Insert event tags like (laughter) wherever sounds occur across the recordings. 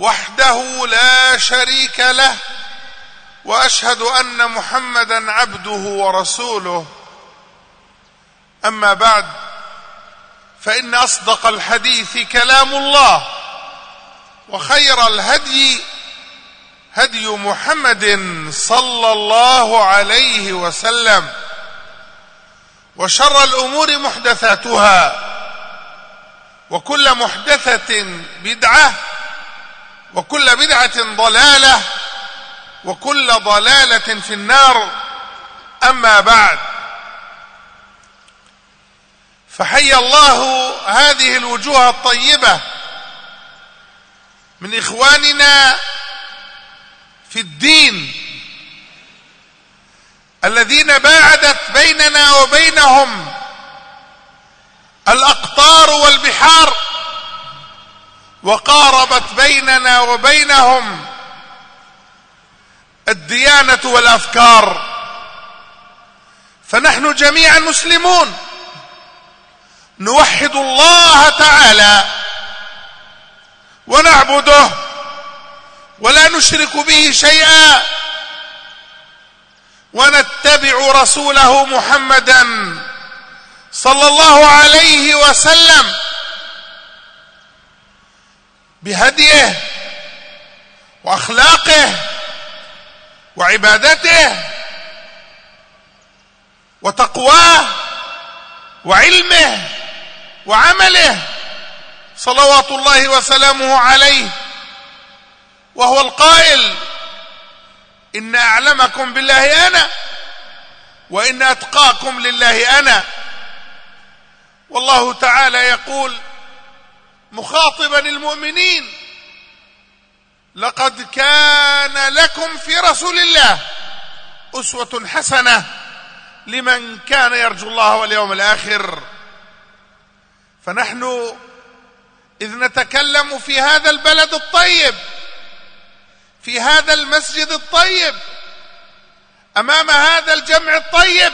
وحده لا شريك له وأشهد أن محمدا عبده ورسوله. أما بعد فإن أصدق الحديث كلام الله وخير الهدي هدي محمد صلى الله عليه وسلم وشر الأمور محدثاتها وكل محدثة بدعة وكل بدعة ضلالة وكل ضلالة في النار. أما بعد فحي الله هذه الوجوه الطيبة من إخواننا في الدين الذين باعدت بيننا وبينهم الأقطار والبحار. وقاربت بيننا وبينهم الديانة والأفكار. فنحن جميعا مسلمون. نوحد الله تعالى ونعبده ولا نشرك به شيئا. ونتبع رسوله محمدا صلى الله عليه وسلم. بهديه واخلاقه وعبادته وتقواه وعلمه وعمله صلوات الله وسلامه عليه. وهو القائل إن أعلمكم بالله أنا وإن أتقاكم لله أنا. والله تعالى يقول مخاطبا المؤمنين. لقد كان لكم في رسول الله أسوة حسنة لمن كان يرجو الله واليوم الآخر. فنحن إذ نتكلم في هذا البلد الطيب في هذا المسجد الطيب أمام هذا الجمع الطيب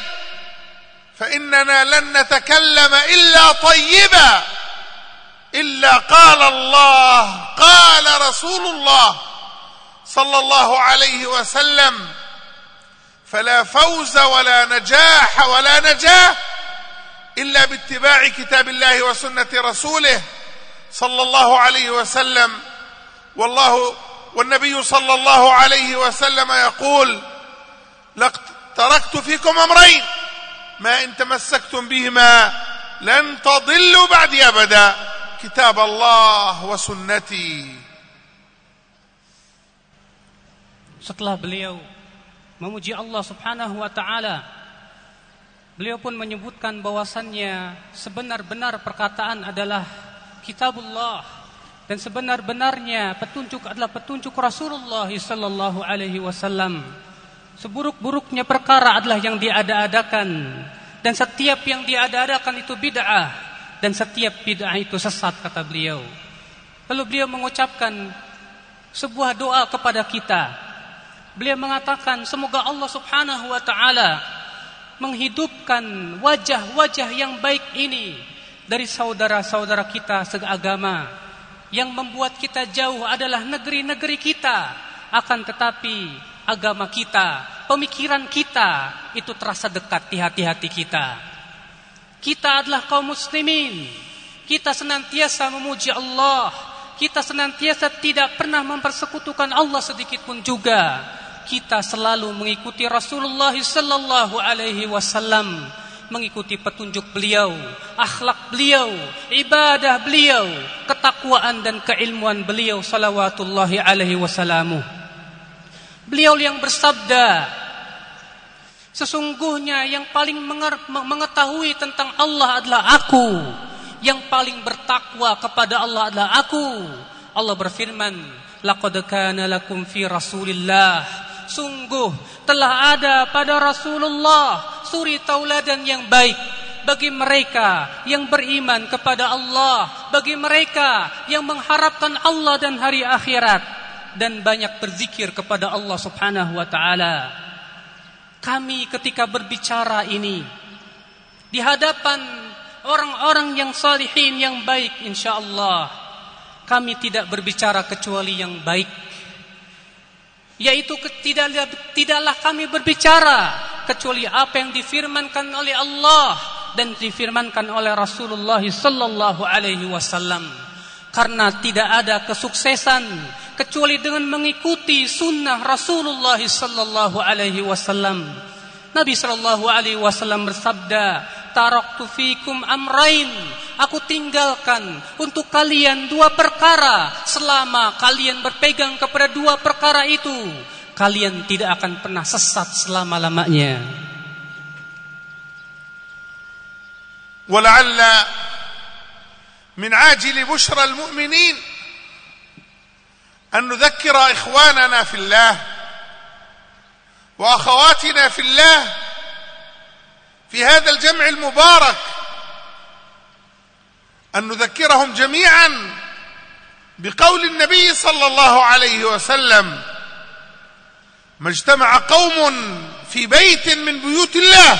فإننا لن نتكلم إلا طيبا. إلا قال الله قال رسول الله صلى الله عليه وسلم فلا فوز ولا نجاح ولا نجاه إلا باتباع كتاب الله وسنة رسوله صلى الله عليه وسلم. والله والنبي صلى الله عليه وسلم يقول لقد تركت فيكم أمرين ما إن تمسكتم بهما لن تضلوا بعدي أبدا. كتاب الله وسنتي setelah beliau memuji Allah Subhanahu wa taala beliau pun menyebutkan bahwasannya sebenar-benar perkataan adalah kitabullah dan sebenar-benarnya petunjuk adalah petunjuk Rasulullah sallallahu alaihi wasallam seburuk-buruknya perkara adalah yang diada-adakan dan setiap yang diada-adakan itu bid'ah dan setiap bid'ah itu sesat kata beliau. Lalu beliau mengucapkan sebuah doa kepada kita. Beliau mengatakan semoga Allah Subhanahu wa taala menghidupkan wajah-wajah yang baik ini dari saudara-saudara kita seagama. Yang membuat kita jauh adalah negeri-negeri kita. Akan tetapi agama kita, pemikiran kita itu terasa dekat di hati-hati kita. Kita adalah kaum muslimin. Kita senantiasa memuji Allah. Kita senantiasa tidak pernah mempersekutukan Allah sedikit pun juga kita selalu mengikuti Rasulullah sallallahu alaihi wasallam mengikuti petunjuk beliau, akhlak beliau, ibadah beliau, ketakwaan dan keilmuan beliau salawatullahi alaihi wasallamu. Beliau yang bersabda, sesungguhnya yang paling mengetahui tentang Allah adalah aku, yang paling bertakwa kepada Allah adalah aku. Allah berfirman, laqad kana lakum fi rasulillah. Sungguh telah ada pada Rasulullah suri tauladan yang baik bagi mereka yang beriman kepada Allah bagi mereka yang mengharapkan Allah dan hari akhirat dan banyak berzikir kepada Allah Subhanahu wa taala kami ketika berbicara ini di hadapan orang-orang yang salihin yang baik insyaallah kami tidak berbicara kecuali yang baik. Yaitu tidaklah, tidaklah kami berbicara kecuali apa yang difirmankan oleh Allah dan difirmankan oleh Rasulullah sallallahu alaihi wasallam. Karena tidak ada kesuksesan kecuali dengan mengikuti sunnah Rasulullah sallallahu alaihi wasallam Nabi sallallahu alaihi wasallam bersabda taraktu fikum amrain aku tinggalkan untuk kalian dua perkara selama kalian berpegang kepada dua perkara itu kalian tidak akan pernah sesat selama-lamanya ولعل من عاجل بشرى المؤمنين أن نذكر إخواننا في الله وأخواتنا في الله في هذا الجمع المبارك أن نذكرهم جميعا بقول النبي صلى الله عليه وسلم ما اجتمع قوم في بيت من بيوت الله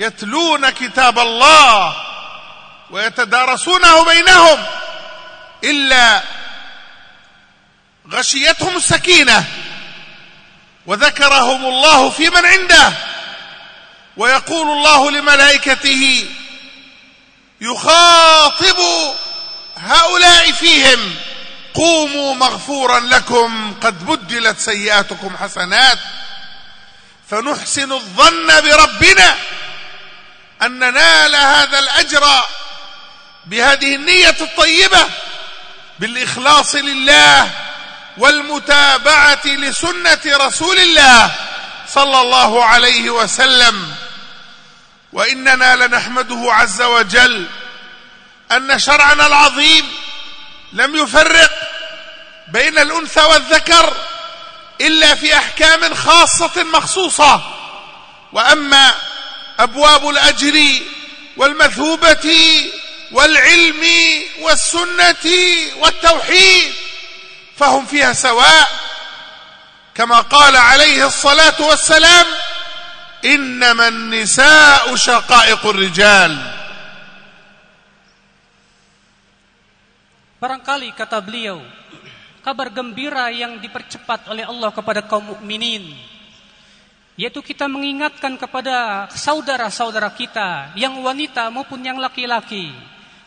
يتلون كتاب الله ويتدارسونه بينهم إلا غشيتهم السكينة وذكرهم الله في من عنده ويقول الله لملائكته يخاطب هؤلاء فيهم قوموا مغفورا لكم قد بدلت سيئاتكم حسنات فنحسن الظن بربنا أن ننال هذا الأجر بهذه النية الطيبة بالإخلاص لله والمتابعة لسنة رسول الله صلى الله عليه وسلم. وإننا لنحمده عز وجل أن شرعنا العظيم لم يفرق بين الأنثى والذكر إلا في أحكام خاصة مخصوصة. وأما أبواب الأجر والمثوبة والعلم والسنة والتوحيد فهم فيها سواء كما قال عليه الصلاة والسلام إنما النساء شقائق الرجال Barangkali kata beliau kabar gembira yang dipercepat oleh Allah kepada kaum mukminin yaitu kita mengingatkan kepada saudara-saudara kita yang wanita maupun yang laki-laki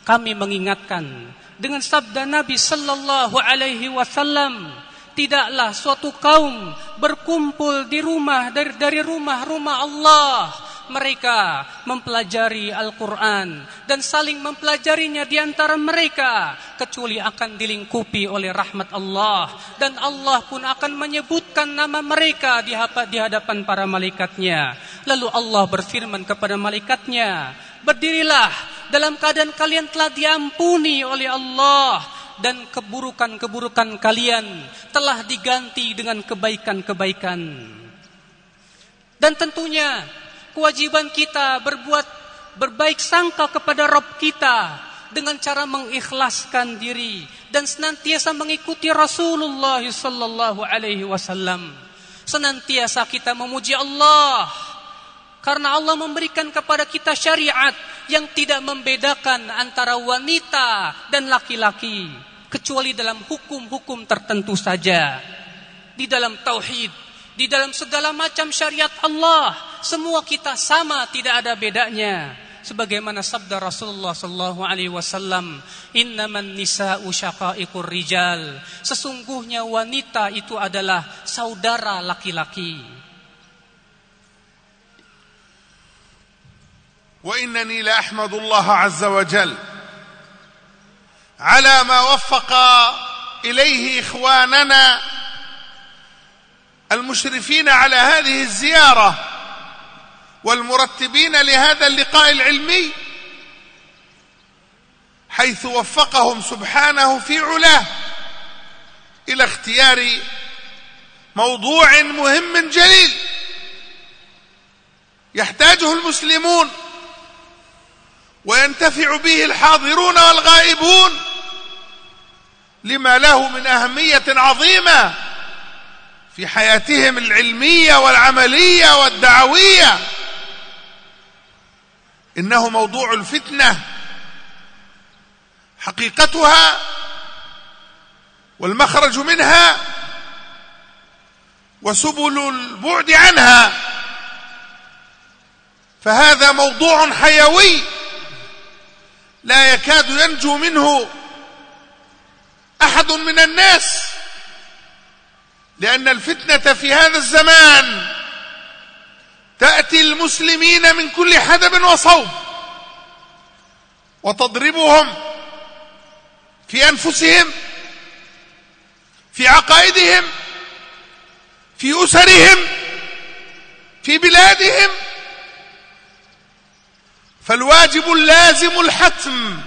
kami mengingatkan dengan sabda Nabi sallallahu alaihi wasallam tidaklah suatu kaum berkumpul di rumah dari dari rumah-rumah Allah. Mereka mempelajari Al-Quran dan saling mempelajarinya di antara mereka kecuali akan dilingkupi oleh rahmat Allah. Dan Allah pun akan menyebutkan nama mereka di hadapan para malaikatnya. Lalu Allah berfirman kepada malaikatnya berdirilah dalam keadaan kalian telah diampuni oleh Allah dan keburukan-keburukan kalian telah diganti dengan kebaikan-kebaikan. Dan tentunya kewajiban kita berbuat berbaik sangka kepada Rob kita dengan cara mengikhlaskan diri dan senantiasa mengikuti Rasulullah sallallahu alaihi wasallam. Senantiasa kita memuji Allah karena Allah memberikan kepada kita syariat yang tidak membedakan antara wanita dan laki-laki kecuali dalam hukum-hukum tertentu saja. Di dalam tauhid di dalam segala macam syariat Allah semua kita sama tidak ada bedanya. Sebagaimana sabda Rasulullah sallallahu alaihi wasallam innaman nisa'u syaqaiqur rijal. Sesungguhnya wanita itu adalah saudara laki-laki وإنني لاحمد الله عز وجل على ما وفق إليه إخواننا المشرفين على هذه الزيارة والمرتبين لهذا اللقاء العلمي حيث وفقهم سبحانه في علاه إلى اختيار موضوع مهم جليل يحتاجه المسلمون وينتفع به الحاضرون والغائبون لما له من أهمية عظيمة في حياتهم العلمية والعملية والدعوية. إنه موضوع الفتنة حقيقتها والمخرج منها وسبل البعد عنها. فهذا موضوع حيوي. لا يكاد ينجو منه أحد من الناس. لأن الفتنة في هذا الزمان تأتي المسلمين من كل حدب وصوب وتضربهم في أنفسهم في عقائدهم في أسرهم في بلادهم. فالواجب اللازم الحتم.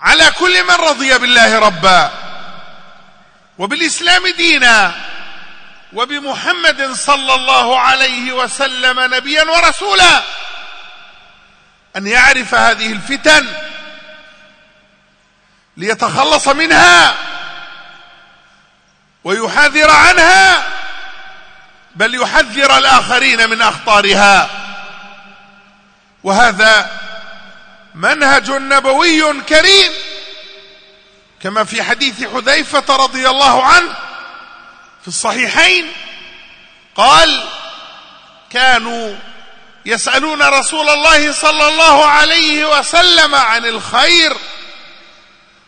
على كل من رضي بالله ربا. وبالإسلام دينا. وبمحمد صلى الله عليه وسلم نبيا ورسولا. أن يعرف هذه الفتن. ليتخلص منها. ويحذر عنها. بل يحذر الآخرين من أخطارها. وهذا منهج نبوي كريم كما في حديث حذيفة رضي الله عنه في الصحيحين قال كانوا يسألون رسول الله صلى الله عليه وسلم عن الخير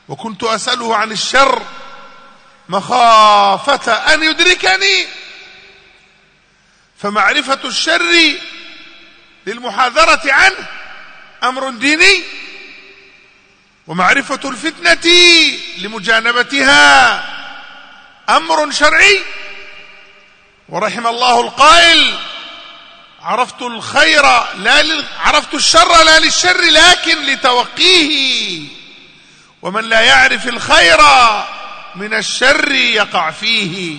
وكنت أسأله عن الشر مخافة أن يدركني فمعرفة الشر للمحاذرة عنه. أمر ديني. ومعرفة الفتنة لمجانبتها. أمر شرعي. ورحم الله القائل عرفت الخير لا لل... عرفت الشر لا للشر لكن لتوقيه. ومن لا يعرف الخير من الشر يقع فيه.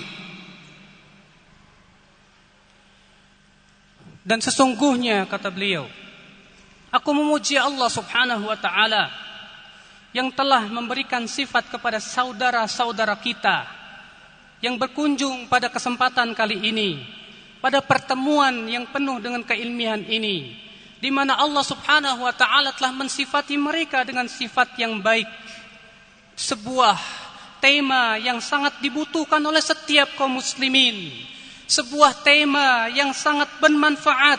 Dan sesungguhnya kata beliau, aku memuji Allah Subhanahu wa taala yang telah memberikan sifat kepada saudara-saudara kita yang berkunjung pada kesempatan kali ini, pada pertemuan yang penuh dengan keilmian ini, di mana Allah Subhanahu wa taala telah mensifati mereka dengan sifat yang baik. Sebuah tema yang sangat dibutuhkan oleh setiap kaum muslimin sebuah tema yang sangat bermanfaat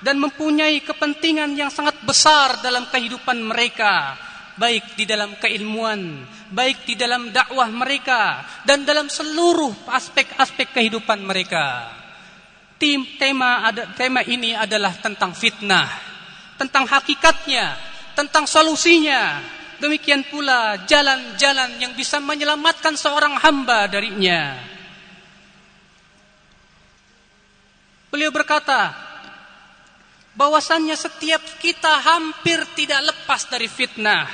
dan mempunyai kepentingan yang sangat besar dalam kehidupan mereka baik di dalam keilmuan baik di dalam dakwah mereka dan dalam seluruh aspek-aspek kehidupan mereka. Tim tema ada tema ini adalah tentang fitnah tentang hakikatnya tentang solusinya. Demikian pula jalan-jalan yang bisa menyelamatkan seorang hamba darinya Beliau berkata, bahwasannya setiap kita hampir tidak lepas dari fitnah.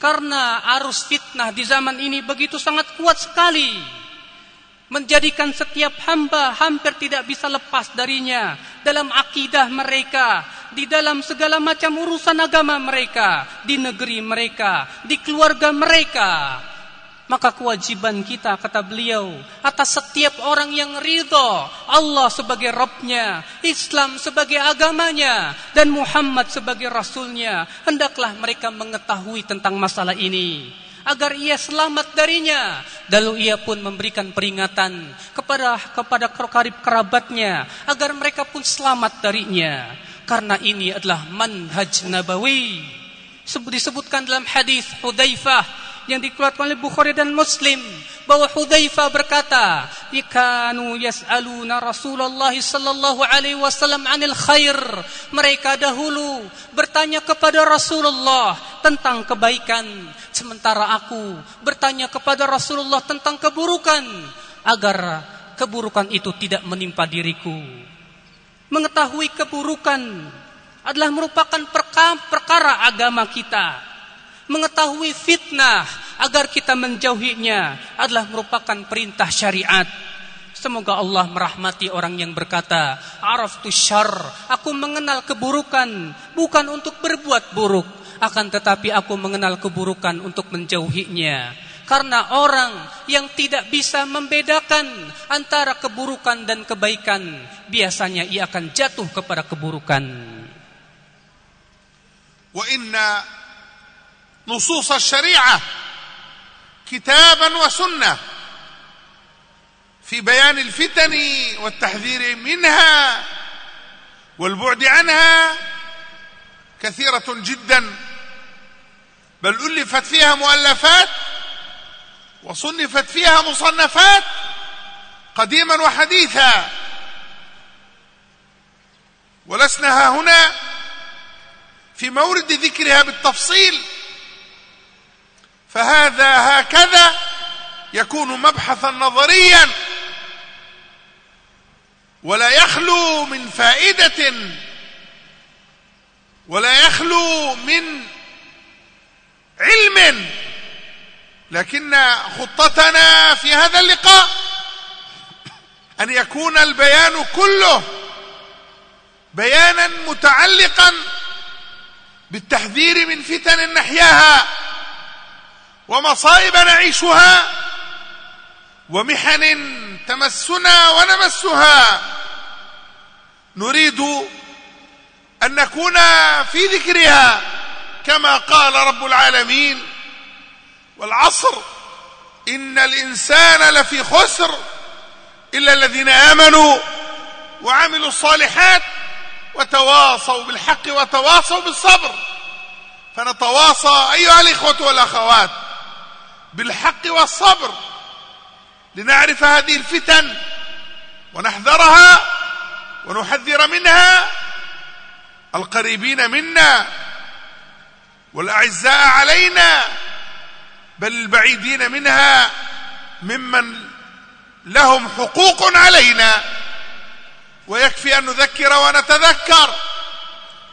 Karena arus fitnah di zaman ini begitu sangat kuat sekali. Menjadikan setiap hamba hampir tidak bisa lepas darinya. Dalam akidah mereka. Di dalam segala macam urusan agama mereka. Di negeri mereka. Di keluarga mereka maka kewajiban kita kata beliau atas setiap orang yang ridho Allah sebagai Rabbnya Islam sebagai agamanya dan Muhammad sebagai Rasulnya hendaklah mereka mengetahui tentang masalah ini. Agar ia selamat darinya. Lalu ia pun memberikan peringatan kepada kepada karib kerabatnya agar mereka pun selamat darinya. Karena ini adalah manhaj nabawi. Disebutkan dalam hadis Hudzaifah yang dikeluarkan oleh Bukhari dan Muslim bahwa Hudzaifah berkata, "Ikanu yas'aluna Rasulullah sallallahu alaihi wasallam 'anil khair." Mereka dahulu bertanya kepada Rasulullah tentang kebaikan, sementara aku bertanya kepada Rasulullah tentang keburukan agar keburukan itu tidak menimpa diriku. Mengetahui keburukan adalah merupakan perkara agama kita mengetahui fitnah agar kita menjauhinya adalah merupakan perintah syariat. Semoga Allah merahmati orang yang berkata, Araftu syar, aku mengenal keburukan, bukan untuk berbuat buruk, akan tetapi aku mengenal keburukan untuk menjauhinya. Karena orang yang tidak bisa membedakan antara keburukan dan kebaikan, biasanya ia akan jatuh kepada keburukan. Wa inna syariah kitaban wa sunnah في بيان الفتن والتحذير منها والبعد عنها كثيرة جدا بل ألفت فيها مؤلفات وصنفت فيها مصنفات قديما وحديثا. ولسنا هنا في مورد ذكرها بالتفصيل فهذا هكذا يكون مبحثا نظريا ولا يخلو من فائدة ولا يخلو من علم. لكن خطتنا في هذا اللقاء أن يكون البيان كله بيانا متعلقا بالتحذير من فتن نحياها. ومصائب نعيشها ومحن تمسنا ونمسها. نريد أن نكون في ذكرها كما قال رب العالمين. والعصر إن الإنسان لفي خسر إلا الذين آمنوا وعملوا الصالحات وتواصوا بالحق وتواصوا بالصبر. فنتواصى أيها الإخوة والأخوات. بالحق والصبر لنعرف هذه الفتن ونحذرها ونحذر منها القريبين منا والأعزاء علينا بل البعيدين منها ممن لهم حقوق علينا. ويكفي أن نذكر ونتذكر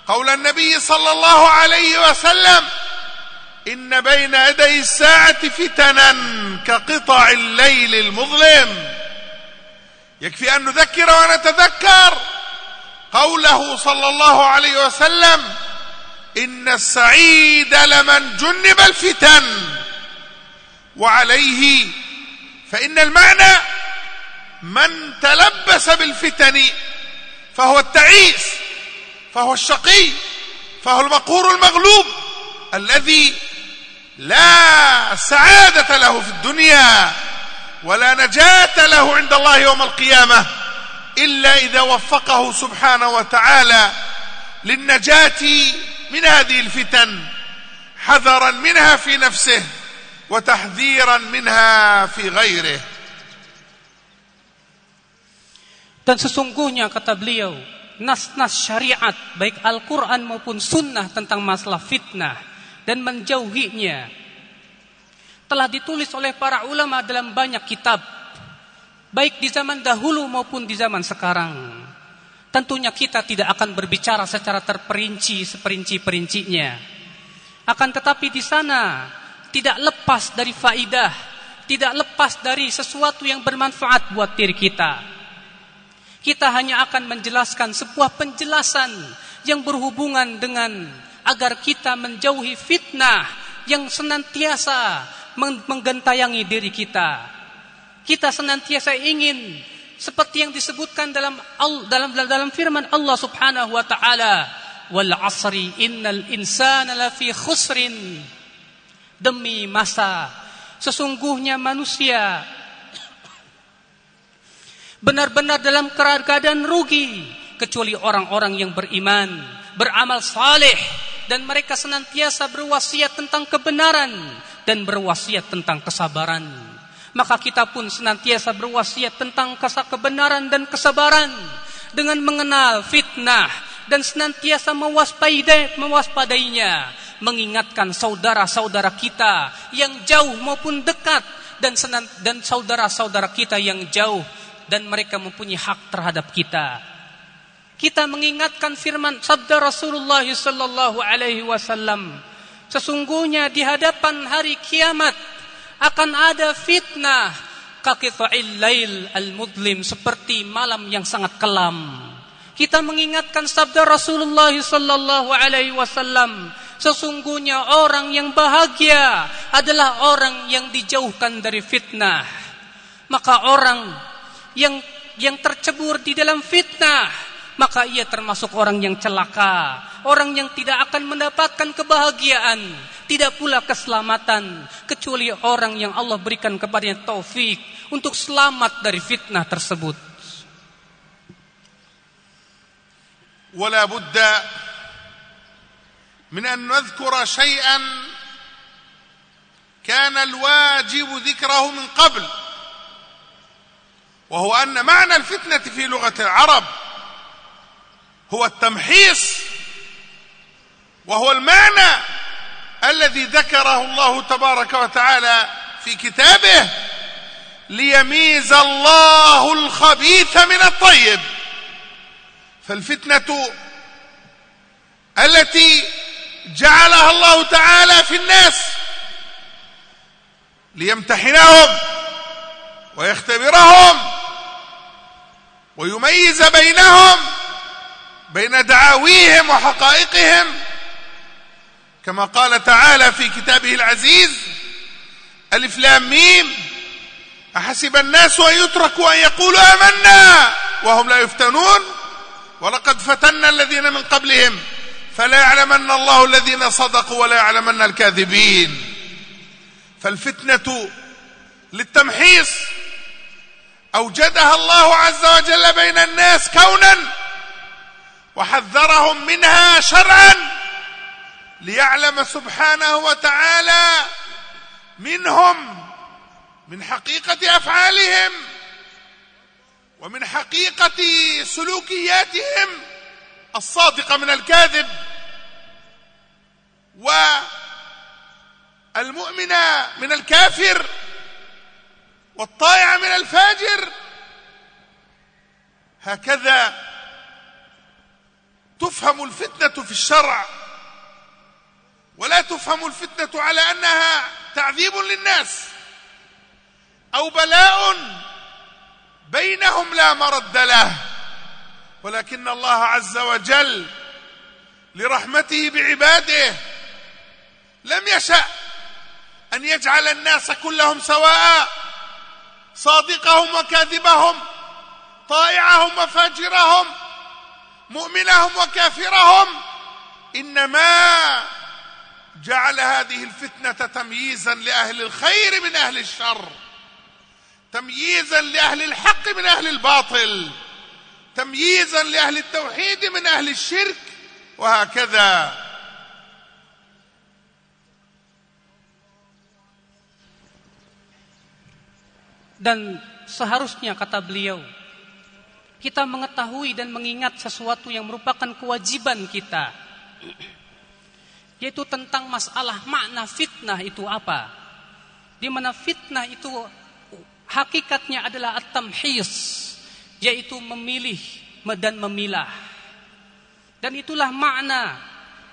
قول النبي صلى الله عليه وسلم إن بين يدي الساعة فتنا كقطع الليل المظلم. يكفي أن نذكر ونتذكر قوله صلى الله عليه وسلم إن السعيد لمن جنب الفتن. وعليه فإن المعنى من تلبس بالفتن فهو التعيس فهو الشقي فهو المقهور المغلوب الذي لا سعادة له في الدنيا ولا نجاة له عند الله يوم القيامة إلا إذا وفقه سبحانه وتعالى للنجاة من هذه الفتن حذرا منها في نفسه وتحذيرا منها في غيره. Dan sesungguhnya kata beliau, nas-nas syariat baik Al-Quran maupun sunnah tentang masalah fitnah dan menjauhinya telah ditulis oleh para ulama dalam banyak kitab baik di zaman dahulu maupun di zaman sekarang. Tentunya kita tidak akan berbicara secara terperinci seperinci-perincinya. Akan tetapi di sana tidak lepas dari faidah, tidak lepas dari sesuatu yang bermanfaat buat diri kita. Kita hanya akan menjelaskan sebuah penjelasan yang berhubungan dengan agar kita menjauhi fitnah yang senantiasa menggentayangi diri kita. Kita senantiasa ingin seperti yang disebutkan dalam dalam dalam firman Allah Subhanahu wa taala, "Wal 'asri innal insana lafi khusrin." demi masa. Sesungguhnya manusia benar-benar dalam keadaan rugi kecuali orang-orang yang beriman, beramal saleh dan mereka senantiasa berwasiat tentang kebenaran dan berwasiat tentang kesabaran. Maka kita pun senantiasa berwasiat tentang kebenaran dan kesabaran dengan mengenal fitnah dan senantiasa mewaspadai mewaspadainya mengingatkan saudara-saudara kita yang jauh maupun dekat dan saudara-saudara kita yang jauh dan mereka mempunyai hak terhadap kita. Kita mengingatkan firman sabda Rasulullah sallallahu alaihi wasallam, sesungguhnya di hadapan hari kiamat akan ada fitnah kakifa'il lail al-mudlim seperti malam yang sangat kelam. Kita mengingatkan sabda Rasulullah sallallahu alaihi wasallam, sesungguhnya orang yang bahagia adalah orang yang dijauhkan dari fitnah. Maka orang yang yang tercebur di dalam fitnah, maka ia termasuk orang yang celaka, orang yang tidak akan mendapatkan kebahagiaan, tidak pula keselamatan kecuali orang yang Allah berikan kepadanya taufik untuk selamat dari fitnah tersebut. ولا بد من ان نذكر شيئا كان الواجب ذكره من قبل وهو ان معنى الفتنه في لغه العرب هو التمحيص وهو المعنى الذي ذكره الله تبارك وتعالى في كتابه ليميز الله الخبيث من الطيب. فالفتنة التي جعلها الله تعالى في الناس ليمتحنهم ويختبرهم ويميز بينهم بين دعاويهم وحقائقهم كما قال تعالى في كتابه العزيز ألف لام ميم أحسب الناس أن يتركوا أن يقولوا آمنا وهم لا يفتنون؟ ولقد فتنا الذين من قبلهم فلا يعلمن الله الذين صدقوا ولا يعلمن الكاذبين. فالفتنة للتمحيص أوجدها الله عز وجل بين الناس كونا وحذرهم منها شرعا ليعلم سبحانه وتعالى منهم من حقيقة أفعالهم ومن حقيقة سلوكياتهم الصادقة من الكاذب والمؤمن من الكافر والطائع من الفاجر هكذا تفهم الفتنة في الشرع ولا تفهم الفتنة على أنها تعذيب للناس أو بلاء بينهم لا مرد له. ولكن الله عز وجل لرحمته بعباده لم يشأ أن يجعل الناس كلهم سواء صادقهم وكاذبهم طائعهم وفاجرهم مؤمنهم وكافرهم. إنما جعل هذه الفتنة تمييزا لأهل الخير من أهل الشر تمييزا لأهل الحق من أهل الباطل تمييزا لأهل التوحيد من أهل الشرك وهكذا. Dan seharusnya kata beliau kita mengetahui dan mengingat sesuatu yang merupakan kewajiban kita. Yaitu tentang masalah makna fitnah itu apa. Di mana fitnah itu hakikatnya adalah at-tamhis yaitu memilih dan memilah. Dan itulah makna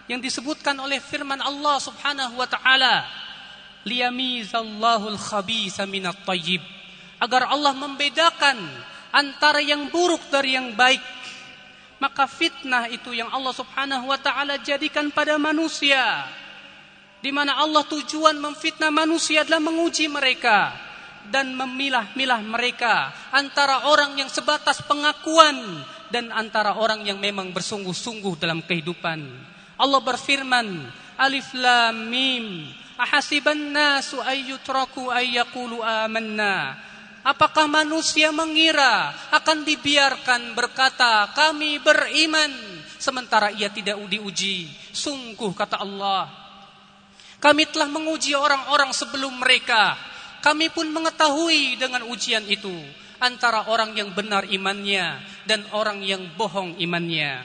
yang disebutkan oleh firman Allah Subhanahu wa taala liyamizallahu al-khabitha minat tayyib. Agar Allah membedakan antara yang buruk dari yang baik maka fitnah itu yang Allah Subhanahu wa taala jadikan pada manusia di mana Allah tujuan memfitnah manusia adalah menguji mereka dan memilah-milah mereka antara orang yang sebatas pengakuan dan antara orang yang memang bersungguh-sungguh dalam kehidupan. Allah berfirman, Alif Lam Mim, ahasiban nasu ayyutraku ayyakulu amanna. Apakah manusia mengira akan dibiarkan berkata kami beriman sementara ia tidak diuji? Sungguh kata Allah, kami telah menguji orang-orang sebelum mereka kami pun mengetahui dengan ujian itu antara orang yang benar imannya dan orang yang bohong imannya.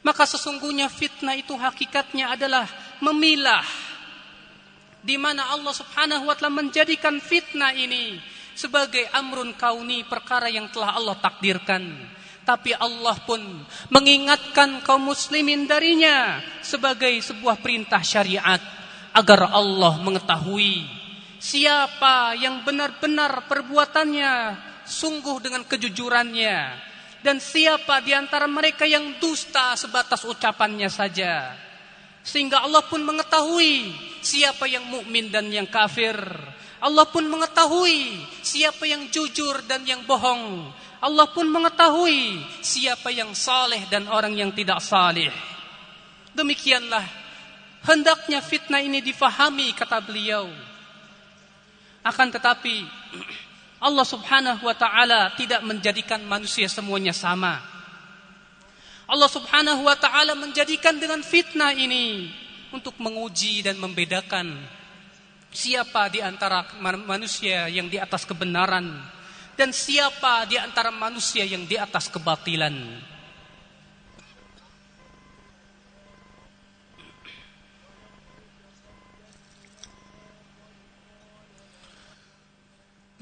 Maka sesungguhnya fitnah itu hakikatnya adalah memilah di mana Allah Subhanahu wa taala menjadikan fitnah ini sebagai amrun kauni perkara yang telah Allah takdirkan. Tapi Allah pun mengingatkan kaum muslimin darinya sebagai sebuah perintah syariat agar Allah mengetahui siapa yang benar-benar perbuatannya sungguh dengan kejujurannya dan siapa di antara mereka yang dusta sebatas ucapannya saja sehingga Allah pun mengetahui siapa yang mukmin dan yang kafir. Allah pun mengetahui siapa yang jujur dan yang bohong. Allah pun mengetahui siapa yang saleh dan orang yang tidak saleh. Demikianlah hendaknya fitnah ini difahami kata beliau. Akan tetapi (clears throat) Allah Subhanahu wa taala tidak menjadikan manusia semuanya sama. Allah Subhanahu wa taala menjadikan dengan fitnah ini untuk menguji dan membedakan siapa di antara manusia yang di atas kebenaran dan siapa di antara manusia yang di atas kebatilan.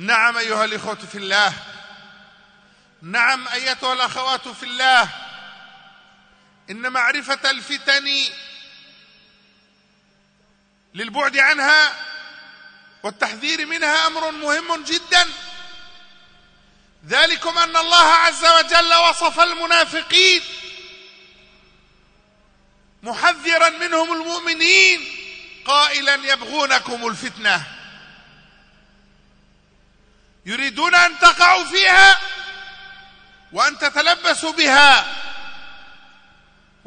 نعم ايها الاخوه في الله نعم ايتها الاخوات في الله إن معرفة الفتن للبعد عنها والتحذير منها أمر مهم جدا. ذلكم أن الله عز وجل وصف المنافقين محذرا منهم المؤمنين قائلا يبغونكم الفتنة. يريدون أن تقعوا فيها وأن تتلبسوا بها.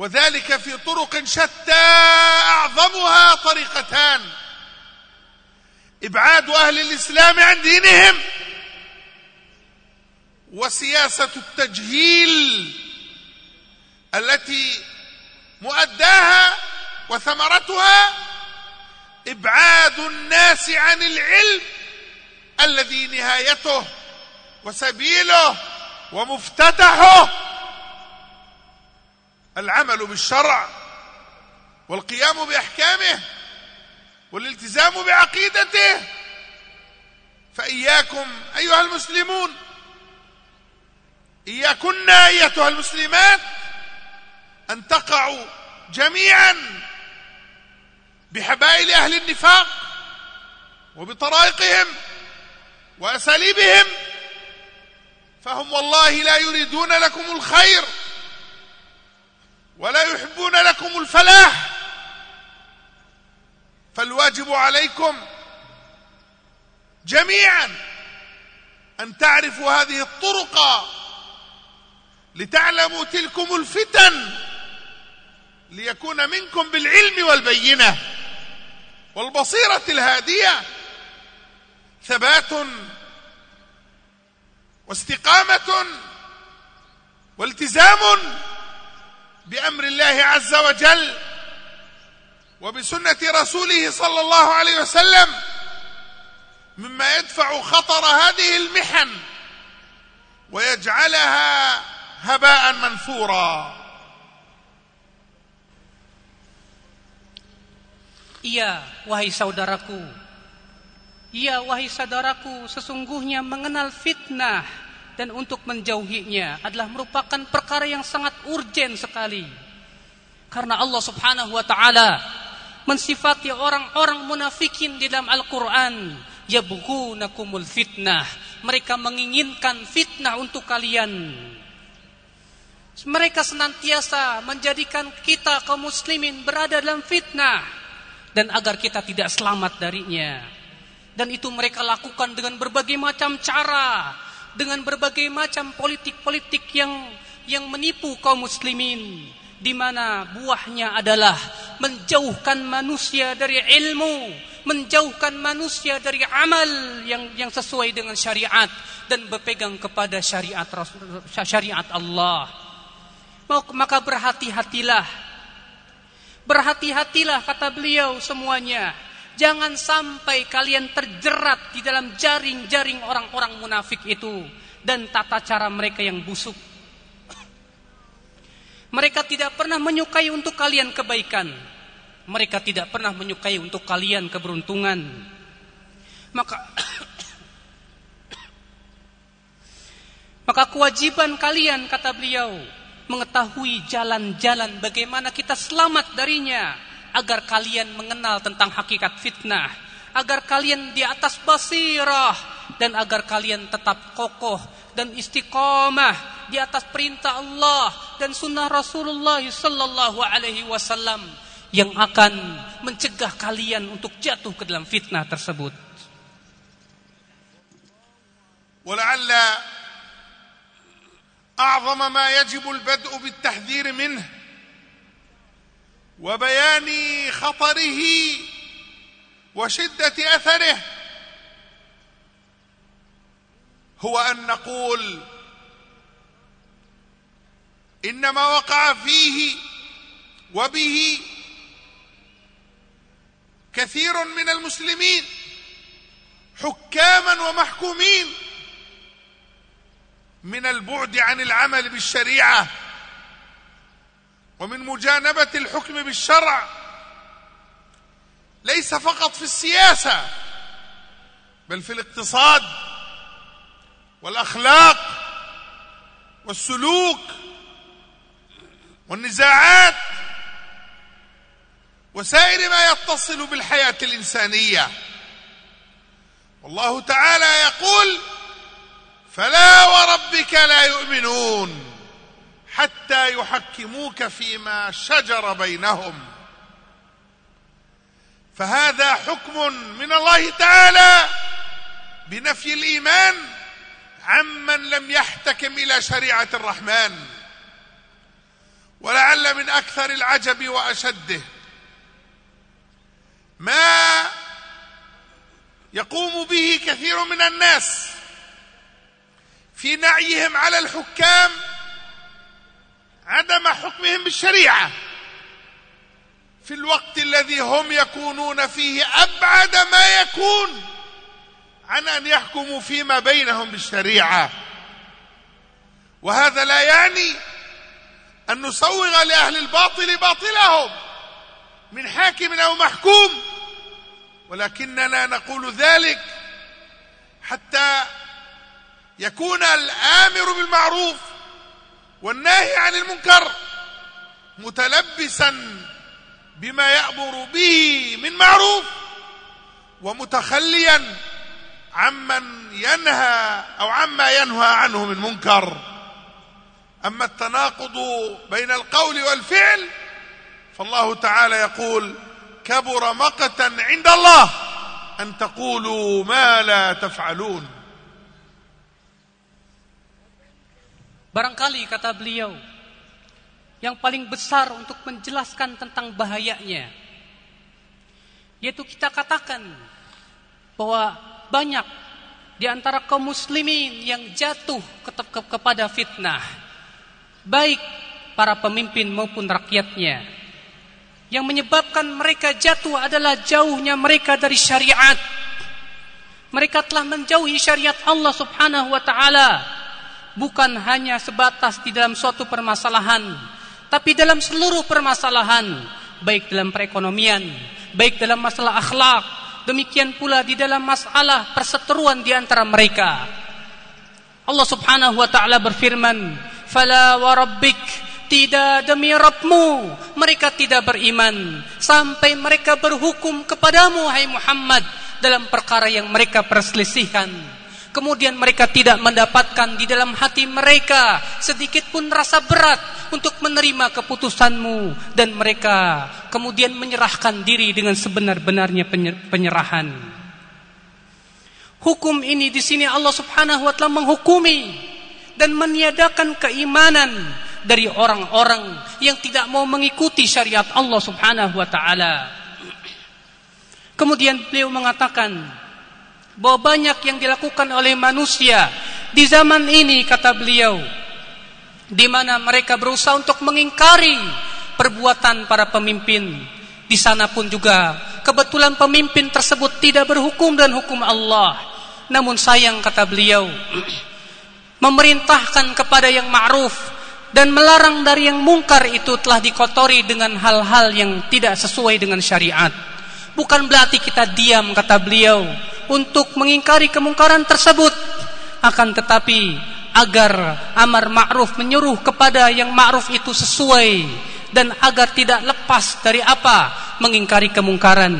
وذلك في طرق شتى أعظمها طريقتان. إبعاد أهل الإسلام عن دينهم وسياسة التجهيل التي مؤداها وثمرتها إبعاد الناس عن العلم الذي نهايته وسبيله ومفتتحه العمل بالشرع والقيام بأحكامه والالتزام بعقيدته. فإياكم أيها المسلمون إياكن أيتها المسلمات أن تقعوا جميعا بحبائل أهل النفاق وبطرائقهم وأساليبهم فهم والله لا يريدون لكم الخير. ولا يحبون لكم الفلاح. فالواجب عليكم جميعا أن تعرفوا هذه الطرق لتعلموا تلكم الفتن ليكون منكم بالعلم والبينة. والبصيرة الهادية ثبات واستقامة والتزام بأمر الله عز وجل وبسنة رسوله صلى الله عليه وسلم مما يدفع خطر هذه المحن ويجعلها هباء منثورا. Iya, wahai saudaraku, Ya wahai saudaraku, sesungguhnya mengenal fitnah dan untuk menjauhinya adalah merupakan perkara yang sangat urgen sekali. Karena Allah Subhanahu wa taala mensifati orang-orang munafikin di dalam Al-Qur'an, yabghunakumul fitnah. Mereka menginginkan fitnah untuk kalian. Mereka senantiasa menjadikan kita kaum muslimin berada dalam fitnah dan agar kita tidak selamat darinya. Dan itu mereka lakukan dengan berbagai macam cara, dengan berbagai macam politik-politik yang yang menipu kaum muslimin di mana buahnya adalah menjauhkan manusia dari ilmu, menjauhkan manusia dari amal yang yang sesuai dengan syariat dan berpegang kepada syariat syariat Allah. Maka berhati-hatilah. Berhati-hatilah kata beliau semuanya Jangan sampai kalian terjerat di dalam jaring-jaring orang-orang munafik itu dan tata cara mereka yang busuk. Mereka tidak pernah menyukai untuk kalian kebaikan. Mereka tidak pernah menyukai untuk kalian keberuntungan. Maka (coughs) Maka kewajiban kalian kata beliau mengetahui jalan-jalan bagaimana kita selamat darinya agar kalian mengenal tentang hakikat fitnah, agar kalian di atas basirah dan agar kalian tetap kokoh dan istiqamah di atas perintah Allah dan sunnah Rasulullah sallallahu alaihi wasallam yang akan mencegah kalian untuk jatuh ke dalam fitnah tersebut. ولعل اعظم ما يجب البدء بالتحذير منه وبيان خطره وشدة أثره. هو أن نقول إنما وقع فيه وبه كثير من المسلمين حكاما ومحكومين من البعد عن العمل بالشريعة. ومن مجانبة الحكم بالشرع ليس فقط في السياسة بل في الاقتصاد والأخلاق والسلوك والنزاعات وسائر ما يتصل بالحياة الإنسانية. والله تعالى يقول فلا وربك لا يؤمنون حتى يحكموك فيما شجر بينهم. فهذا حكم من الله تعالى بنفي الإيمان عمن لم يحتكم إلى شريعة الرحمن. ولعل من أكثر العجب وأشده ما يقوم به كثير من الناس في نعيهم على الحكام عدم حكمهم بالشريعة. في الوقت الذي هم يكونون فيه أبعد ما يكون عن أن يحكموا فيما بينهم بالشريعة. وهذا لا يعني أن نسوغ لأهل الباطل باطلهم من حاكم أو محكوم. ولكننا نقول ذلك حتى يكون الآمر بالمعروف والناهي عن المنكر متلبسا بما يأمر به من معروف ومتخليا عمن ينهى أو عما ينهى عنه من منكر. أما التناقض بين القول والفعل فالله تعالى يقول كبر مقتا عند الله أن تقولوا ما لا تفعلون. Barangkali kata beliau yang paling besar untuk menjelaskan tentang bahayanya yaitu kita katakan bahwa banyak di antara kaum muslimin yang jatuh ke ke kepada fitnah baik para pemimpin maupun rakyatnya yang menyebabkan mereka jatuh adalah jauhnya mereka dari syariat. Mereka telah menjauhi syariat Allah Subhanahu wa taala bukan hanya sebatas di dalam suatu permasalahan tapi dalam seluruh permasalahan baik dalam perekonomian baik dalam masalah akhlak demikian pula di dalam masalah perseteruan di antara mereka. Allah Subhanahu wa taala berfirman fala wa rabbik tidak demi Rabbmu mereka tidak beriman sampai mereka berhukum kepadamu hai Muhammad dalam perkara yang mereka perselisihkan Kemudian mereka tidak mendapatkan di dalam hati mereka sedikit pun rasa berat untuk menerima keputusanmu dan mereka kemudian menyerahkan diri dengan sebenar-benarnya penyerahan. Hukum ini di sini Allah Subhanahu wa taala menghukumi dan meniadakan keimanan dari orang-orang yang tidak mau mengikuti syariat Allah Subhanahu wa taala. Kemudian beliau mengatakan, bahwa banyak yang dilakukan oleh manusia di zaman ini kata beliau di mana mereka berusaha untuk mengingkari perbuatan para pemimpin. Di sana pun juga kebetulan pemimpin tersebut tidak berhukum dan hukum Allah. Namun sayang kata beliau (clears throat) memerintahkan kepada yang ma'ruf dan melarang dari yang mungkar itu telah dikotori dengan hal-hal yang tidak sesuai dengan syariat. Bukan berarti kita diam kata beliau untuk mengingkari kemungkaran tersebut akan tetapi agar amar ma'ruf menyuruh kepada yang ma'ruf itu sesuai dan agar tidak lepas dari apa mengingkari kemungkaran.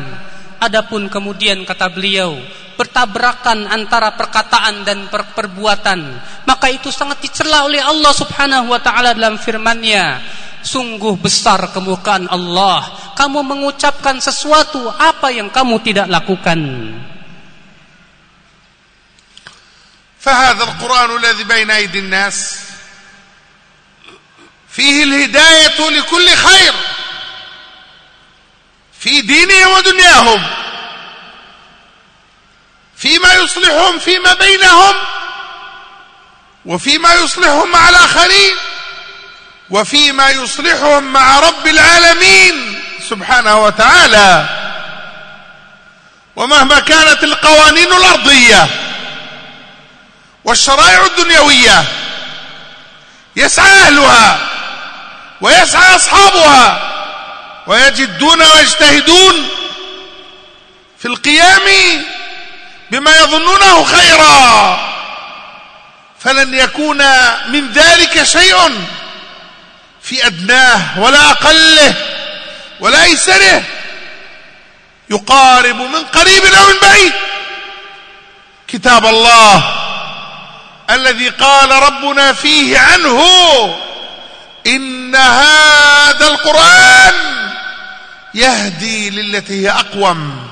Adapun kemudian kata beliau bertabrakan antara perkataan dan per perbuatan, maka itu sangat dicela oleh Allah Subhanahu wa taala dalam firman-Nya. Sungguh besar kemurkaan Allah. Kamu mengucapkan sesuatu apa yang kamu tidak lakukan. فهذا القرآن الذي بين أيدي الناس فيه الهداية لكل خير في دينهم ودنياهم فيما يصلحهم فيما بينهم وفيما يصلحهم مع الآخرين وفيما يصلحهم مع رب العالمين سبحانه وتعالى ومهما كانت القوانين الأرضية والشرائع الدنيوية. يسعى أهلها ويسعى أصحابها ويجدون ويجتهدون في القيام بما يظنونه خيرا. فلن يكون من ذلك شيء في أدناه ولا أقله ولا أيسره يقارب من قريب أو من بعيد. كتاب الله الذي قال ربنا فيه عنه إن هذا القرآن يهدي للتي هي أقوم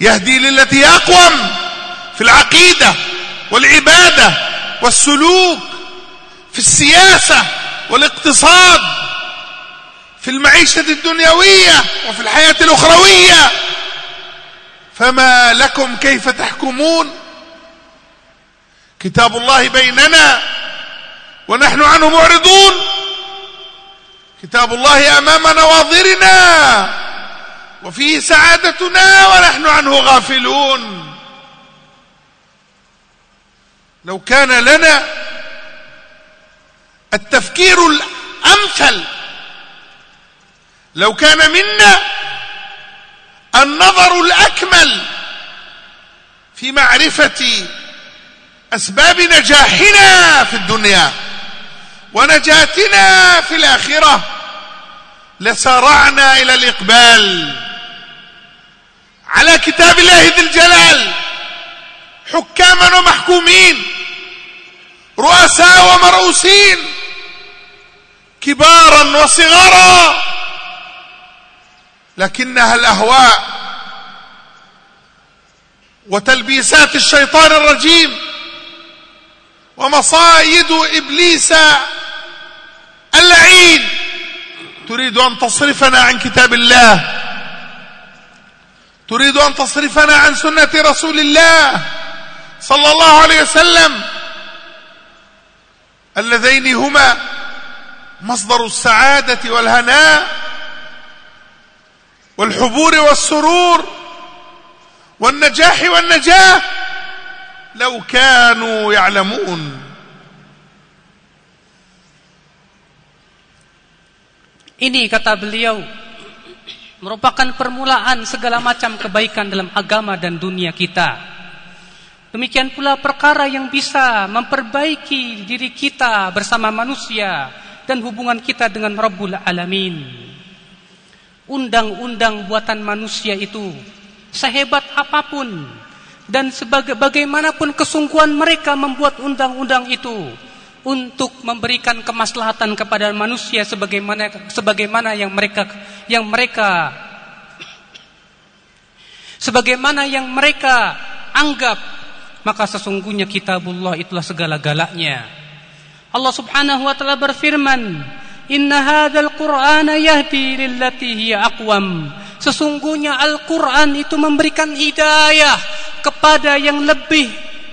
يهدي للتي هي أقوم في العقيدة والعبادة والسلوك في السياسة والاقتصاد في المعيشة الدنيوية وفي الحياة الأخروية. فما لكم كيف تحكمون؟ كتاب الله بيننا ونحن عنه معرضون. كتاب الله أمام نواظرنا وفيه سعادتنا ونحن عنه غافلون. لو كان لنا التفكير الأمثل لو كان منا النظر الأكمل في معرفة أسباب نجاحنا في الدنيا ونجاتنا في الآخرة. لسارعنا إلى الإقبال. على كتاب الله ذي الجلال. حكاما ومحكومين. رؤساء ومرؤوسين. كبارا وصغارا. لكنها الأهواء وتلبيسات الشيطان الرجيم ومصايد إبليس اللعين تريد أن تصرفنا عن كتاب الله. تريد أن تصرفنا عن سنة رسول الله صلى الله عليه وسلم. اللذين هما مصدر السعادة والهناء والحبور والسرور والنجاح والنجاة. لو كانوا يعلمون Ini kata beliau merupakan permulaan segala macam kebaikan dalam agama dan dunia kita. Demikian pula perkara yang bisa memperbaiki diri kita bersama manusia dan hubungan kita dengan Rabbul Alamin. Undang-undang buatan manusia itu sehebat apapun dan sebagai bagaimanapun kesungguhan mereka membuat undang-undang itu untuk memberikan kemaslahatan kepada manusia sebagaimana sebagaimana yang mereka yang mereka sebagaimana yang mereka anggap maka sesungguhnya kitabullah itulah segala-galanya. Allah Subhanahu wa taala berfirman inna hadzal qur'ana yahdi lillati hiya aqwam sesungguhnya Al-Qur'an itu memberikan hidayah kepada yang lebih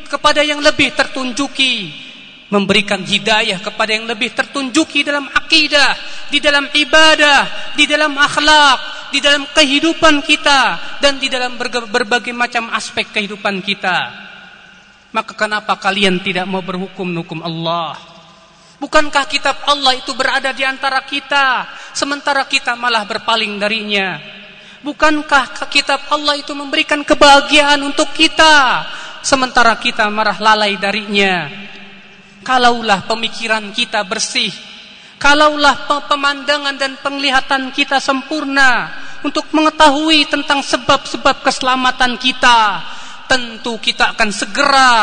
kepada yang lebih tertunjuki. Memberikan hidayah kepada yang lebih tertunjuki dalam akidah di dalam ibadah di dalam akhlak di dalam kehidupan kita dan di dalam berbagai macam aspek kehidupan kita. Maka kenapa kalian tidak mau berhukum hukum Allah? Bukankah kitab Allah itu berada di antara kita sementara kita malah berpaling darinya Bukankah kitab Allah itu memberikan kebahagiaan untuk kita sementara kita marah lalai darinya? Kalaulah pemikiran kita bersih, kalaulah pemandangan dan penglihatan kita sempurna, untuk mengetahui tentang sebab-sebab keselamatan kita, tentu kita akan segera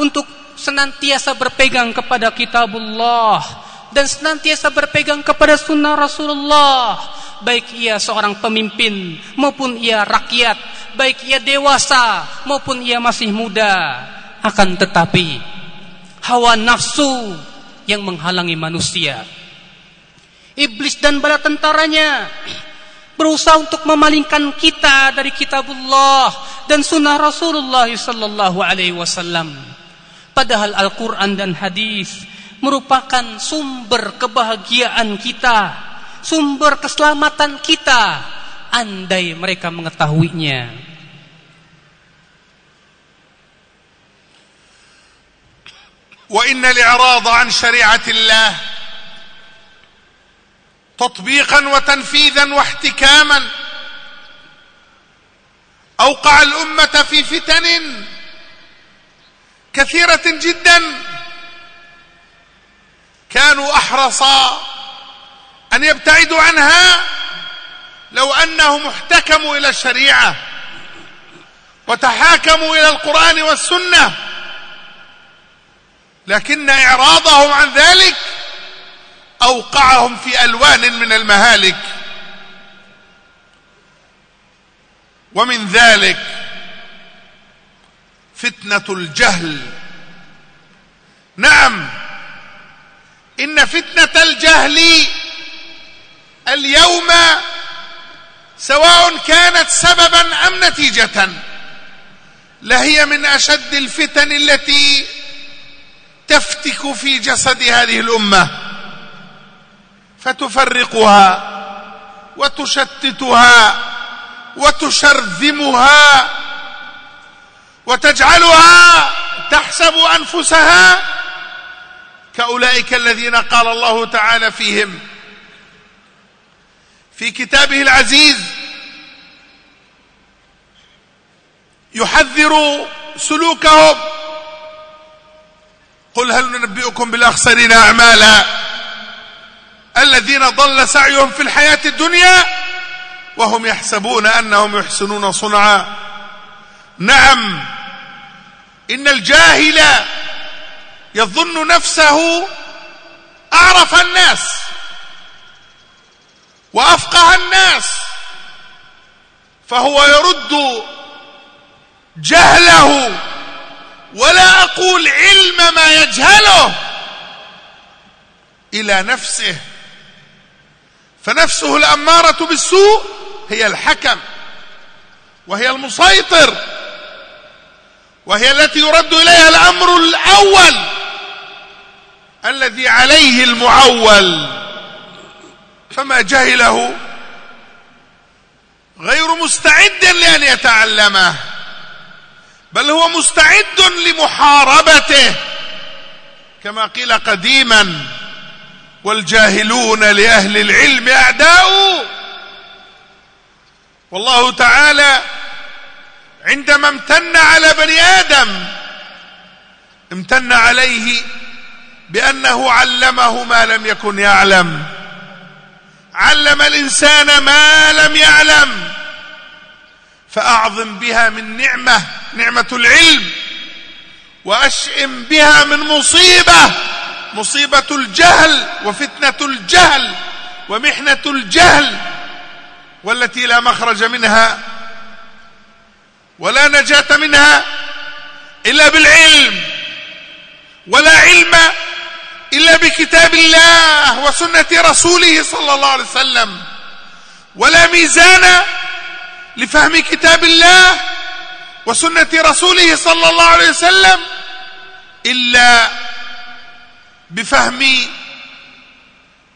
untuk senantiasa berpegang kepada kitabullah dan senantiasa berpegang kepada sunnah Rasulullah baik ia seorang pemimpin maupun ia rakyat. Baik ia dewasa maupun ia masih muda. Akan tetapi hawa nafsu yang menghalangi manusia. Iblis dan bala tentaranya berusaha untuk memalingkan kita dari kitabullah dan sunnah Rasulullah sallallahu alaihi wasallam. Padahal Al-Qur'an dan hadis merupakan sumber kebahagiaan kita sumber keselamatan kita. Andai mereka mengetahuinya. وإن الإعراض عن شريعة الله تطبيقا وتنفيذا واحتكاما أوقع الأمة في فتن كثيرة جدا كانوا أحرص أن يبتعدوا عنها لو أنهم احتكموا إلى الشريعة وتحاكموا إلى القرآن والسنة لكن إعراضهم عن ذلك أوقعهم في ألوان من المهالك. ومن ذلك فتنة الجهل. نعم إن فتنة الجهل اليوم سواء كانت سببا أم نتيجة لهي من أشد الفتن التي تفتك في جسد هذه الأمة فتفرقها وتشتتها وتشرذمها وتجعلها تحسب أنفسها كأولئك الذين قال الله تعالى فيهم. في كتابه العزيز يحذر سلوكهم. قل هل ننبئكم بالأخسرين أعمالا الذين ضل سعيهم في الحياة الدنيا وهم يحسبون أنهم يحسنون صنعا. نعم إن الجاهل يظن نفسه أعرف الناس. وأفقه الناس فهو يرد جهله ولا أقول علم ما يجهله إلى نفسه. فنفسه الأمارة بالسوء هي الحكم وهي المسيطر وهي التي يرد إليها الأمر الأول الذي عليه المعول. فما جهله غير مستعد لأن يتعلمه بل هو مستعد لمحاربته كما قيل قديما والجاهلون لأهل العلم أعداء والله تعالى عندما امتن على بني آدم امتن عليه بأنه علمه ما لم يكن يعلم. علم الإنسان ما لم يعلم. فأعظم بها من نعمة نعمة العلم وأشئم بها من مصيبة مصيبة الجهل وفتنة الجهل ومحنة الجهل والتي لا مخرج منها ولا نجاة منها إلا بالعلم ولا علم إلا بكتاب الله وسنة رسوله صلى الله عليه وسلم. ولا ميزان لفهم كتاب الله وسنة رسوله صلى الله عليه وسلم إلا بفهم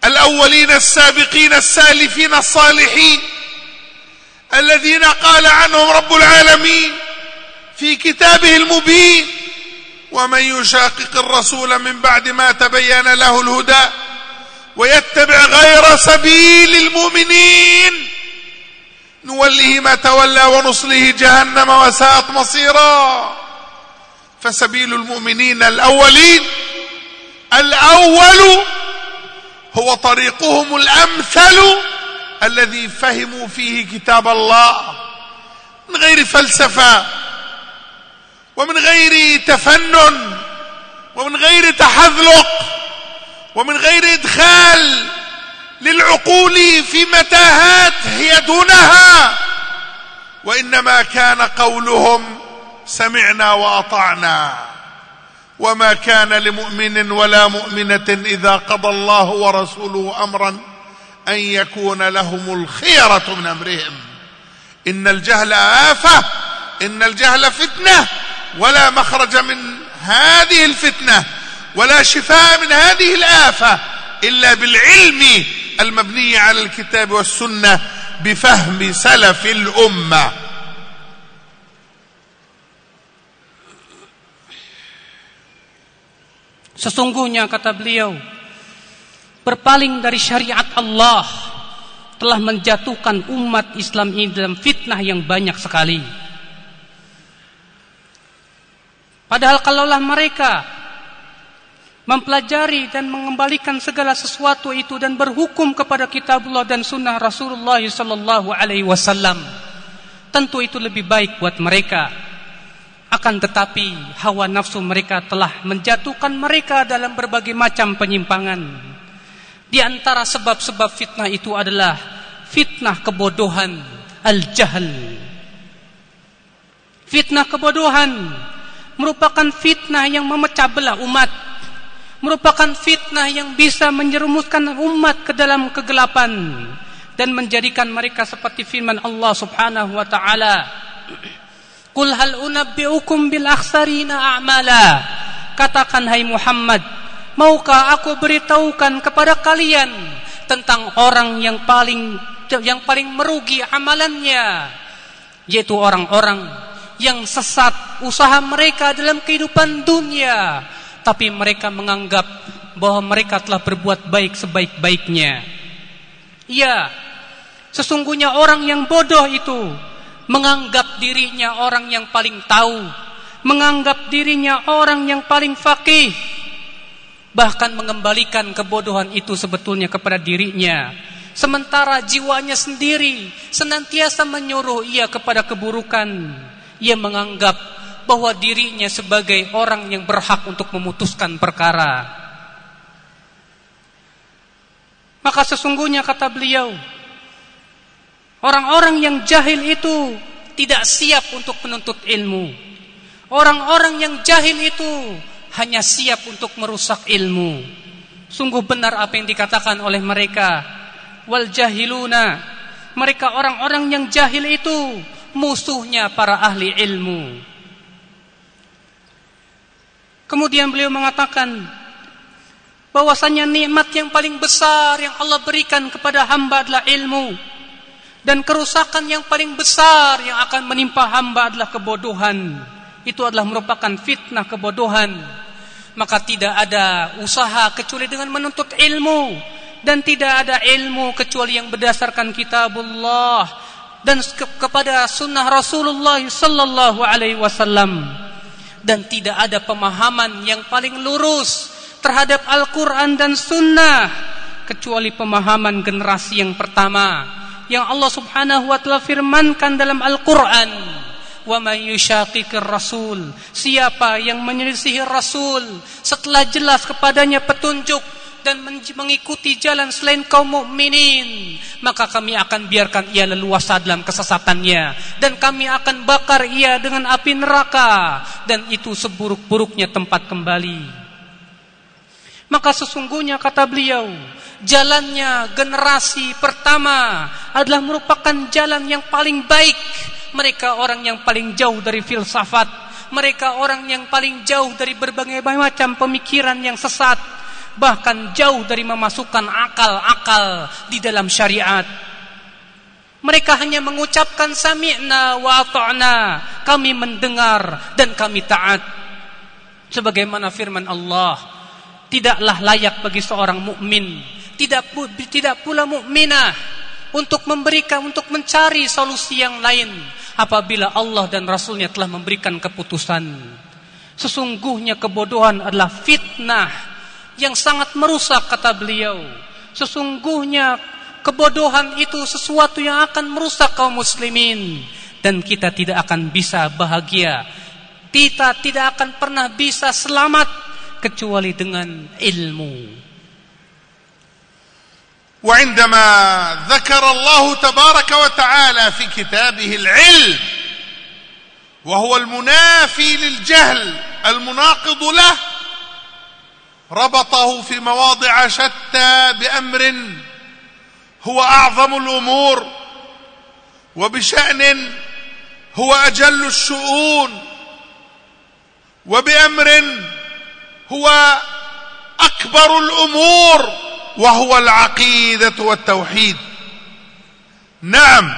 الأولين السابقين السالفين الصالحين الذين قال عنهم رب العالمين في كتابه المبين. ومن يشاقق الرسول من بعد ما تبين له الهدى ويتبع غير سبيل المؤمنين نوله ما تولى ونصله جهنم وساءت مصيرا. فسبيل المؤمنين الأولين الأول هو طريقهم الأمثل الذي فهموا فيه كتاب الله من غير فلسفة. ومن غير تفنن ومن غير تحذلق ومن غير إدخال للعقول في متاهات هي دونها. وإنما كان قولهم سمعنا وأطعنا. وما كان لمؤمن ولا مؤمنة إذا قضى الله ورسوله أمرا أن يكون لهم الخيرة من أمرهم. إن الجهل آفة إن الجهل فتنة. ولا مخرج من هذه الفتنه ولا شفاء من هذه الافه الا بالعلم المبني على الكتاب والسنة بفهم سلف الامه Sesungguhnya kata beliau berpaling dari syariat Allah telah menjatuhkan umat Islam ini dalam fitnah yang banyak sekali. Padahal kalaulah mereka mempelajari dan mengembalikan segala sesuatu itu dan berhukum kepada kitabullah dan sunnah Rasulullah sallallahu alaihi wasallam, tentu itu lebih baik buat mereka. Akan tetapi hawa nafsu mereka telah menjatuhkan mereka dalam berbagai macam penyimpangan. Di antara sebab-sebab fitnah itu adalah fitnah kebodohan, al-jahl. Fitnah kebodohan merupakan fitnah yang memecah belah umat merupakan fitnah yang bisa menjerumuskan umat ke dalam kegelapan dan menjadikan mereka seperti firman Allah Subhanahu wa taala. (clears throat) Qul hal unabbiukum bil akhsarina a'mala? Katakan hai Muhammad maukah aku beritahukan kepada kalian tentang orang yang paling yang paling merugi amalannya yaitu orang-orang yang sesat usaha mereka dalam kehidupan dunia. Tapi mereka menganggap bahwa mereka telah berbuat baik sebaik-baiknya. Iya sesungguhnya orang yang bodoh itu menganggap dirinya orang yang paling tahu menganggap dirinya orang yang paling fakih bahkan mengembalikan kebodohan itu sebetulnya kepada dirinya. Sementara jiwanya sendiri senantiasa menyuruh ia kepada keburukan ia menganggap bahwa dirinya sebagai orang yang berhak untuk memutuskan perkara. Maka sesungguhnya kata beliau, orang-orang yang jahil itu tidak siap untuk menuntut ilmu. Orang-orang yang jahil itu hanya siap untuk merusak ilmu. Sungguh benar apa yang dikatakan oleh mereka. Wal jahiluna. Mereka orang-orang yang jahil itu musuhnya para ahli ilmu. Kemudian beliau mengatakan bahwasanya nikmat yang paling besar yang Allah berikan kepada hamba adalah ilmu dan kerusakan yang paling besar yang akan menimpa hamba adalah kebodohan. Itu adalah merupakan fitnah kebodohan. Maka tidak ada usaha kecuali dengan menuntut ilmu dan tidak ada ilmu kecuali yang berdasarkan kitabullah dan ke kepada sunnah Rasulullah sallallahu alaihi wasallam. Dan tidak ada pemahaman yang paling lurus terhadap Al-Qur'an dan sunnah kecuali pemahaman generasi yang pertama yang Allah Subhanahu wa taala firmankan dalam Al-Qur'an. Wa may yushaqiqir rasul siapa yang menyelisihi rasul setelah jelas kepadanya petunjuk dan mengikuti jalan selain kaum mukminin maka kami akan biarkan ia leluasa dalam kesesatannya. Dan kami akan bakar ia dengan api neraka dan itu seburuk-buruknya tempat kembali. Maka sesungguhnya kata beliau jalannya generasi pertama adalah merupakan jalan yang paling baik. Mereka orang yang paling jauh dari filsafat. Mereka orang yang paling jauh dari berbagai macam pemikiran yang sesat bahkan jauh dari memasukkan akal-akal di dalam syariat. Mereka hanya mengucapkan sami'na wa ata'na, kami mendengar dan kami taat. Sebagaimana firman Allah, tidaklah layak bagi seorang mukmin, tidak tidak pula mukminah untuk memberikan untuk mencari solusi yang lain apabila Allah dan Rasulnya telah memberikan keputusan. Sesungguhnya kebodohan adalah fitnah yang sangat merusak kata beliau. Sesungguhnya kebodohan itu sesuatu yang akan merusak kaum muslimin dan kita tidak akan bisa bahagia. Kita tidak akan pernah bisa selamat kecuali dengan ilmu. وعندما ذكر الله تبارك وتعالى في كتابه العلم وهو المنافي للجهل المناقض له ربطه في مواضع شتى بأمر هو أعظم الأمور وبشأن هو أجل الشؤون وبأمر هو أكبر الأمور وهو العقيدة والتوحيد. نعم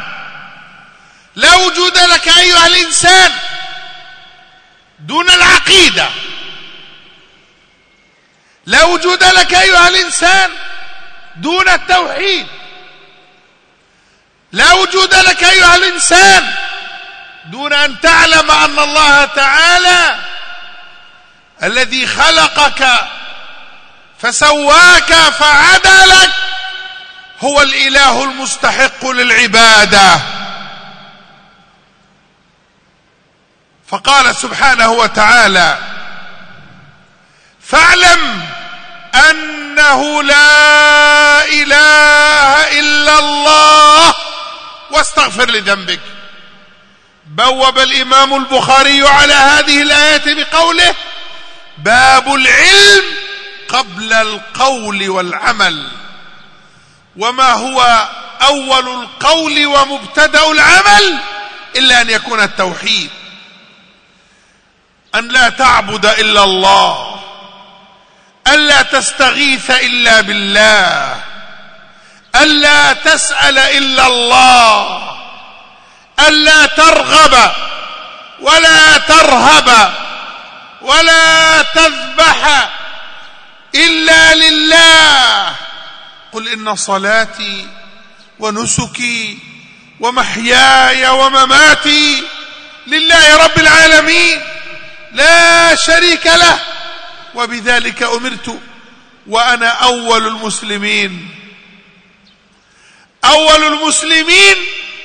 لا وجود لك أيها الإنسان دون العقيدة. لا وجود لك أيها الإنسان دون التوحيد. لا وجود لك أيها الإنسان دون أن تعلم أن الله تعالى الذي خلقك فسواك فعدلك هو الإله المستحق للعبادة. فقال سبحانه وتعالى فاعلم أنه لا إله إلا الله. واستغفر لذنبك. بوب الإمام البخاري على هذه الآية بقوله باب العلم قبل القول والعمل. وما هو أول القول ومبتدأ العمل إلا أن يكون التوحيد. أن لا تعبد إلا الله. ألا تستغيث إلا بالله. ألا تسأل إلا الله. ألا ترغب ولا ترهب ولا تذبح إلا لله. قل إن صلاتي ونسكي ومحياي ومماتي لله رب العالمين. لا شريك له. وبذلك أمرت وأنا أول المسلمين. أول المسلمين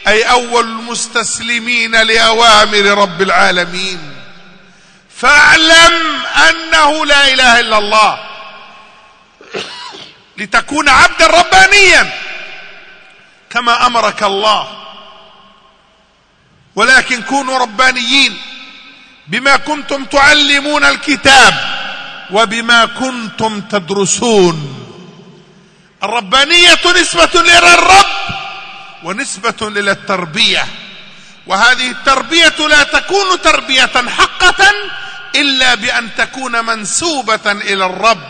أي أول المستسلمين لأوامر رب العالمين. فاعلم أنه لا إله إلا الله. لتكون عبدا ربانيا كما أمرك الله. ولكن كونوا ربانيين بما كنتم تعلمون الكتاب. وبما كنتم تدرسون. الربانية نسبة إلى الرب ونسبة إلى التربية. وهذه التربية لا تكون تربية حقة إلا بأن تكون منسوبة إلى الرب.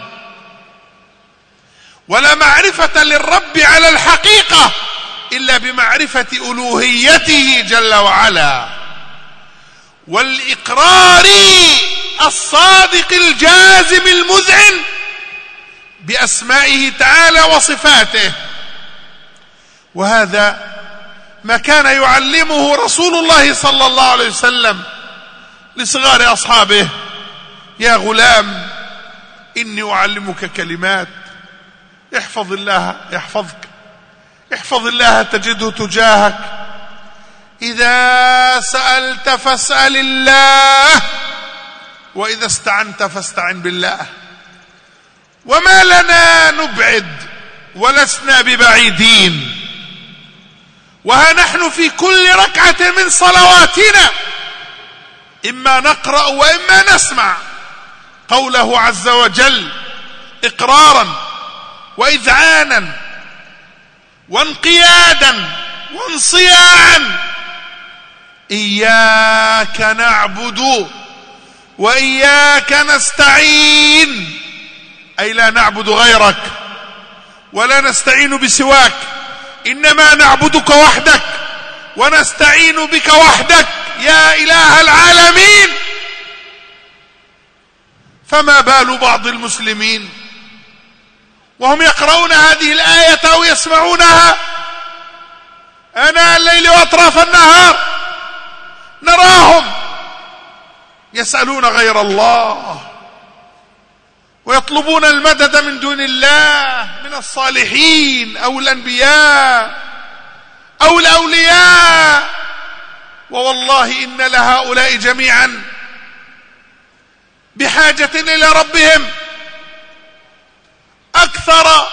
ولا معرفة للرب على الحقيقة إلا بمعرفة ألوهيته جل وعلا. والإقرار الصادق الجازم المذعن بأسمائه تعالى وصفاته. وهذا ما كان يعلمه رسول الله صلى الله عليه وسلم لصغار أصحابه. يا غلام إني أعلمك كلمات. احفظ الله يحفظك. احفظ الله تجده تجاهك. إذا سألت فاسأل الله. وإذا استعنت فاستعن بالله. وما لنا نبعد ولسنا ببعيدين. وها نحن في كل ركعة من صلواتنا. إما نقرأ وإما نسمع قوله عز وجل إقرارا وإذعانا وانقيادا وانصياعا. إياك نعبد وإياك نستعين. أي لا نعبد غيرك ولا نستعين بسواك. إنما نعبدك وحدك ونستعين بك وحدك. يا إله العالمين. فما بال بعض المسلمين وهم يقرؤون هذه الآية أو يسمعونها؟ اناء الليل وأطراف النهار نراهم. يسألون غير الله ويطلبون المدد من دون الله من الصالحين أو الأنبياء أو الأولياء ووالله إن لهؤلاء جميعا بحاجة إلى ربهم أكثر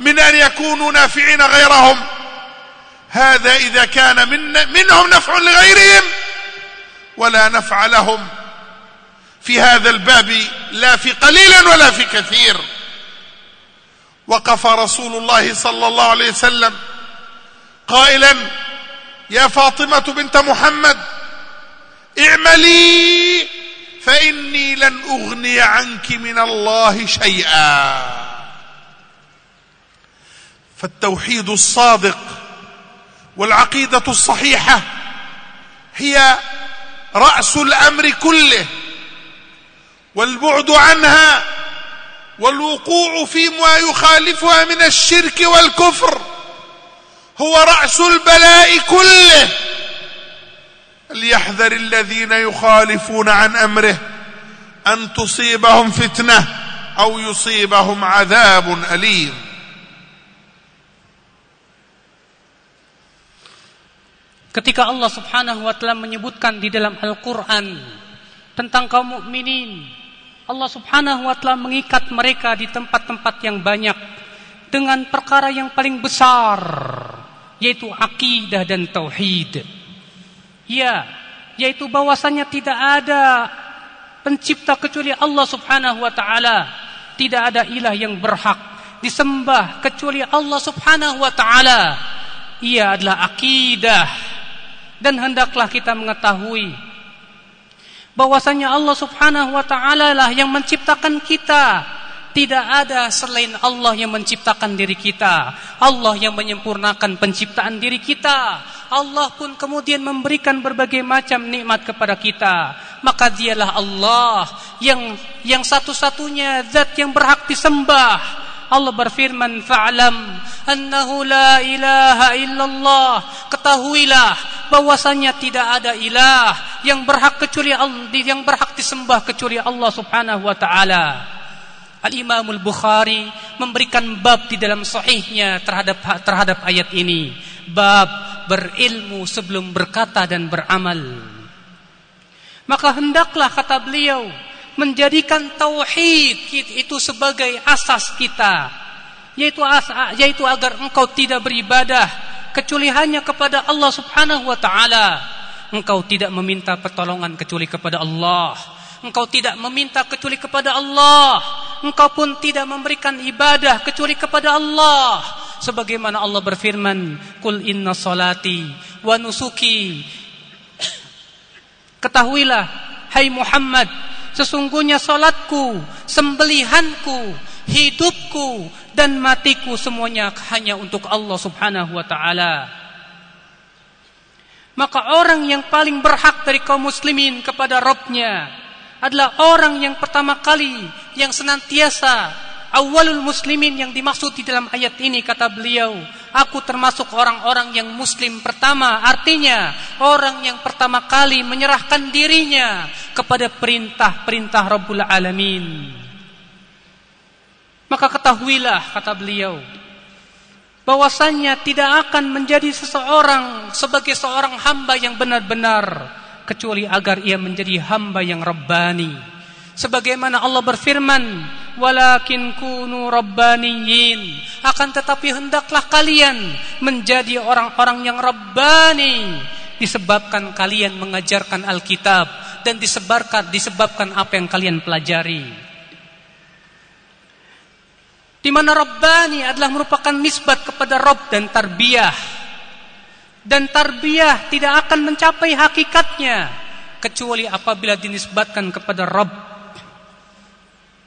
من أن يكونوا نافعين غيرهم هذا إذا كان من منهم نفع لغيرهم ولا نفع لهم في هذا الباب لا في قليل ولا في كثير. وقف رسول الله صلى الله عليه وسلم قائلا يا فاطمة بنت محمد اعملي فإني لن أغني عنك من الله شيئا. فالتوحيد الصادق والعقيدة الصحيحة هي رأس الأمر كله. والبعد عنها والوقوع فيما يخالفها من الشرك والكفر هو رأس البلاء كله. ليحذر الذين يخالفون عن أمره أن تصيبهم فتنة أو يصيبهم عذاب أليم. Ketika Allah Subhanahu wa taala menyebutkan di dalam Al-Qur'an tentang kaum mukminin, Allah Subhanahu wa taala mengikat mereka di tempat-tempat yang banyak dengan perkara yang paling besar yaitu akidah dan tauhid. Ya, yaitu bahwasanya tidak ada pencipta kecuali Allah Subhanahu wa taala. Tidak ada ilah yang berhak disembah kecuali Allah Subhanahu wa taala. Ia adalah akidah dan hendaklah kita mengetahui bahwasanya Allah Subhanahu wa taala lah yang menciptakan kita. Tidak ada selain Allah yang menciptakan diri kita. Allah yang menyempurnakan penciptaan diri kita. Allah pun kemudian memberikan berbagai macam nikmat kepada kita. Maka dialah Allah yang yang satu-satunya zat yang berhak disembah. Allah berfirman fa'lam annahu la ilaha illallah. Ketahuilah bahwasanya tidak ada ilah yang berhak kecuali Allah yang berhak disembah kecuali Allah Subhanahu wa taala. Al-Imam Al-Bukhari memberikan bab di dalam sahihnya terhadap terhadap ayat ini. Bab berilmu sebelum berkata dan beramal. Maka hendaklah kata beliau menjadikan tauhid itu sebagai asas kita yaitu yaitu agar engkau tidak beribadah kecuali hanya kepada Allah Subhanahu wa taala. Engkau tidak meminta pertolongan kecuali kepada Allah. Engkau tidak meminta kecuali kepada Allah. Engkau pun tidak memberikan ibadah kecuali kepada Allah. Sebagaimana Allah berfirman, "Qul inna salati wa nusuki" Ketahuilah, hai Muhammad, sesungguhnya salatku, sembelihanku, hidupku dan matiku semuanya hanya untuk Allah Subhanahu wa taala. Maka orang yang paling berhak dari kaum muslimin kepada Robnya adalah orang yang pertama kali yang senantiasa awalul muslimin yang dimaksud di dalam ayat ini kata beliau aku termasuk orang-orang yang muslim pertama. Artinya orang yang pertama kali menyerahkan dirinya kepada perintah-perintah Rabbul Alamin. Maka ketahuilah kata beliau bahwasanya tidak akan menjadi seseorang sebagai seorang hamba yang benar-benar kecuali agar ia menjadi hamba yang rabbani sebagaimana Allah berfirman walakin kunu rabbaniyin akan tetapi hendaklah kalian menjadi orang-orang yang rabbani disebabkan kalian mengajarkan Alkitab dan disebarkan disebabkan apa yang kalian pelajari di mana Rabbani adalah merupakan nisbat kepada Rabb dan tarbiyah. Dan tarbiyah tidak akan mencapai hakikatnya kecuali apabila dinisbatkan kepada Rabb.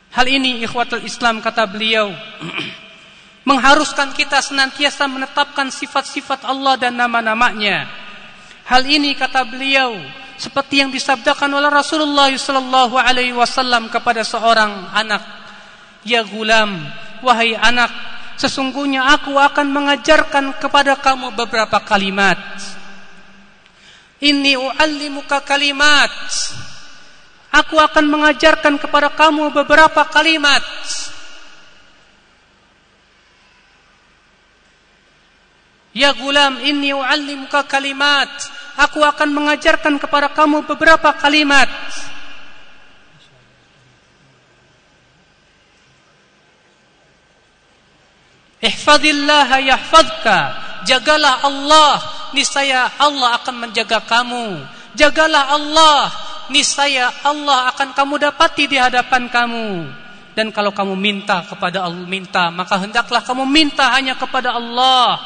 Hal ini ikhwatul Islam kata beliau (clears throat) mengharuskan kita senantiasa menetapkan sifat-sifat Allah dan nama-namanya. Hal ini kata beliau seperti yang disabdakan oleh Rasulullah sallallahu alaihi wasallam kepada seorang anak, "Ya gulam, wahai anak, sesungguhnya aku akan mengajarkan kepada kamu beberapa kalimat. Inni uallimuka kalimat. Aku akan mengajarkan kepada kamu beberapa kalimat. Ya gulam, inni u'allimuka kalimat. Aku akan mengajarkan kepada kamu beberapa kalimat. Ihfadillaha yahfadka. Jagalah Allah, niscaya Allah akan menjaga kamu. Jagalah Allah, niscaya Allah akan kamu dapati di hadapan kamu. Dan kalau kamu minta kepada Allah minta, maka hendaklah kamu minta hanya kepada Allah.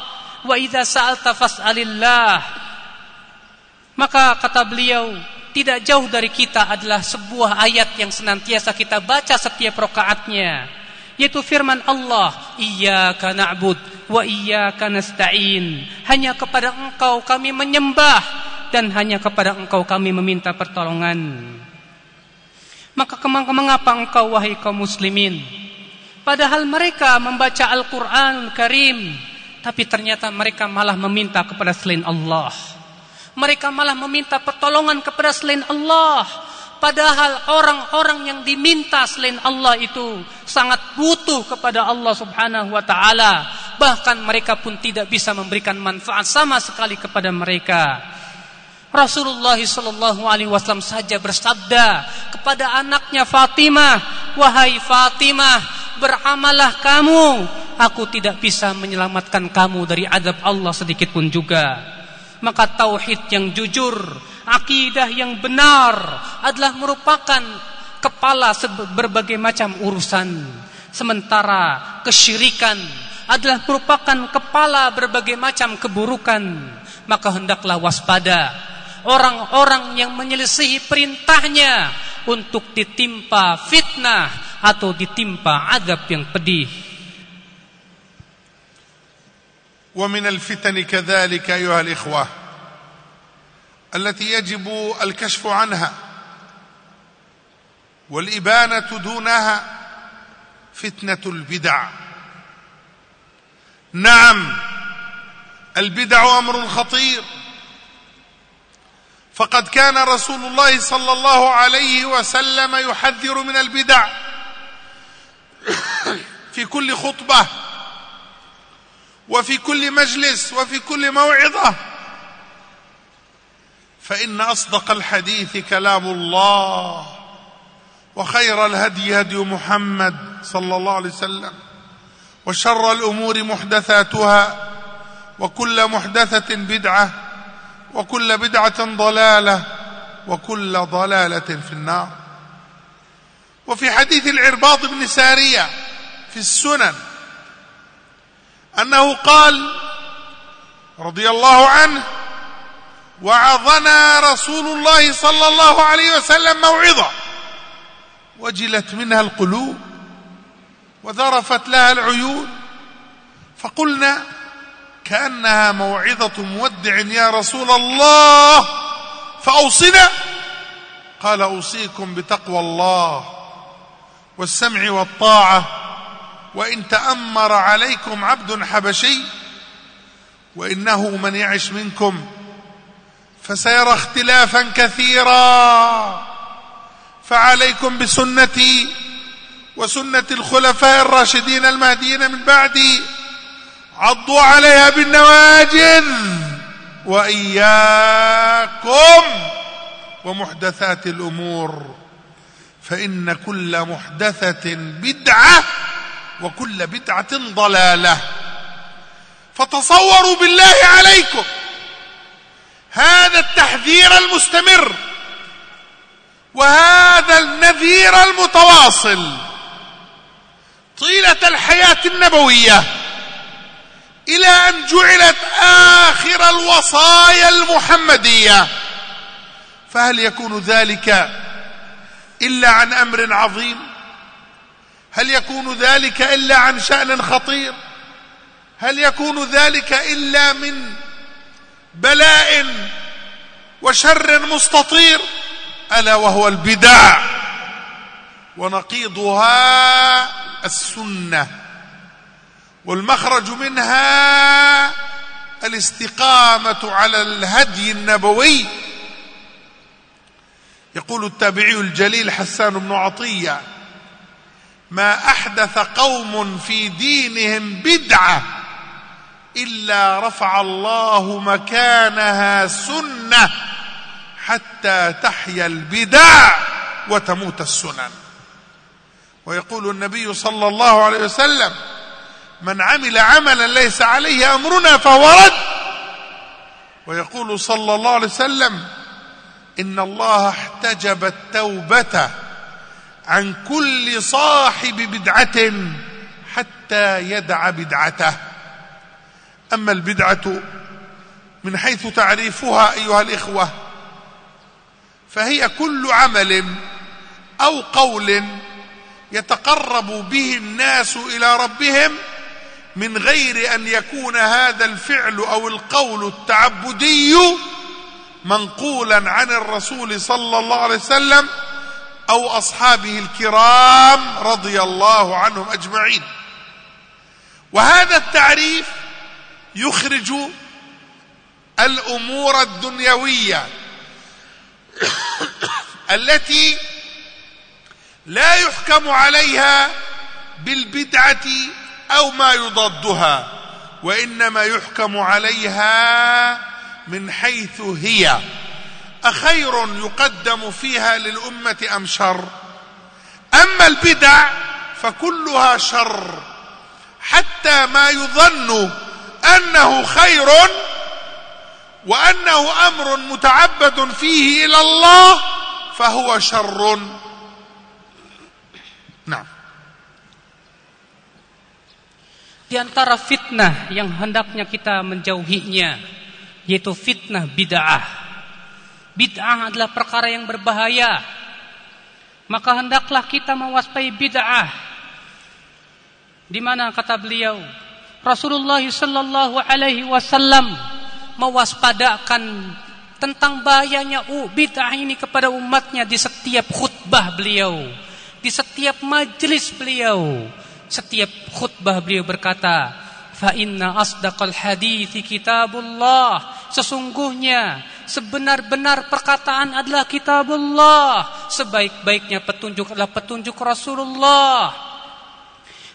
Wa idza sa'alta fas'alillah. Maka kata beliau, tidak jauh dari kita adalah sebuah ayat yang senantiasa kita baca setiap rakaatnya, yaitu firman Allah, "Iyyaka na'bud wa iyyaka nasta'in." Hanya kepada Engkau kami menyembah dan hanya kepada Engkau kami meminta pertolongan. Maka mengapa engkau wahai kaum muslimin padahal mereka membaca Al-Qur'an Karim tapi ternyata mereka malah meminta kepada selain Allah mereka malah meminta pertolongan kepada selain Allah. Padahal orang-orang yang diminta selain Allah itu sangat butuh kepada Allah Subhanahu wa taala. Bahkan mereka pun tidak bisa memberikan manfaat sama sekali kepada mereka. Rasulullah sallallahu alaihi wasallam saja bersabda kepada anaknya Fatimah, "Wahai Fatimah, beramalah kamu, aku tidak bisa menyelamatkan kamu dari azab Allah sedikit pun juga." maka tauhid yang jujur, akidah yang benar adalah merupakan kepala berbagai macam urusan. Sementara kesyirikan adalah merupakan kepala berbagai macam keburukan. Maka hendaklah waspada orang-orang yang menyelisihi perintahnya untuk ditimpa fitnah atau ditimpa adab yang pedih. ومن الفتن كذلك ايها الاخوه التي يجب الكشف عنها والابانه دونها فتنه البدع نعم البدع أمر خطير فقد كان رسول الله صلى الله عليه وسلم يحذر من البدع في كل خطبة وفي كل مجلس وفي كل موعظة. فإن أصدق الحديث كلام الله وخير الهدي هدي محمد صلى الله عليه وسلم وشر الأمور محدثاتها وكل محدثة بدعة وكل بدعة ضلالة وكل ضلالة في النار. وفي حديث العرباض بن سارية في السنن أنه قال رضي الله عنه وعظنا رسول الله صلى الله عليه وسلم موعظة وجلت منها القلوب وذرفت لها العيون فقلنا كأنها موعظة مودع يا رسول الله! فأوصنا! قال أوصيكم بتقوى الله والسمع والطاعة وإن تأمر عليكم عبد حبشي وإنه من يعش منكم فسيرى اختلافا كثيرا. فعليكم بسنتي وسنة الخلفاء الراشدين المهديين من بعدي عضوا عليها بالنواجذ وإياكم ومحدثات الأمور فإن كل محدثة بدعة وكل بدعة ضلالة. فتصوروا بالله عليكم هذا التحذير المستمر وهذا النذير المتواصل طيلة الحياة النبوية. إلى أن جعلت آخر الوصايا المحمدية. فهل يكون ذلك إلا عن أمر عظيم؟ هل يكون ذلك إلا عن شأن خطير؟ هل يكون ذلك إلا من بلاء وشر مستطير؟ ألا وهو البدع ونقيضها السنة. والمخرج منها الاستقامة على الهدي النبوي. يقول التابعي الجليل حسان بن عطية ما أحدث قوم في دينهم بدعة إلا رفع الله مكانها سنة حتى تحيا البدع وتموت السنن. ويقول النبي صلى الله عليه وسلم من عمل عملا ليس عليه أمرنا فهو رد. ويقول صلى الله عليه وسلم إن الله احتجب التوبة عن كل صاحب بدعة حتى يدع بدعته. أما البدعة من حيث تعريفها أيها الإخوة فهي كل عمل أو قول يتقرب به الناس إلى ربهم من غير أن يكون هذا الفعل أو القول التعبدي منقولا عن الرسول صلى الله عليه وسلم أو أصحابه الكرام رضي الله عنهم أجمعين. وهذا التعريف يخرج الأمور الدنيوية (coughs) التي لا يحكم عليها بالبدعة أو ما يضادها وإنما يحكم عليها من حيث هي. أخير يقدم فيها للأمة أم شر؟ أما البدع فكلها شر حتى ما يظن أنه خير وأنه أمر متعبد فيه إلى الله فهو شر. Di antara fitnah yang hendaknya kita menjauhinya yaitu fitnah bid'ah. Bid'ah adalah perkara yang berbahaya. Maka hendaklah kita mewaspai bid'ah. Di mana kata beliau Rasulullah sallallahu alaihi wasallam mewaspadakan tentang bahayanya bid'ah ini kepada umatnya di setiap khutbah beliau, di setiap majelis beliau setiap khutbah beliau berkata, "Fa inna asdaqal hadithi kitabullah." Sesungguhnya sebenar-benar perkataan adalah kitabullah. Sebaik-baiknya petunjuk adalah petunjuk Rasulullah.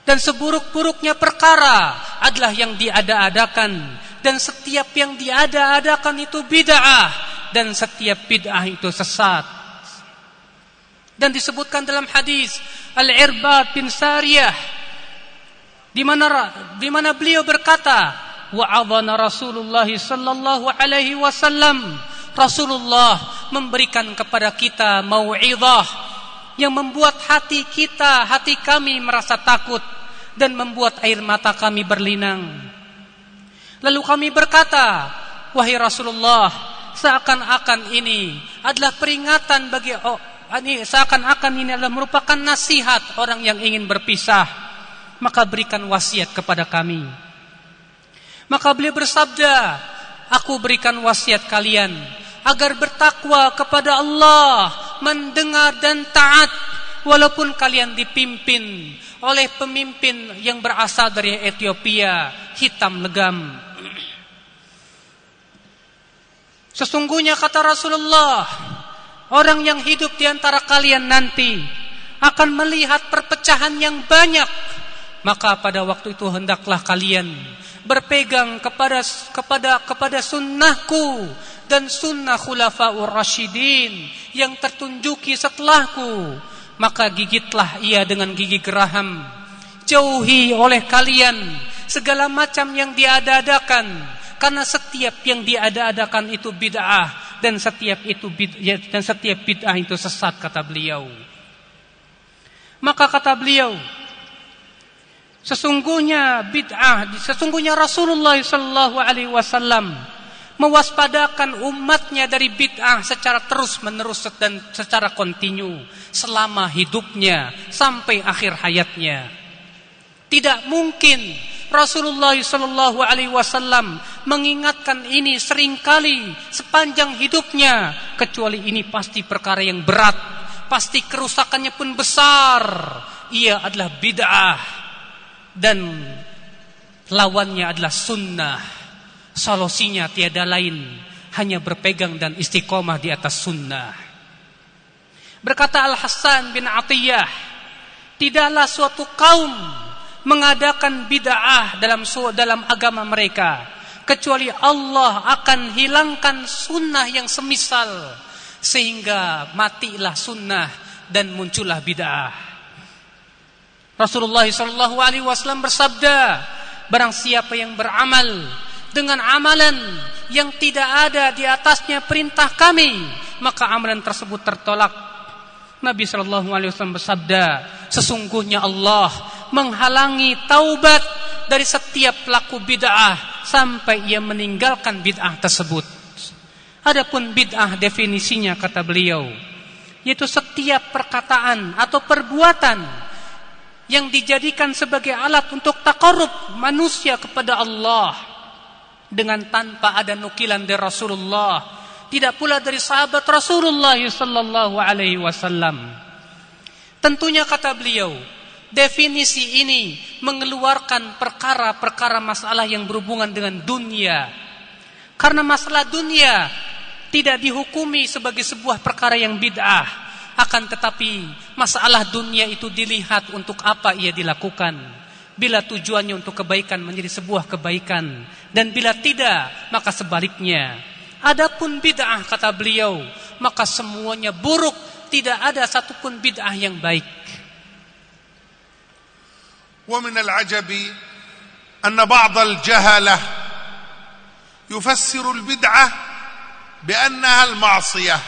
Dan seburuk-buruknya perkara adalah yang diada-adakan dan setiap yang diada-adakan itu bid'ah dan setiap bid'ah itu sesat. Dan disebutkan dalam hadis Al-Irbad bin Sariyah di mana di mana beliau berkata wa'adhana Rasulullah sallallahu alaihi wasallam. Rasulullah memberikan kepada kita mau'izah yang membuat hati kita hati kami merasa takut dan membuat air mata kami berlinang. Lalu kami berkata wahai Rasulullah seakan-akan ini adalah peringatan bagi oh, ini seakan-akan ini adalah merupakan nasihat orang yang ingin berpisah maka berikan wasiat kepada kami. Maka beliau bersabda, aku berikan wasiat kalian agar bertakwa kepada Allah, mendengar dan taat walaupun kalian dipimpin oleh pemimpin yang berasal dari Ethiopia, hitam legam. Sesungguhnya kata Rasulullah, orang yang hidup di antara kalian nanti akan melihat perpecahan yang banyak maka pada waktu itu hendaklah kalian berpegang kepada kepada kepada sunnahku dan sunnah khulafaur rasyidin yang tertunjuki setelahku. Maka gigitlah ia dengan gigi geraham. Jauhi oleh kalian segala macam yang diada-adakan. Karena setiap yang diada-adakan itu bid'ah dan setiap itu bid'ah dan setiap bid'ah itu sesat kata beliau. Maka kata beliau Sesungguhnya bid'ah, sesungguhnya Rasulullah sallallahu alaihi wasallam mewaspadakan umatnya dari bid'ah secara terus-menerus dan secara kontinu selama hidupnya sampai akhir hayatnya. Tidak mungkin Rasulullah sallallahu alaihi wasallam mengingatkan ini sering kali sepanjang hidupnya kecuali ini pasti perkara yang berat, pasti kerusakannya pun besar. Ia adalah bid'ah dan lawannya adalah sunnah. Solusinya tiada lain hanya berpegang dan istiqomah di atas sunnah. Berkata Al-Hasan bin Atiyah, tidaklah suatu kaum mengadakan bid'ah dalam dalam agama mereka kecuali Allah akan hilangkan sunnah yang semisal sehingga matilah sunnah dan muncullah bid'ah. Rasulullah wasallam bersabda, barang siapa yang beramal dengan amalan yang tidak ada di atasnya perintah kami, maka amalan tersebut tertolak. Nabi wasallam bersabda, sesungguhnya Allah menghalangi taubat dari setiap pelaku bid'ah sampai ia meninggalkan bid'ah tersebut. Adapun bid'ah definisinya kata beliau yaitu setiap perkataan atau perbuatan yang dijadikan sebagai alat untuk takarub manusia kepada Allah. Dengan tanpa ada nukilan dari Rasulullah. Tidak pula dari sahabat Rasulullah sallallahu alaihi wasallam. Tentunya kata beliau definisi ini mengeluarkan perkara-perkara masalah yang berhubungan dengan dunia. Karena masalah dunia tidak dihukumi sebagai sebuah perkara yang bid'ah akan tetapi masalah dunia itu dilihat untuk apa ia dilakukan bila tujuannya untuk kebaikan menjadi sebuah kebaikan dan bila tidak maka sebaliknya adapun bid'ah kata beliau maka semuanya buruk tidak ada satupun bid'ah yang baik ومن العجب أن بعض الجهلة يفسر البدعة بانها المعصيه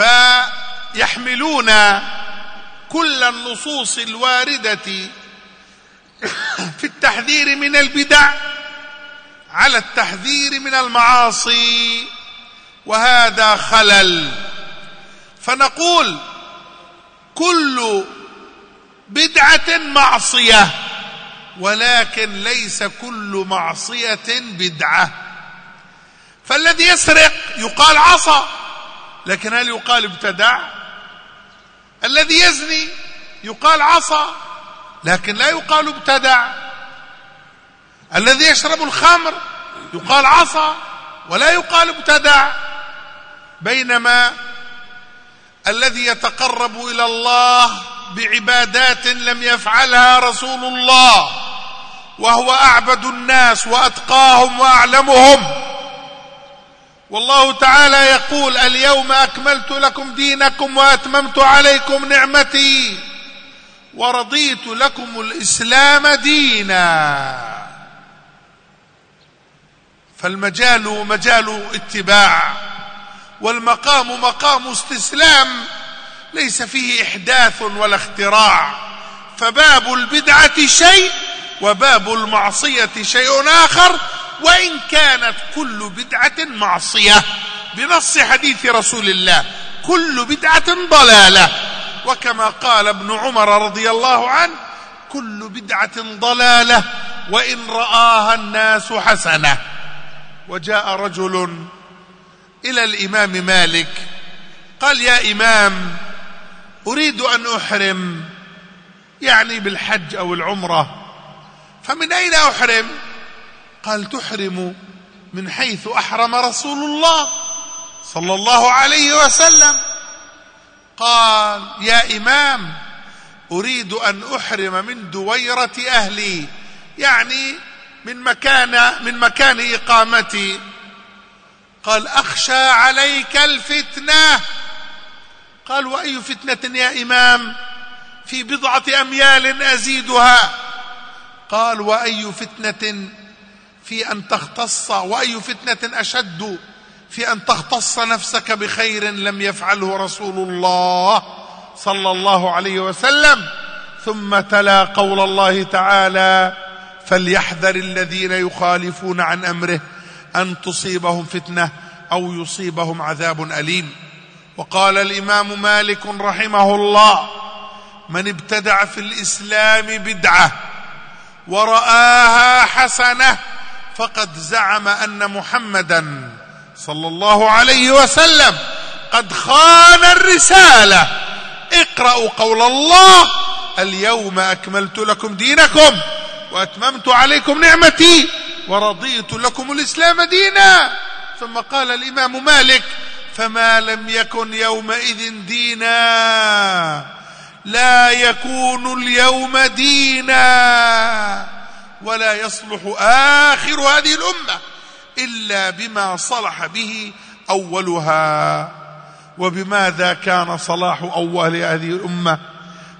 فيحملون كل النصوص الواردة في التحذير من البدع على التحذير من المعاصي وهذا خلل. فنقول كل بدعة معصية ولكن ليس كل معصية بدعة. فالذي يسرق يقال عصى لكن هل يقال ابتدع؟ الذي يزني يقال عصى لكن لا يقال ابتدع. الذي يشرب الخمر يقال عصى ولا يقال ابتدع. بينما الذي يتقرب إلى الله بعبادات لم يفعلها رسول الله وهو أعبد الناس وأتقاهم وأعلمهم. والله تعالى يقول اليوم أكملت لكم دينكم وأتممت عليكم نعمتي ورضيت لكم الإسلام دينا. فالمجال مجال اتباع والمقام مقام استسلام ليس فيه إحداث ولا اختراع. فباب البدعة شيء وباب المعصية شيء آخر وإن كانت كل بدعة معصية. بنص حديث رسول الله كل بدعة ضلالة. وكما قال ابن عمر رضي الله عنه كل بدعة ضلالة وإن رآها الناس حسنة. وجاء رجل إلى الإمام مالك قال يا إمام أريد أن أحرم يعني بالحج أو العمرة فمن أين أحرم؟ قال تحرم من حيث أحرم رسول الله صلى الله عليه وسلم. قال يا إمام أريد أن أحرم من دويرة أهلي يعني من مكان من مكان إقامتي. قال أخشى عليك الفتنة. قال وأي فتنة يا إمام؟ في بضعة أميال أزيدها. قال وأي فتنة في أن تختص وأي فتنة أشد في أن تختص نفسك بخير لم يفعله رسول الله صلى الله عليه وسلم. ثم تلا قول الله تعالى فليحذر الذين يخالفون عن أمره أن تصيبهم فتنة أو يصيبهم عذاب أليم. وقال الإمام مالك رحمه الله من ابتدع في الإسلام بدعة ورآها حسنة فقد زعم أن محمدا صلى الله عليه وسلم قد خان الرسالة. اقرأوا قول الله اليوم أكملت لكم دينكم وأتممت عليكم نعمتي ورضيت لكم الإسلام دينا. ثم قال الإمام مالك فما لم يكن يومئذ دينا. لا يكون اليوم دينا. ولا يصلح آخر هذه الأمة إلا بما صلح به أولها. وبماذا كان صلاح أول هذه الأمة؟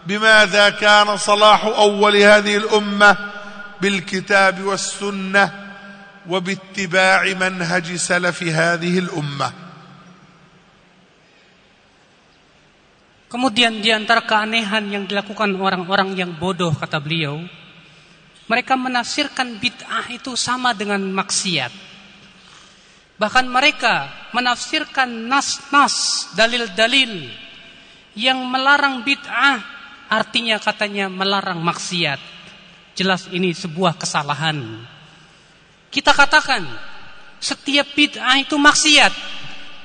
بماذا كان صلاح أول هذه الأمة؟ بالكتاب والسنة وباتباع منهج سلف هذه الأمة. Kemudian di antara keanehan yang dilakukan orang-orang yang bodoh kata beliau, mereka menafsirkan bid'ah itu sama dengan maksiat. Bahkan mereka menafsirkan nas-nas, dalil-dalil yang melarang bid'ah artinya katanya melarang maksiat. Jelas ini sebuah kesalahan. Kita katakan setiap bid'ah itu maksiat,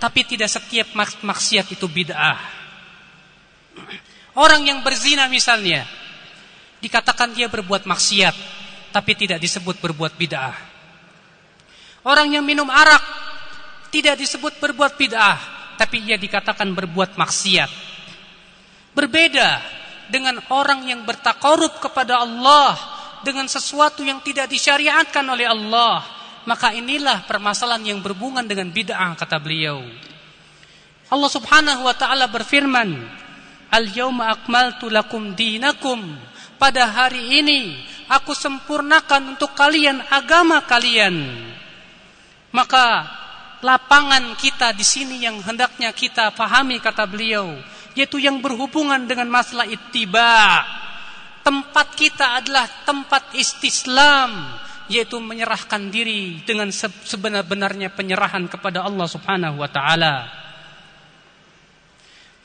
tapi tidak setiap maksiat itu bid'ah. Orang yang berzina misalnya dikatakan dia berbuat maksiat tapi tidak disebut berbuat bid'ah. Orang yang minum arak tidak disebut berbuat bid'ah tapi ia dikatakan berbuat maksiat. Berbeda dengan orang yang bertakarub kepada Allah dengan sesuatu yang tidak disyariatkan oleh Allah, maka inilah permasalahan yang berhubungan dengan bid'ah kata beliau. Allah Subhanahu wa taala berfirman, Al-yawma akmaltu lakum dinakum. Pada hari ini aku sempurnakan untuk kalian agama kalian. Maka lapangan kita di sini yang hendaknya kita pahami kata beliau, yaitu yang berhubungan dengan masalah ittiba. Tempat kita adalah tempat istislam, yaitu menyerahkan diri dengan sebenar-benarnya penyerahan kepada Allah Subhanahu wa taala.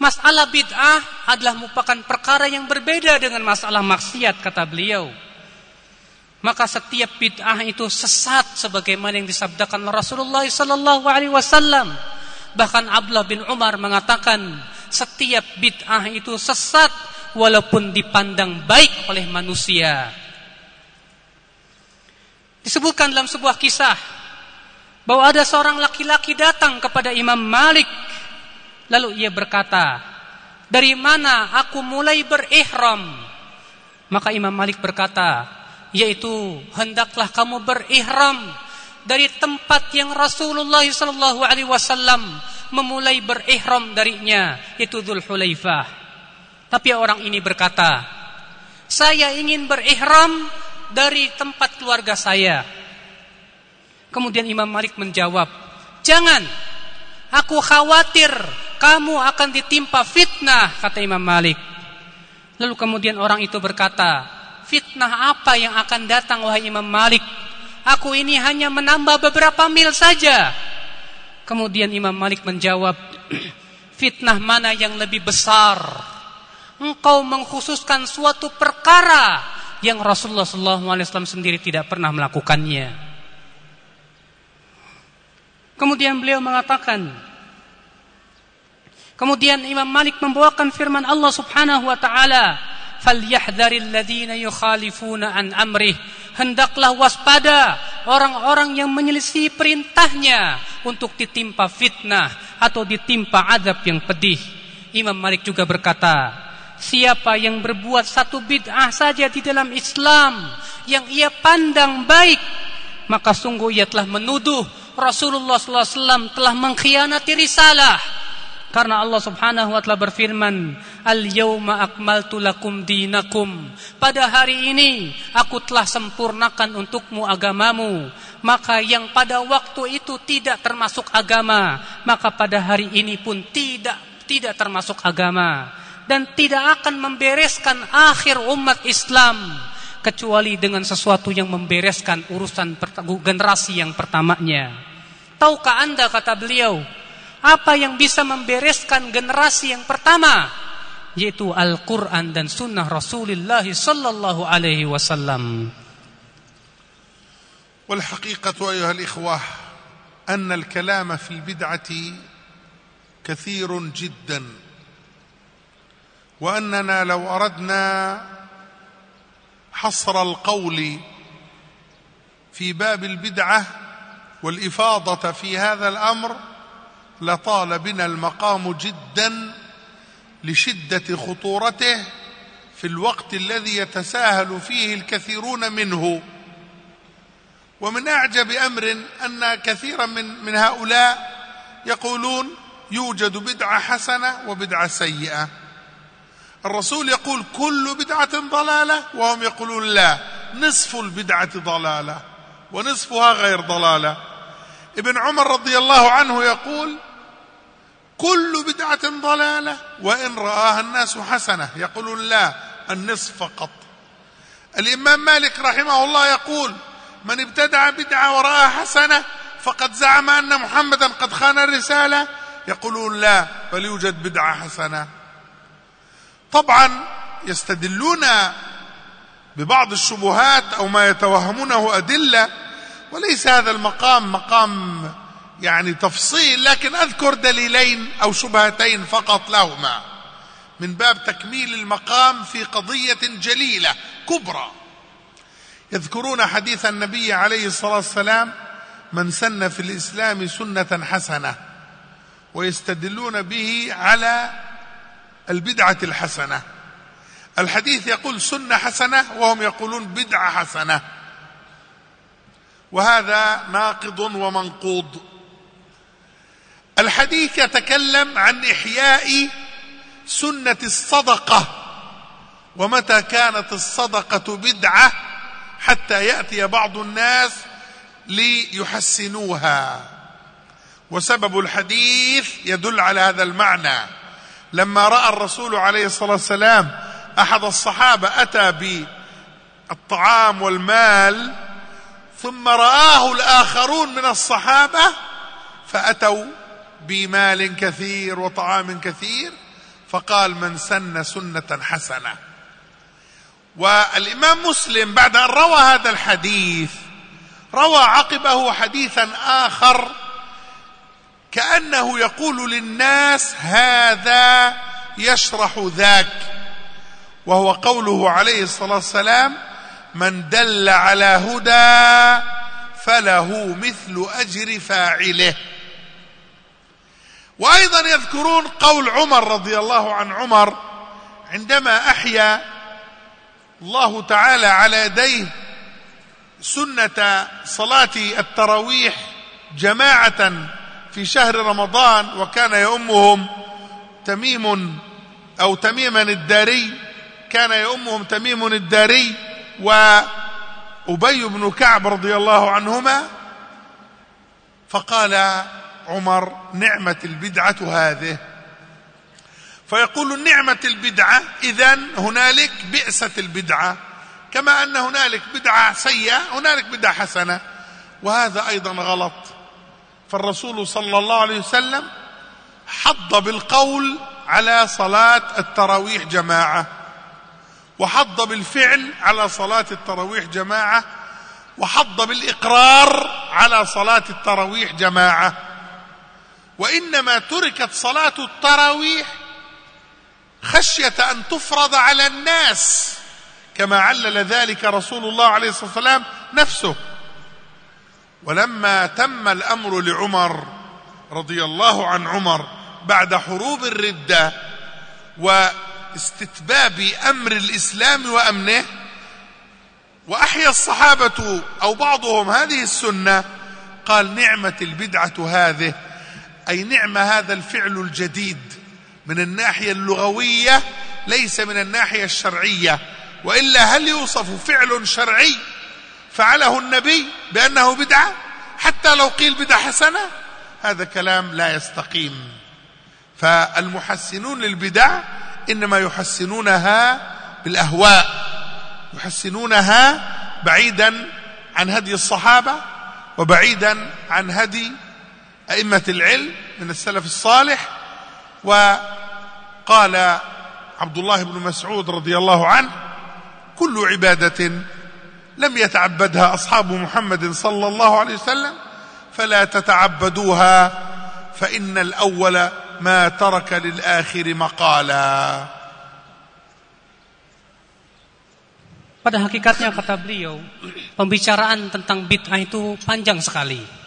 Masalah bid'ah adalah merupakan perkara yang berbeda dengan masalah maksiat kata beliau. Maka setiap bid'ah itu sesat sebagaimana yang disabdakan Rasulullah sallallahu alaihi. Bahkan Abdullah bin Umar mengatakan setiap bid'ah itu sesat walaupun dipandang baik oleh manusia. Disebutkan dalam sebuah kisah bahwa ada seorang laki-laki datang kepada Imam Malik Lalu ia berkata, dari mana aku mulai berihram? Maka Imam Malik berkata, yaitu hendaklah kamu berihram dari tempat yang Rasulullah sallallahu alaihi wasallam memulai berihram darinya, yaitu Dzul Hulaifah. Tapi orang ini berkata, saya ingin berihram dari tempat keluarga saya. Kemudian Imam Malik menjawab, jangan, aku khawatir kamu akan ditimpa fitnah kata Imam Malik. Lalu kemudian orang itu berkata, fitnah apa yang akan datang wahai Imam Malik? Aku ini hanya menambah beberapa mil saja. Kemudian Imam Malik menjawab, (clears throat) fitnah mana yang lebih besar? Engkau mengkhususkan suatu perkara yang Rasulullah SAW sendiri tidak pernah melakukannya. Kemudian beliau mengatakan, Kemudian Imam Malik membawakan firman Allah Subhanahu wa taala, "Falyahdharil ladzina yukhalifuna an amrih." Hendaklah waspada orang-orang yang menyelisih perintahnya untuk ditimpa fitnah atau ditimpa adab yang pedih. Imam Malik juga berkata, Siapa yang berbuat satu bid'ah saja di dalam Islam yang ia pandang baik, maka sungguh ia telah menuduh Rasulullah SAW telah mengkhianati risalah karena Allah Subhanahu wa taala berfirman, "Al-yauma akmaltu lakum dinakum." Pada hari ini aku telah sempurnakan untukmu agamamu. Maka yang pada waktu itu tidak termasuk agama, maka pada hari ini pun tidak tidak termasuk agama dan tidak akan membereskan akhir umat Islam kecuali dengan sesuatu yang membereskan urusan generasi yang pertamanya. Tahukah Anda kata beliau, apa yang bisa membereskan generasi yang pertama yaitu Al-Qur'an dan sunnah Rasulullah sallallahu alaihi wasallam. والحقيقة أيها الإخوة أن الكلام في البدعة كثير جدا وأننا لو أردنا حصر القول في باب البدعة والإفاضة في هذا الأمر لطال بنا المقام جدا لشدة خطورته في الوقت الذي يتساهل فيه الكثيرون منه. ومن أعجب أمر أن كثيرا من من هؤلاء يقولون يوجد بدعة حسنة وبدعة سيئة. الرسول يقول كل بدعة ضلالة وهم يقولون لا نصف البدعة ضلالة ونصفها غير ضلالة. ابن عمر رضي الله عنه يقول كل بدعة ضلالة وإن رآها الناس حسنة يقولون لا النصف فقط. الإمام مالك رحمه الله يقول من ابتدع بدعة ورآها حسنة فقد زعم أن محمدا قد خان الرسالة. يقولون لا بل يوجد بدعة حسنة. طبعا يستدلون ببعض الشبهات أو ما يتوهمونه أدلة وليس هذا المقام مقام يعني تفصيل لكن أذكر دليلين أو شبهتين فقط لهما. من باب تكميل المقام في قضية جليلة كبرى. يذكرون حديث النبي عليه الصلاة والسلام من سن في الإسلام سنة حسنة ويستدلون به على البدعة الحسنة. الحديث يقول سنة حسنة وهم يقولون بدعة حسنة. وهذا ناقض ومنقوض. الحديث يتكلم عن إحياء سنة الصدقة ومتى كانت الصدقة بدعة حتى يأتي بعض الناس ليحسنوها. وسبب الحديث يدل على هذا المعنى. لما رأى الرسول عليه الصلاة والسلام أحد الصحابة أتى بالطعام والمال ثم رآه الآخرون من الصحابة فأتوا بمال كثير وطعام كثير فقال من سن سنة حسنة. والإمام مسلم بعد أن روى هذا الحديث روى عقبه حديثا آخر كأنه يقول للناس هذا يشرح ذاك وهو قوله عليه الصلاة والسلام من دل على هدى فله مثل أجر فاعله وأيضا يذكرون قول عمر رضي الله عن عمر عندما أحيا الله تعالى على يديه سنة صلاة التراويح جماعة في شهر رمضان وكان يؤمهم تميم أو تميما الداري كان يؤمهم تميم الداري وأبي بن كعب رضي الله عنهما فقال عمر نعمة البدعة هذه. فيقول نعمة البدعة إذا هنالك بئسة البدعة. كما أن هنالك بدعة سيئة هنالك بدعة حسنة. وهذا أيضا غلط. فالرسول صلى الله عليه وسلم حض بالقول على صلاة التراويح جماعة. وحض بالفعل على صلاة التراويح جماعة. وحض بالإقرار على صلاة التراويح جماعة. وإنما تركت صلاة التراويح خشية أن تفرض على الناس كما علل ذلك رسول الله عليه الصلاة والسلام نفسه. ولما تم الأمر لعمر رضي الله عن عمر بعد حروب الردة و استتباب أمر الإسلام وأمنه وأحيا الصحابة أو بعضهم هذه السنة قال نعمه البدعة هذه أي نعم هذا الفعل الجديد من الناحية اللغوية ليس من الناحية الشرعية وإلا هل يوصف فعل شرعي فعله النبي بأنه بدعة؟ حتى لو قيل بدعة حسنة هذا كلام لا يستقيم. فالمحسنون للبدع إنما يحسنونها بالأهواء يحسنونها بعيدا عن هدي الصحابة وبعيدا عن هدي أئمة العلم من السلف الصالح وقال عبد الله بن مسعود رضي الله عنه كل عبادة لم يتعبدها أصحاب محمد صلى الله عليه وسلم فلا تتعبدوها فإن الأول ما ترك للآخر مقالا Pada hakikatnya kata beliau, pembicaraan tentang bid'ah itu panjang sekali.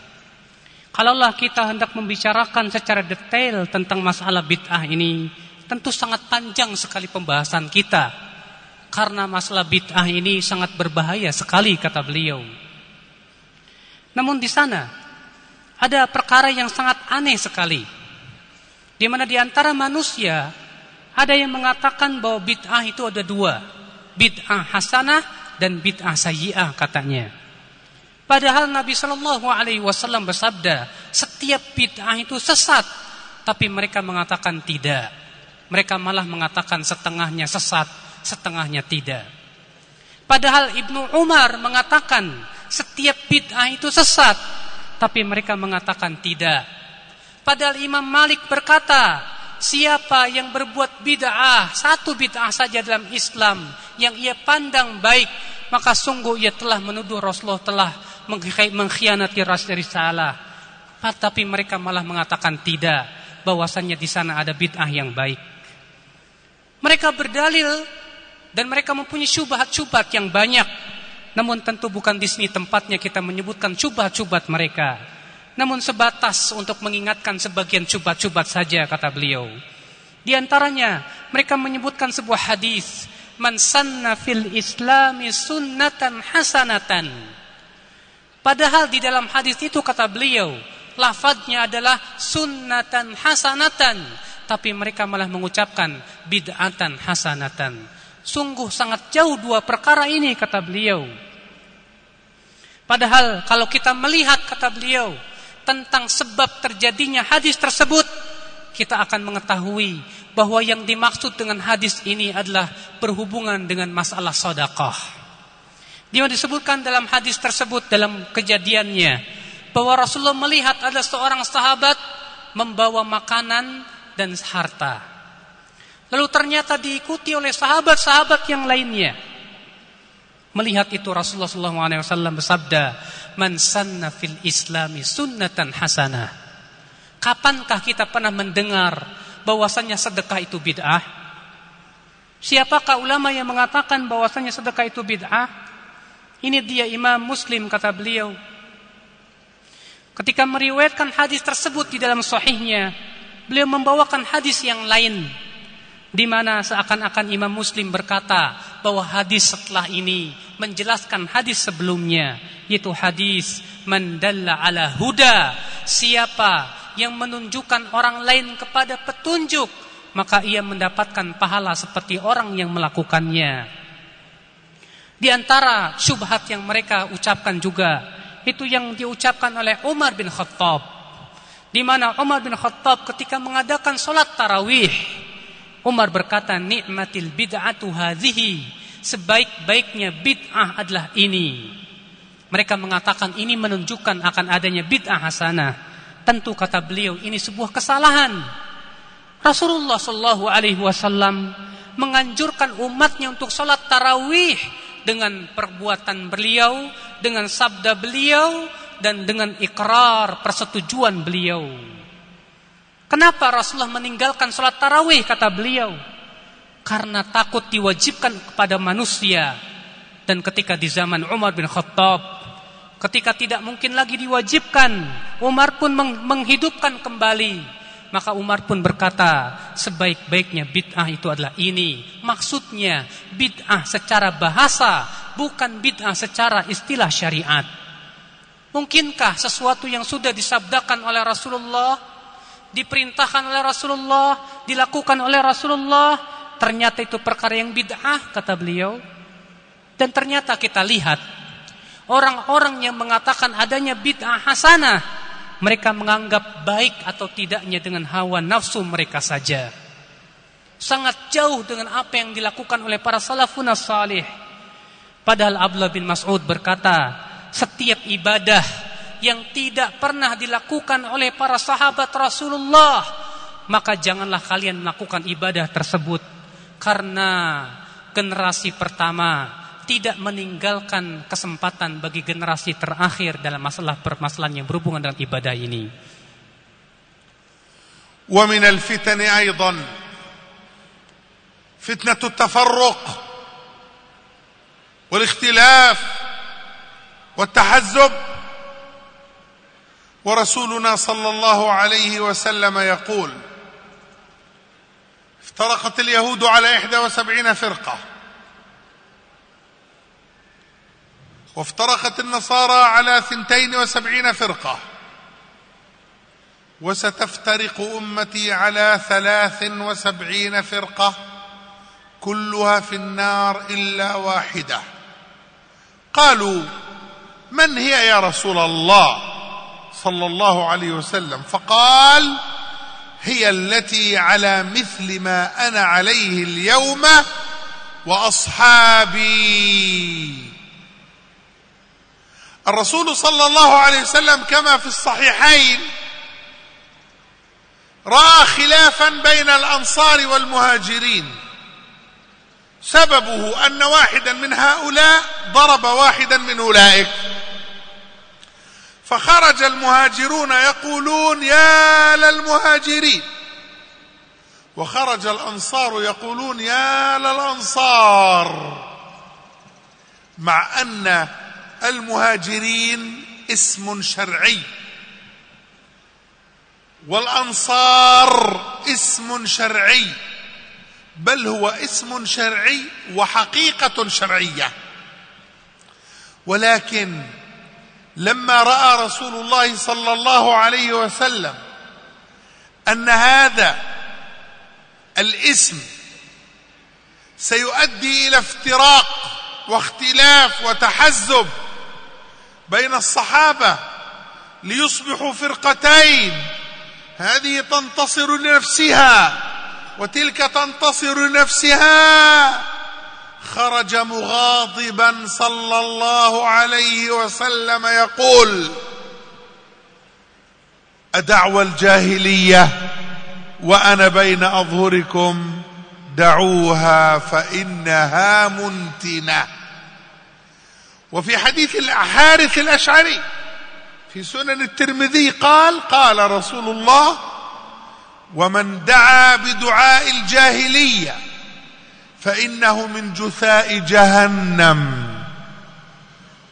Kalaulah kita hendak membicarakan secara detail tentang masalah bid'ah ini, tentu sangat panjang sekali pembahasan kita. Karena masalah bid'ah ini sangat berbahaya sekali kata beliau. Namun di sana ada perkara yang sangat aneh sekali. Di mana di antara manusia ada yang mengatakan bahwa bid'ah itu ada dua. Bid'ah hasanah dan bid'ah sayyi'ah katanya. Padahal Nabi Shallallahu Alaihi Wasallam bersabda, setiap bid'ah itu sesat, tapi mereka mengatakan tidak. Mereka malah mengatakan setengahnya sesat, setengahnya tidak. Padahal Ibnu Umar mengatakan setiap bid'ah itu sesat, tapi mereka mengatakan tidak. Padahal Imam Malik berkata, siapa yang berbuat bid'ah, satu bid'ah saja dalam Islam yang ia pandang baik, maka sungguh ia telah menuduh Rasulullah telah mengkhianati risalah. Tapi mereka malah mengatakan tidak, bahwasannya di sana ada bid'ah yang baik. Mereka berdalil dan mereka mempunyai syubhat-syubhat yang banyak. Namun tentu bukan di sini tempatnya kita menyebutkan syubhat-syubhat mereka. Namun sebatas untuk mengingatkan sebagian syubhat-syubhat saja kata beliau. Di antaranya mereka menyebutkan sebuah hadis, "Man sanna islami sunnatan hasanatan." Padahal di dalam hadis itu kata beliau, lafadznya adalah sunnatan hasanatan, tapi mereka malah mengucapkan bid'atan hasanatan. Sungguh sangat jauh dua perkara ini kata beliau. Padahal kalau kita melihat kata beliau tentang sebab terjadinya hadis tersebut, kita akan mengetahui bahwa yang dimaksud dengan hadis ini adalah berhubungan dengan masalah sedekah. Dia disebutkan dalam hadis tersebut dalam kejadiannya bahwa Rasulullah melihat ada seorang sahabat membawa makanan dan harta. Lalu ternyata diikuti oleh sahabat-sahabat yang lainnya. Melihat itu Rasulullah SAW bersabda, "Man sanna fil Islami sunnatan hasanah." Kapankah kita pernah mendengar bahwasannya sedekah itu bid'ah? Siapakah ulama yang mengatakan bahwasannya sedekah itu bid'ah? Ini dia Imam Muslim kata beliau. Ketika meriwayatkan hadis tersebut di dalam sahihnya, beliau membawakan hadis yang lain di mana seakan-akan Imam Muslim berkata bahwa hadis setelah ini menjelaskan hadis sebelumnya yaitu hadis mandalla ala huda siapa yang menunjukkan orang lain kepada petunjuk maka ia mendapatkan pahala seperti orang yang melakukannya di antara syubhat yang mereka ucapkan juga itu yang diucapkan oleh Umar bin Khattab. Di mana Umar bin Khattab ketika mengadakan solat tarawih, Umar berkata, "Nikmatil bid'atu hadhihi." Sebaik-baiknya bid'ah adalah ini. Mereka mengatakan ini menunjukkan akan adanya bid'ah hasanah. Tentu kata beliau ini sebuah kesalahan. Rasulullah Shallallahu Alaihi Wasallam menganjurkan umatnya untuk sholat tarawih dengan perbuatan beliau, dengan sabda beliau, dan dengan ikrar persetujuan beliau. Kenapa Rasulullah meninggalkan sholat tarawih kata beliau? Karena takut diwajibkan kepada manusia. Dan ketika di zaman Umar bin Khattab, ketika tidak mungkin lagi diwajibkan, Umar pun menghidupkan kembali maka Umar pun berkata, sebaik-baiknya bid'ah itu adalah ini. Maksudnya bid'ah secara bahasa, bukan bid'ah secara istilah syariat. Mungkinkah sesuatu yang sudah disabdakan oleh Rasulullah, diperintahkan oleh Rasulullah, dilakukan oleh Rasulullah, ternyata itu perkara yang bid'ah, kata beliau. Dan ternyata kita lihat, orang-orang yang mengatakan adanya bid'ah hasanah, mereka menganggap baik atau tidaknya dengan hawa nafsu mereka saja. Sangat jauh dengan apa yang dilakukan oleh para salafun salih. Padahal Abdullah bin Mas'ud berkata, setiap ibadah yang tidak pernah dilakukan oleh para sahabat Rasulullah, maka janganlah kalian melakukan ibadah tersebut karena generasi pertama tidak meninggalkan kesempatan bagi generasi terakhir dalam masalah permasalahan yang berhubungan dengan ibadah ini. ومن الفتن أيضا فتنة التفرق والاختلاف والتحزب ورسولنا صلى الله عليه وسلم يقول افترقت اليهود على إحدى وسبعين فرقة وافترقت النصارى على ثنتين وسبعين فرقة. وستفترق أمتي على ثلاث وسبعين فرقة. كلها في النار إلا واحدة. قالوا من هي يا رسول الله؟ صلى الله عليه وسلم. فقال هي التي على مثل ما أنا عليه اليوم وأصحابي. الرسول صلى الله عليه وسلم كما في الصحيحين رأى خلافا بين الأنصار والمهاجرين. سببه أن واحدا من هؤلاء ضرب واحدا من أولئك. فخرج المهاجرون يقولون يا للمهاجرين. وخرج الأنصار يقولون يا للأنصار. مع أن المهاجرين اسم شرعي والأنصار اسم شرعي بل هو اسم شرعي وحقيقة شرعية. ولكن لما رأى رسول الله صلى الله عليه وسلم أن هذا الاسم سيؤدي إلى افتراق واختلاف وتحزب بين الصحابة ليصبحوا فرقتين. هذه تنتصر لنفسها وتلك تنتصر لنفسها. خرج مغاضبا صلى الله عليه وسلم يقول أدعوى الجاهلية وأنا بين أظهركم دعوها فإنها منتنة. وفي حديث الحارث الأشعري في سنن الترمذي قال قال رسول الله ومن دعا بدعاء الجاهلية فإنه من جثاء جهنم.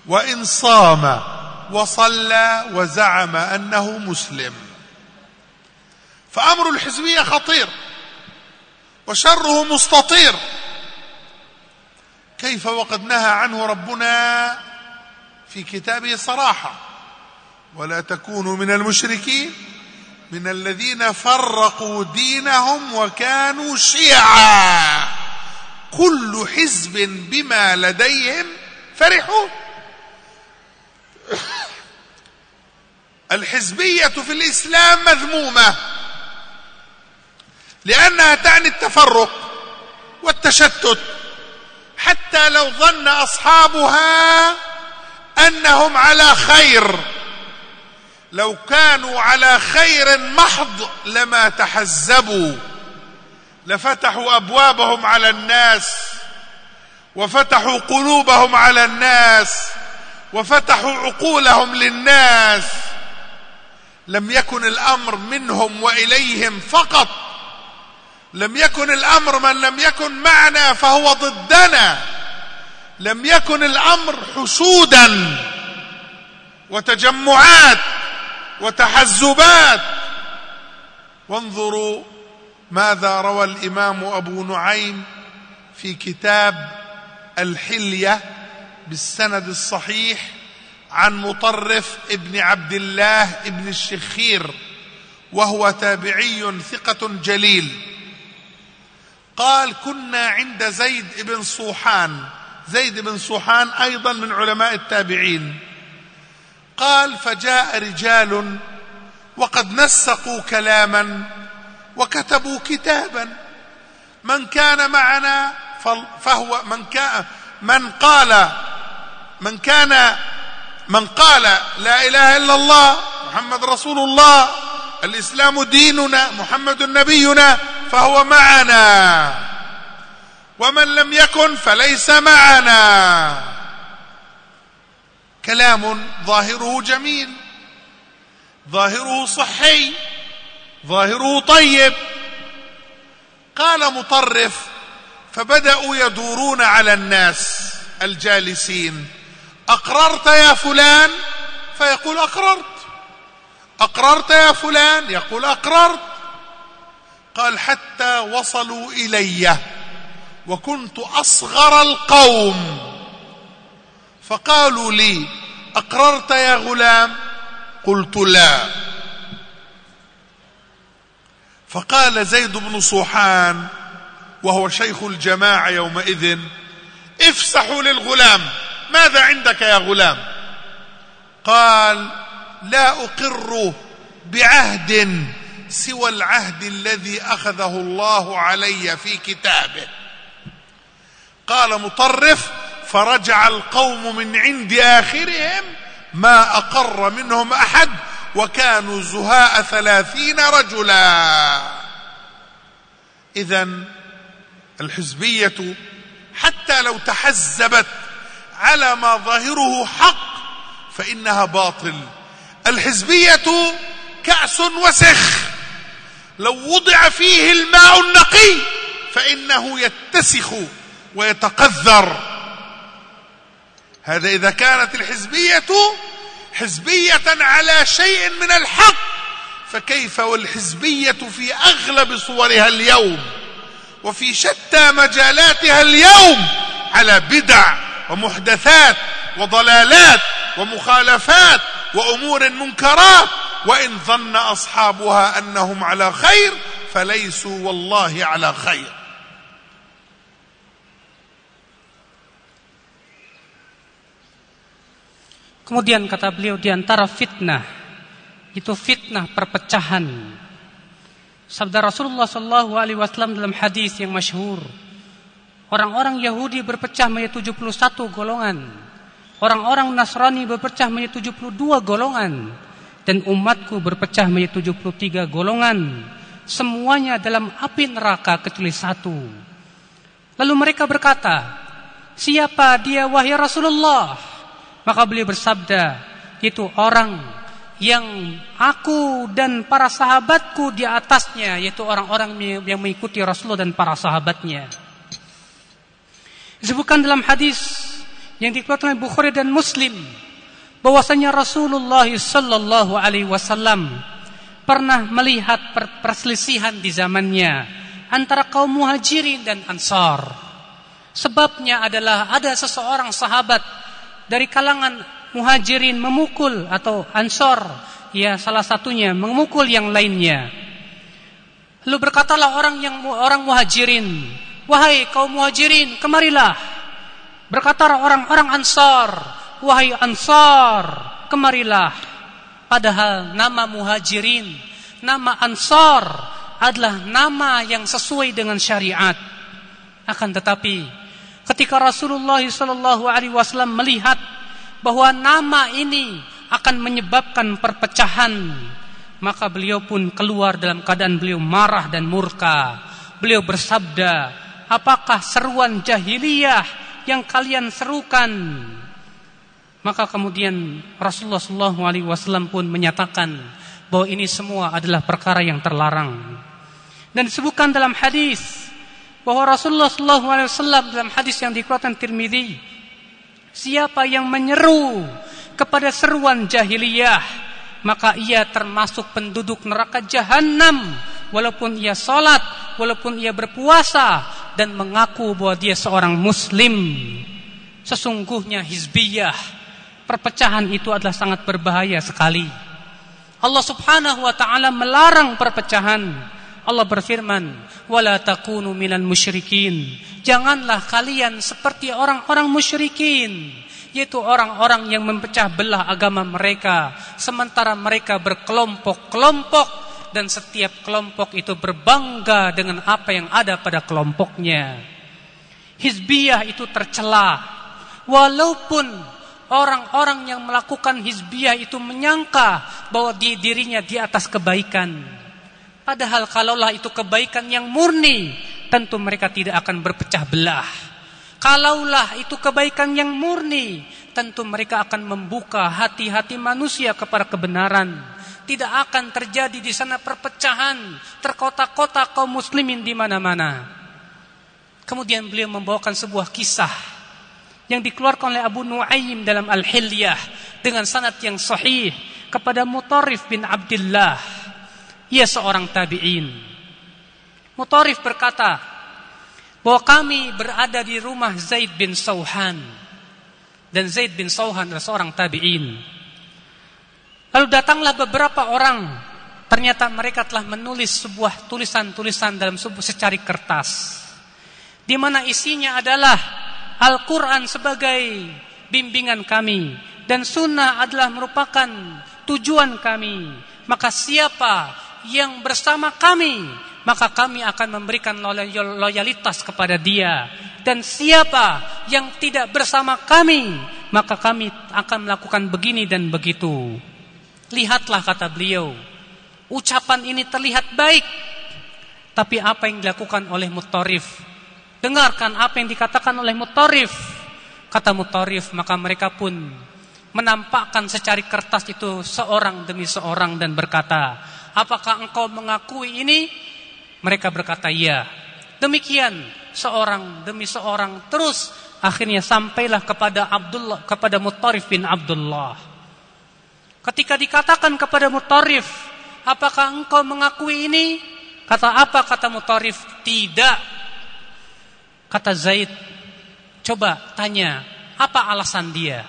وإن صام وصلى وزعم أنه مسلم. فأمر الحزبية خطير وشره مستطير كيف وقد نهى عنه ربنا في كتابه صراحة. ولا تكونوا من المشركين من الذين فرقوا دينهم وكانوا شيعا. كل حزب بما لديهم فرحون الحزبية في الإسلام مذمومة لأنها تعني التفرق والتشتت. حتى لو ظن أصحابها أنهم على خير. لو كانوا على خير محض لما تحزبوا. لفتحوا أبوابهم على الناس وفتحوا قلوبهم على الناس وفتحوا عقولهم للناس. لم يكن الأمر منهم وإليهم فقط. لم يكن الأمر من لم يكن معنا فهو ضدنا. لم يكن الأمر حشودا وتجمعات وتحزبات. وانظروا ماذا روى الإمام أبو نعيم في كتاب الحلية بالسند الصحيح عن مطرف ابن عبد الله ابن الشخير وهو تابعي ثقة جليل. قال كنا عند زيد بن صوحان. زيد بن صوحان أيضا من علماء التابعين. قال فجاء رجال وقد نسقوا كلاما وكتبوا كتابا. من كان معنا فهو من كان من قال من كان من قال لا إله إلا الله محمد رسول الله الإسلام ديننا محمد نبينا فهو معنا. ومن لم يكن فليس معنا. كلام ظاهره جميل. ظاهره صحي. ظاهره طيب. قال مطرف فبدأوا يدورون على الناس الجالسين. أقررت يا فلان؟ فيقول أقررت. أقررت يا فلان؟ يقول أقررت. قال حتى وصلوا إلي وكنت أصغر القوم. فقالوا لي أقررت يا غلام؟ قلت لا. فقال زيد بن صوحان وهو شيخ الجماعة يومئذ افسحوا للغلام ماذا عندك يا غلام؟ قال لا أقر بعهد سوى العهد الذي أخذه الله علي في كتابه. قال مطرف فرجع القوم من عند آخرهم ما أقر منهم أحد وكانوا زهاء ثلاثين رجلا. إذا الحزبية حتى لو تحزبت على ما ظاهره حق فإنها باطل. الحزبية كأس وسخ. لو وضع فيه الماء النقي فإنه يتسخ ويتقذر. هذا إذا كانت الحزبية حزبية على شيء من الحق فكيف والحزبية في أغلب صورها اليوم وفي شتى مجالاتها اليوم على بدع ومحدثات وضلالات ومخالفات وأمور منكرات وإن ظن أصحابها أنهم على خير فليسوا والله على خير Kemudian kata beliau di antara fitnah itu fitnah perpecahan. Sabda Rasulullah Shallallahu Alaihi Wasallam dalam hadis yang masyhur, orang-orang Yahudi berpecah menjadi 71 golongan, orang-orang Nasrani berpecah menjadi 72 golongan, dan umatku berpecah menjadi 73 golongan. Semuanya dalam api neraka kecuali satu. Lalu mereka berkata, Siapa dia wahai Rasulullah? Maka beliau bersabda, itu orang yang aku dan para sahabatku di atasnya, yaitu orang-orang yang mengikuti Rasulullah dan para sahabatnya. Disebutkan dalam hadis yang dikeluarkan oleh Bukhari dan Muslim bahwasanya Rasulullah sallallahu alaihi wasallam pernah melihat perselisihan di zamannya antara kaum Muhajirin dan Ansar. Sebabnya adalah ada seseorang sahabat dari kalangan muhajirin memukul atau ansor ya salah satunya memukul yang lainnya. Lalu berkatalah orang yang orang muhajirin wahai kaum muhajirin kemarilah. Berkata orang-orang ansor wahai ansor kemarilah padahal nama muhajirin nama ansor adalah nama yang sesuai dengan syariat akan tetapi ketika Rasulullah Shallallahu Alaihi Wasallam melihat bahwa nama ini akan menyebabkan perpecahan, maka beliau pun keluar dalam keadaan beliau marah dan murka. Beliau bersabda, apakah seruan jahiliyah yang kalian serukan? Maka kemudian Rasulullah Shallallahu Alaihi Wasallam pun menyatakan bahwa ini semua adalah perkara yang terlarang. Dan disebutkan dalam hadis bahwa Rasulullah SAW dalam hadis yang dikeluarkan Tirmidzi siapa yang menyeru kepada seruan jahiliyah maka ia termasuk penduduk neraka jahanam walaupun ia salat walaupun ia berpuasa dan mengaku bahwa dia seorang muslim sesungguhnya hizbiyah perpecahan itu adalah sangat berbahaya sekali Allah Subhanahu wa taala melarang perpecahan Allah berfirman, "Wala takunu minal musyrikin." Janganlah kalian seperti orang-orang musyrikin, yaitu orang-orang yang memecah belah agama mereka, sementara mereka berkelompok-kelompok dan setiap kelompok itu berbangga dengan apa yang ada pada kelompoknya. Hizbiyah itu tercela, walaupun orang-orang yang melakukan hizbiyah itu menyangka bahwa dirinya di atas kebaikan. Padahal kalaulah itu kebaikan yang murni, tentu mereka tidak akan berpecah belah. Kalaulah itu kebaikan yang murni, tentu mereka akan membuka hati-hati manusia kepada kebenaran. Tidak akan terjadi di sana perpecahan, terkotak-kotak kaum muslimin di mana-mana. Kemudian beliau membawakan sebuah kisah yang dikeluarkan oleh Abu Nuaim dalam Al-Hilyah dengan sanad yang sahih kepada Mutarif bin Abdullah. Ia seorang tabi'in. Mutarif berkata bahwa kami berada di rumah Zaid bin Sauhan. Dan Zaid bin Sauhan adalah seorang tabi'in. Lalu datanglah beberapa orang. Ternyata mereka telah menulis sebuah tulisan-tulisan dalam sebuah secari kertas. Di mana isinya adalah Al-Quran sebagai bimbingan kami. Dan sunnah adalah merupakan tujuan kami. Maka siapa yang bersama kami, maka kami akan memberikan loyalitas kepada dia. Dan siapa yang tidak bersama kami, maka kami akan melakukan begini dan begitu. Lihatlah kata beliau, ucapan ini terlihat baik, tapi apa yang dilakukan oleh Mutarif? Dengarkan apa yang dikatakan oleh Mutarif. Kata Mutarif, maka mereka pun menampakkan secari kertas itu seorang demi seorang dan berkata, apakah engkau mengakui ini? Mereka berkata, iya. Demikian seorang demi seorang terus akhirnya sampailah kepada Abdullah kepada Mutarif bin Abdullah. Ketika dikatakan kepada Mutarif, apakah engkau mengakui ini? Kata apa kata Mutarif? Tidak. Kata Zaid, coba tanya, apa alasan dia?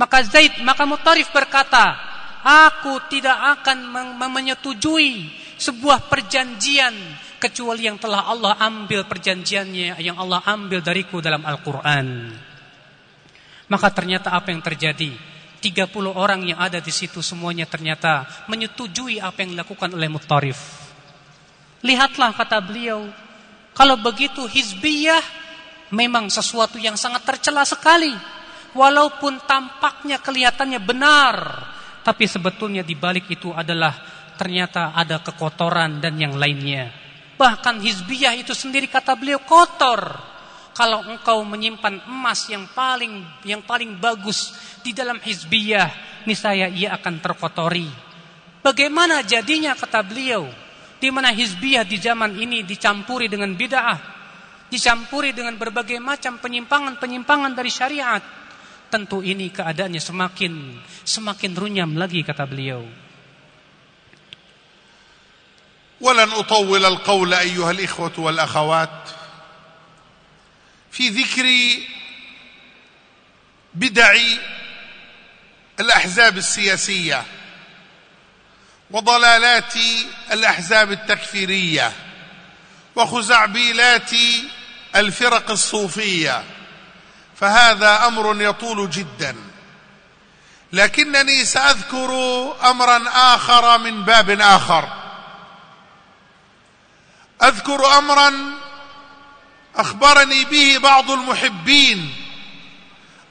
Maka Zaid, maka Mutarif berkata, aku tidak akan menyetujui sebuah perjanjian kecuali yang telah Allah ambil perjanjiannya yang Allah ambil dariku dalam Al-Qur'an. Maka ternyata apa yang terjadi? 30 orang yang ada di situ semuanya ternyata menyetujui apa yang dilakukan oleh Mutarif. Lihatlah kata beliau, kalau begitu hizbiyah memang sesuatu yang sangat tercela sekali. Walaupun tampaknya kelihatannya benar, tapi sebetulnya di balik itu adalah ternyata ada kekotoran dan yang lainnya. Bahkan hizbiyah itu sendiri kata beliau kotor kalau engkau menyimpan emas yang paling yang paling bagus di dalam hizbiyah, niscaya ia akan terkotori. Bagaimana jadinya kata beliau, di mana hizbiyah di zaman ini dicampuri dengan bid'ah, dicampuri dengan berbagai macam penyimpangan-penyimpangan dari syariat. Tentu ini keadaannya semakin semakin runyam lagi kata beliau. ولن أطول القول أيها الإخوة والأخوات في ذكر بدع الاحزاب السياسيه وضلالات الأحزاب التكفيرية وخزعبيلات الفرق الصوفية فهذا أمر يطول جدا. لكنني سأذكر امرا آخر من باب آخر. أذكر امرا أخبرني به بعض المحبين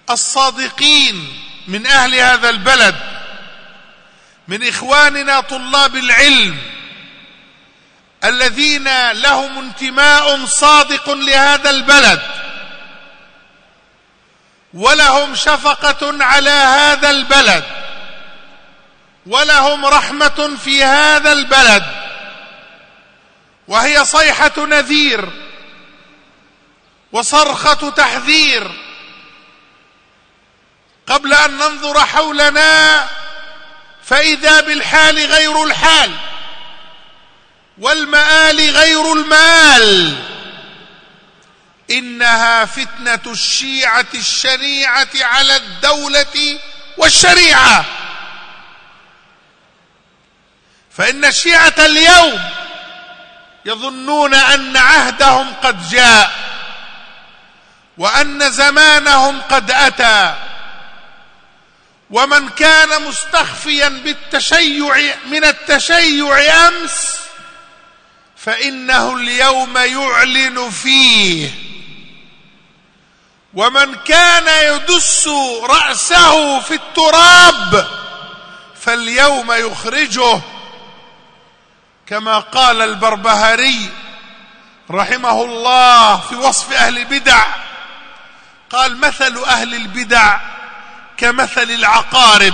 الصادقين من أهل هذا البلد. من إخواننا طلاب العلم الذين لهم انتماء صادق لهذا البلد ولهم شفقة على هذا البلد ولهم رحمة في هذا البلد وهي صيحة نذير وصرخة تحذير قبل أن ننظر حولنا فإذا بالحال غير الحال والمآل غير المآل إنها فتنة الشيعة الشنيعة على الدولة والشريعة. فإن الشيعة اليوم يظنون أن عهدهم قد جاء وأن زمانهم قد أتى ومن كان مستخفيا بالتشيع من التشيع أمس فإنه اليوم يعلن فيه. ومن كان يدس رأسه في التراب فاليوم يخرجه. كما قال البربهاري رحمه الله في وصف أهل البدع قال مثل أهل البدع كمثل العقارب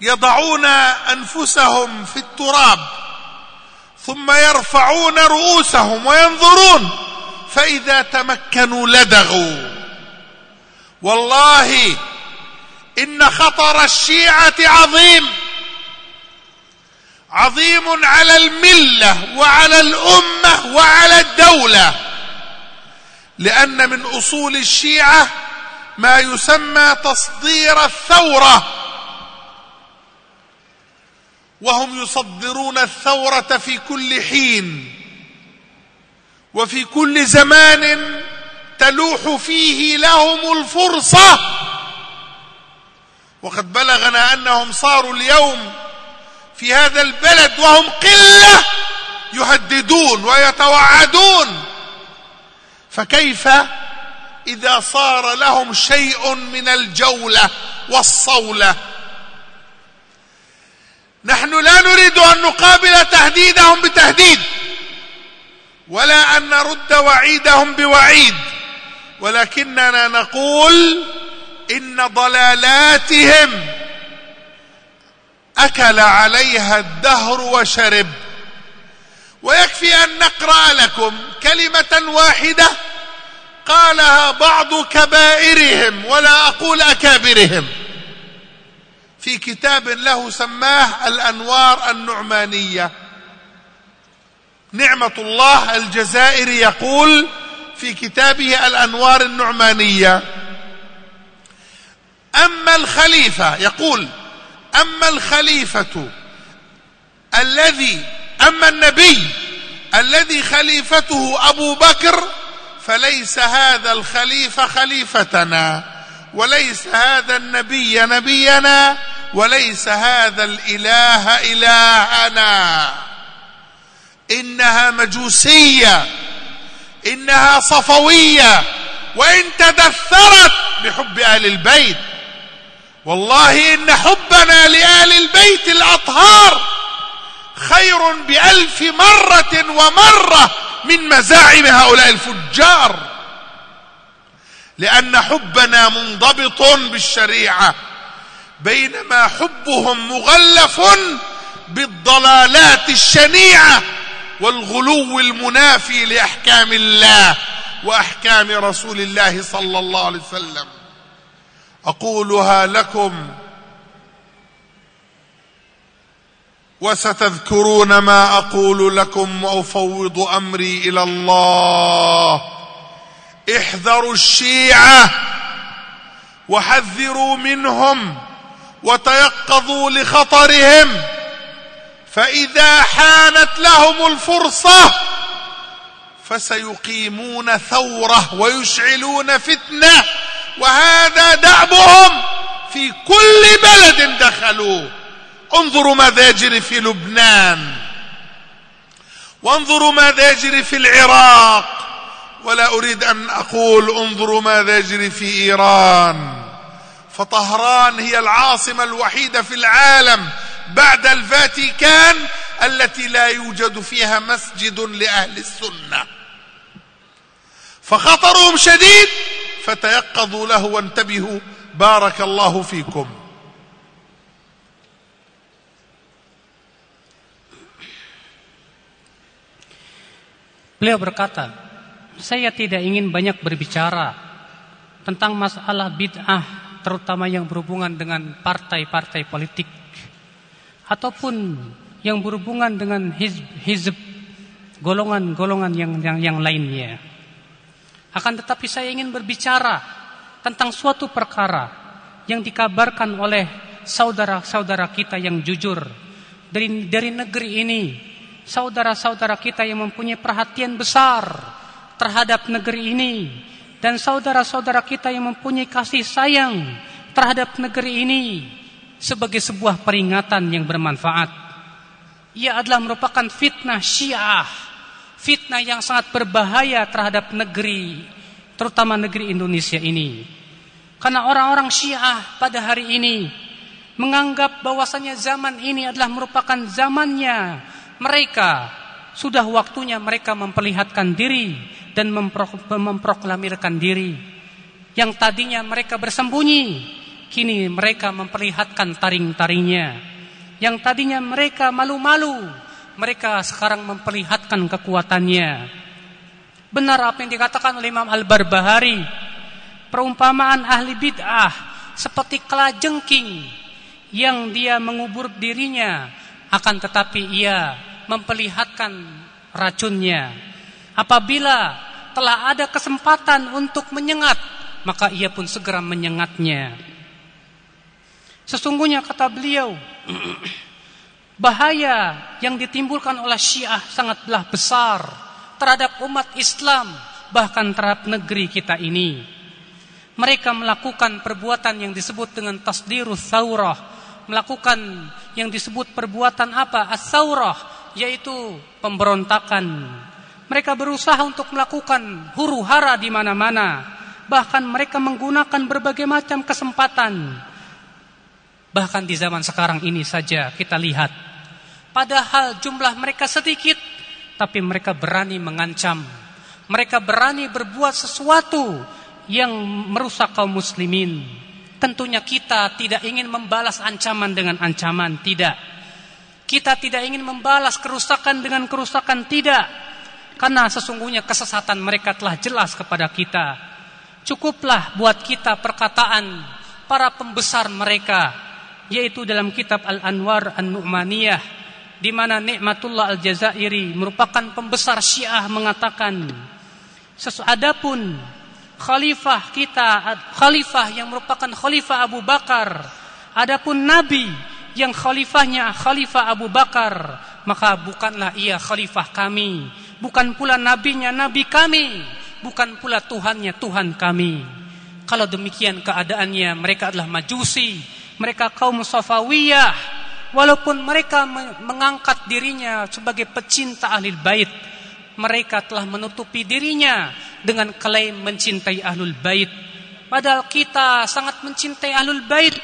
يضعون أنفسهم في التراب ثم يرفعون رؤوسهم وينظرون فإذا تمكنوا لدغوا. والله إن خطر الشيعة عظيم. عظيم على الملة وعلى الأمة وعلى الدولة. لأن من أصول الشيعة ما يسمى تصدير الثورة. وهم يصدرون الثورة في كل حين. وفي كل زمان تلوح فيه لهم الفرصة. وقد بلغنا أنهم صاروا اليوم في هذا البلد وهم قلة يهددون ويتوعدون. فكيف إذا صار لهم شيء من الجولة والصولة. نحن لا نريد أن نقابل تهديدهم بتهديد ولا أن نرد وعيدهم بوعيد ولكننا نقول إن ضلالاتهم أكل عليها الدهر وشرب. ويكفي أن نقرأ لكم كلمة واحدة قالها بعض كبائرهم ولا أقول أكابرهم. في كتاب له سماه الأنوار النعمانية. نعمة الله الجزائري يقول في كتابه الأنوار النعمانية. أما الخليفة يقول أما الخليفة الذي أما النبي الذي خليفته أبو بكر فليس هذا الخليفة خليفتنا وليس هذا النبي نبينا وليس هذا الإله إلهنا. إنها مجوسية إنها صفوية وإن تدثرت بحب أهل البيت. والله إن حبنا لآل البيت الأطهار خير بألف مرة ومرة من مزاعم هؤلاء الفجار. لأن حبنا منضبط بالشريعة بينما حبهم مغلف بالضلالات الشنيعة والغلو المنافي لأحكام الله وأحكام رسول الله صلى الله عليه وسلم. أقولها لكم وستذكرون ما أقول لكم وأفوض أمري إلى الله. احذروا الشيعة وحذروا منهم وتيقظوا لخطرهم. فإذا حانت لهم الفرصة فسيقيمون ثورة ويشعلون فتنة. وهذا دعبهم في كل بلد دخلوه. انظروا ماذا يجري في لبنان. وانظروا ماذا يجري في العراق. ولا أريد أن أقول انظروا ماذا يجري في إيران. فطهران هي العاصمة الوحيدة في العالم بعد الفاتيكان التي لا يوجد فيها مسجد لأهل السنة. فخطرهم شديد فتيقظوا له وانتبهوا. بارك الله فيكم. Beliau berkata, saya tidak ingin banyak berbicara tentang masalah bid'ah terutama yang berhubungan dengan partai-partai politik ataupun yang berhubungan dengan hizb, golongan-golongan yang, yang yang lainnya. Akan tetapi saya ingin berbicara tentang suatu perkara yang dikabarkan oleh saudara-saudara kita yang jujur dari dari negeri ini, saudara-saudara kita yang mempunyai perhatian besar terhadap negeri ini dan saudara-saudara kita yang mempunyai kasih sayang terhadap negeri ini sebagai sebuah peringatan yang bermanfaat. Ia adalah merupakan fitnah Syiah fitnah yang sangat berbahaya terhadap negeri, terutama negeri Indonesia ini. Karena orang-orang Syiah pada hari ini menganggap bahwasanya zaman ini adalah merupakan zamannya mereka sudah waktunya mereka memperlihatkan diri dan memproklamirkan diri. Yang tadinya mereka bersembunyi, kini mereka memperlihatkan taring-taringnya. Yang tadinya mereka malu-malu, mereka sekarang memperlihatkan kekuatannya. Benar apa yang dikatakan oleh Imam Al-Barbahari. Perumpamaan ahli bid'ah seperti kelajengking yang dia mengubur dirinya akan tetapi ia memperlihatkan racunnya. Apabila telah ada kesempatan untuk menyengat maka ia pun segera menyengatnya. Sesungguhnya kata beliau (clears throat) bahaya yang ditimbulkan oleh Syiah sangatlah besar terhadap umat Islam bahkan terhadap negeri kita ini. Mereka melakukan perbuatan yang disebut dengan tasdirus saurah melakukan yang disebut perbuatan apa? As-saurah yaitu pemberontakan. Mereka berusaha untuk melakukan huru hara di mana-mana. Bahkan mereka menggunakan berbagai macam kesempatan. Bahkan di zaman sekarang ini saja kita lihat. Padahal jumlah mereka sedikit tapi mereka berani mengancam. Mereka berani berbuat sesuatu yang merusak kaum muslimin. Tentunya kita tidak ingin membalas ancaman dengan ancaman, tidak. Kita tidak ingin membalas kerusakan dengan kerusakan, tidak. Karena sesungguhnya kesesatan mereka telah jelas kepada kita. Cukuplah buat kita perkataan para pembesar mereka, yaitu dalam kitab Al-Anwar An-Nu'maniyah, di mana Nikmatullah Al-Jazairi merupakan pembesar Syiah mengatakan, Sesuadapun khalifah kita khalifah yang merupakan khalifah Abu Bakar. Adapun nabi yang khalifahnya khalifah Abu Bakar maka bukanlah ia khalifah kami. Bukan pula nabinya nabi kami. Bukan pula Tuhannya Tuhan kami. Kalau demikian keadaannya mereka adalah majusi. Mereka kaum safawiyah. Walaupun mereka mengangkat dirinya sebagai pecinta ahli bait mereka telah menutupi dirinya dengan klaim mencintai ahlul bait. Padahal kita sangat mencintai ahlul bait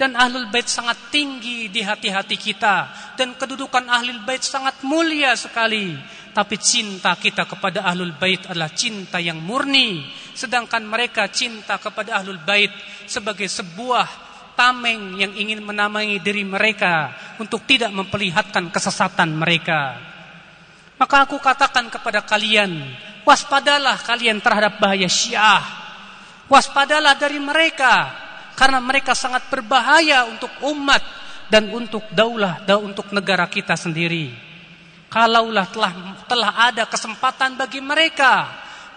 dan ahlul bait sangat tinggi di hati-hati kita dan kedudukan ahlul bait sangat mulia sekali. Tapi cinta kita kepada ahlul bait adalah cinta yang murni, sedangkan mereka cinta kepada ahlul bait sebagai sebuah tameng yang ingin menamai diri mereka untuk tidak memperlihatkan kesesatan mereka. Maka aku katakan kepada kalian, waspadalah kalian terhadap bahaya Syiah. Waspadalah dari mereka karena mereka sangat berbahaya untuk umat dan untuk daulah dan untuk negara kita sendiri. Kalaulah telah telah ada kesempatan bagi mereka,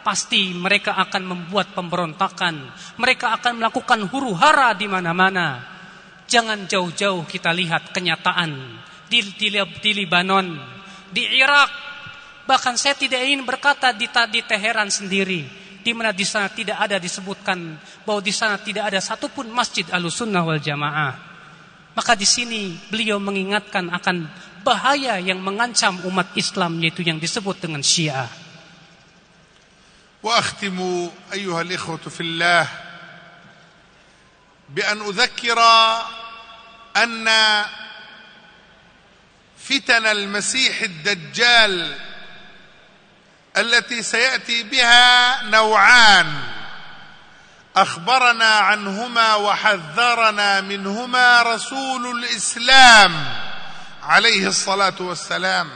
pasti mereka akan membuat pemberontakan. Mereka akan melakukan huru hara di mana-mana. Jangan jauh-jauh kita lihat kenyataan di, di, di Libanon, di Irak, Bahkan saya tidak ingin berkata di, di Teheran sendiri, di mana di sana tidak ada disebutkan bahwa di sana tidak ada satupun masjid alusunnah wal jamaah. Maka di sini beliau mengingatkan akan bahaya yang mengancam umat Islam yaitu yang disebut dengan Syiah. واختم ايها الاخوه في الله بان اذكر ان فتن المسيح الدجال التي سيأتي بها نوعان. أخبرنا عنهما وحذرنا منهما رسول الإسلام عليه الصلاة والسلام.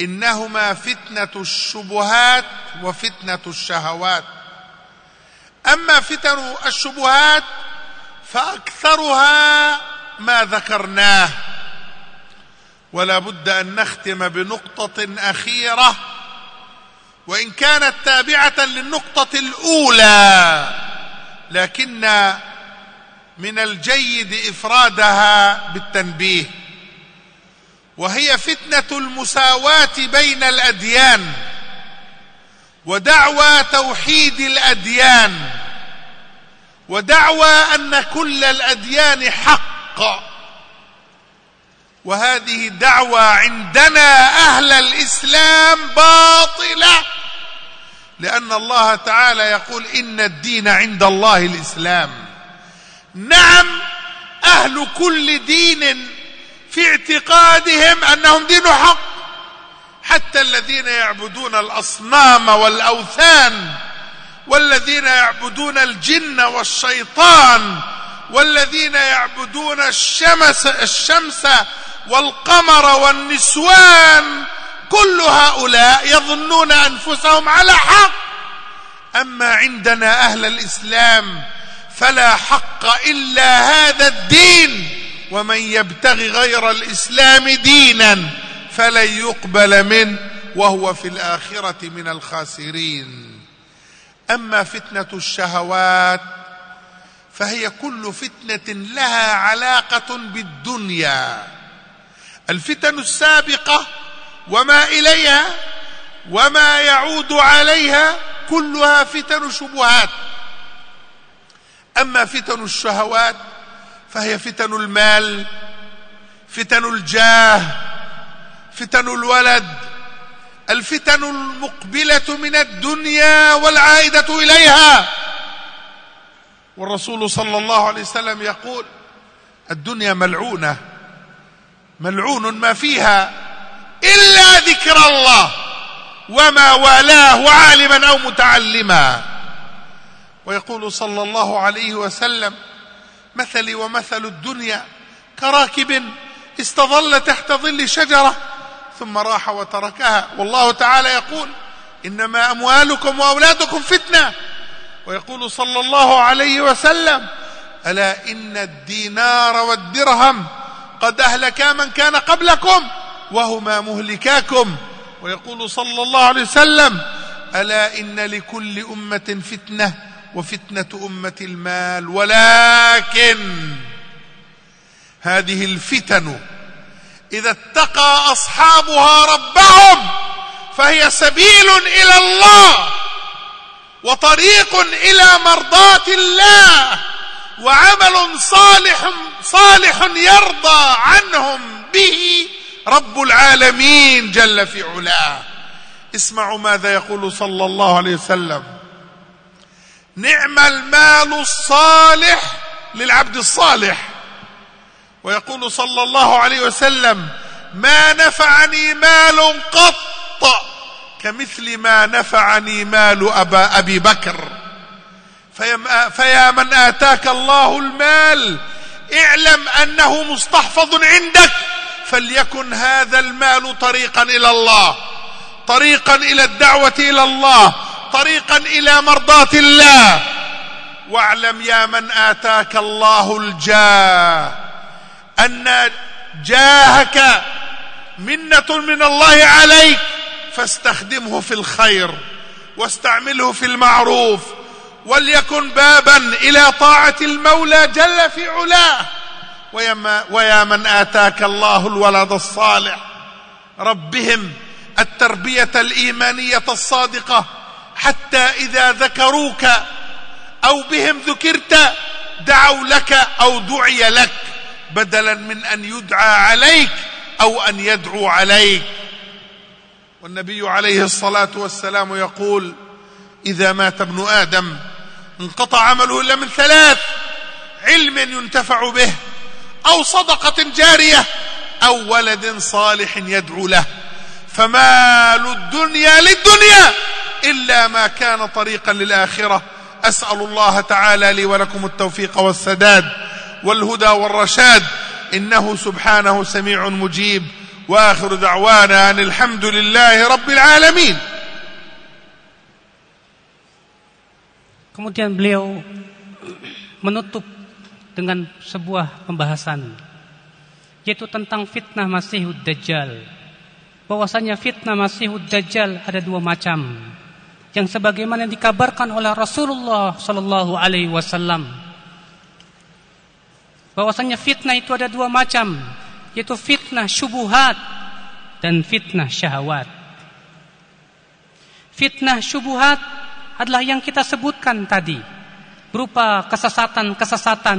إنهما فتنة الشبهات وفتنة الشهوات. أما فتن الشبهات فأكثرها ما ذكرناه. ولا بد أن نختم بنقطة أخيرة وإن كانت تابعة للنقطة الأولى لكن من الجيد إفرادها بالتنبيه. وهي فتنة المساواة بين الأديان ودعوى توحيد الأديان ودعوى أن كل الأديان حق. وهذه دعوى عندنا أهل الإسلام باطلة لأن الله تعالى يقول إن الدين عند الله الإسلام. نعم أهل كل دين في اعتقادهم أنهم دين حق حتى الذين يعبدون الأصنام والأوثان والذين يعبدون الجن والشيطان والذين يعبدون الشمس الشمس والقمر والنسوان كل هؤلاء يظنون أنفسهم على حق. أما عندنا أهل الإسلام فلا حق إلا هذا الدين. ومن يبتغي غير الإسلام دينا فلن يقبل منه وهو في الآخرة من الخاسرين. أما فتنة الشهوات فهي كل فتنة لها علاقة بالدنيا. الفتن السابقة وما إليها وما يعود عليها كلها فتن شبهات. أما فتن الشهوات فهي فتن المال فتن الجاه فتن الولد الفتن المقبلة من الدنيا والعائدة إليها. والرسول صلى الله عليه وسلم يقول الدنيا ملعونة. ملعون ما فيها إلا ذكر الله وما والاه عالما أو متعلما. ويقول صلى الله عليه وسلم مثلي ومثل الدنيا كراكب استظل تحت ظل شجرة ثم راح وتركها. والله تعالى يقول إنما أموالكم وأولادكم فتنة. ويقول صلى الله عليه وسلم ألا إن الدينار والدرهم قد أهلكا من كان قبلكم وهما مهلكاكم. ويقول صلى الله عليه وسلم ألا إن لكل أمة فتنة وفتنة أمة المال. ولكن هذه الفتن إذا اتقى أصحابها ربهم فهي سبيل إلى الله وطريق إلى مرضاة الله. وعمل صالح صالح يرضى عنهم به رب العالمين جل في علاه. اسمعوا ماذا يقول صلى الله عليه وسلم. نعم المال الصالح للعبد الصالح. ويقول صلى الله عليه وسلم ما نفعني مال قط كمثل ما نفعني مال أبا أبي بكر. فيا من آتاك الله المال اعلم أنه مستحفظ عندك فليكن هذا المال طريقا إلى الله طريقا إلى الدعوة إلى الله طريقا إلى مرضاة الله. واعلم يا من آتاك الله الجاه أن جاهك منة من الله عليك فاستخدمه في الخير واستعمله في المعروف. وليكن بابا إلى طاعة المولى جل في علاه. ويا من آتاك الله الولد الصالح. ربهم التربية الإيمانية الصادقة حتى إذا ذكروك أو بهم ذكرت دعوا لك أو دعي لك بدلا من أن يدعى عليك أو أن يدعو عليك. والنبي عليه الصلاة والسلام يقول إذا مات ابن آدم انقطع عمله إلا من ثلاث علم ينتفع به أو صدقة جارية أو ولد صالح يدعو له. فمال الدنيا للدنيا إلا ما كان طريقا للآخرة. أسأل الله تعالى لي ولكم التوفيق والسداد والهدى والرشاد. إنه سبحانه سميع مجيب. وآخر دعوانا أن الحمد لله رب العالمين. Kemudian beliau menutup dengan sebuah pembahasan yaitu tentang fitnah Masihud Dajjal. Bahwasanya fitnah Masihud Dajjal ada dua macam. Yang sebagaimana dikabarkan oleh Rasulullah sallallahu alaihi wasallam. Bahwasanya fitnah itu ada dua macam, yaitu fitnah syubuhat dan fitnah syahwat. Fitnah syubuhat adalah yang kita sebutkan tadi berupa kesesatan-kesesatan,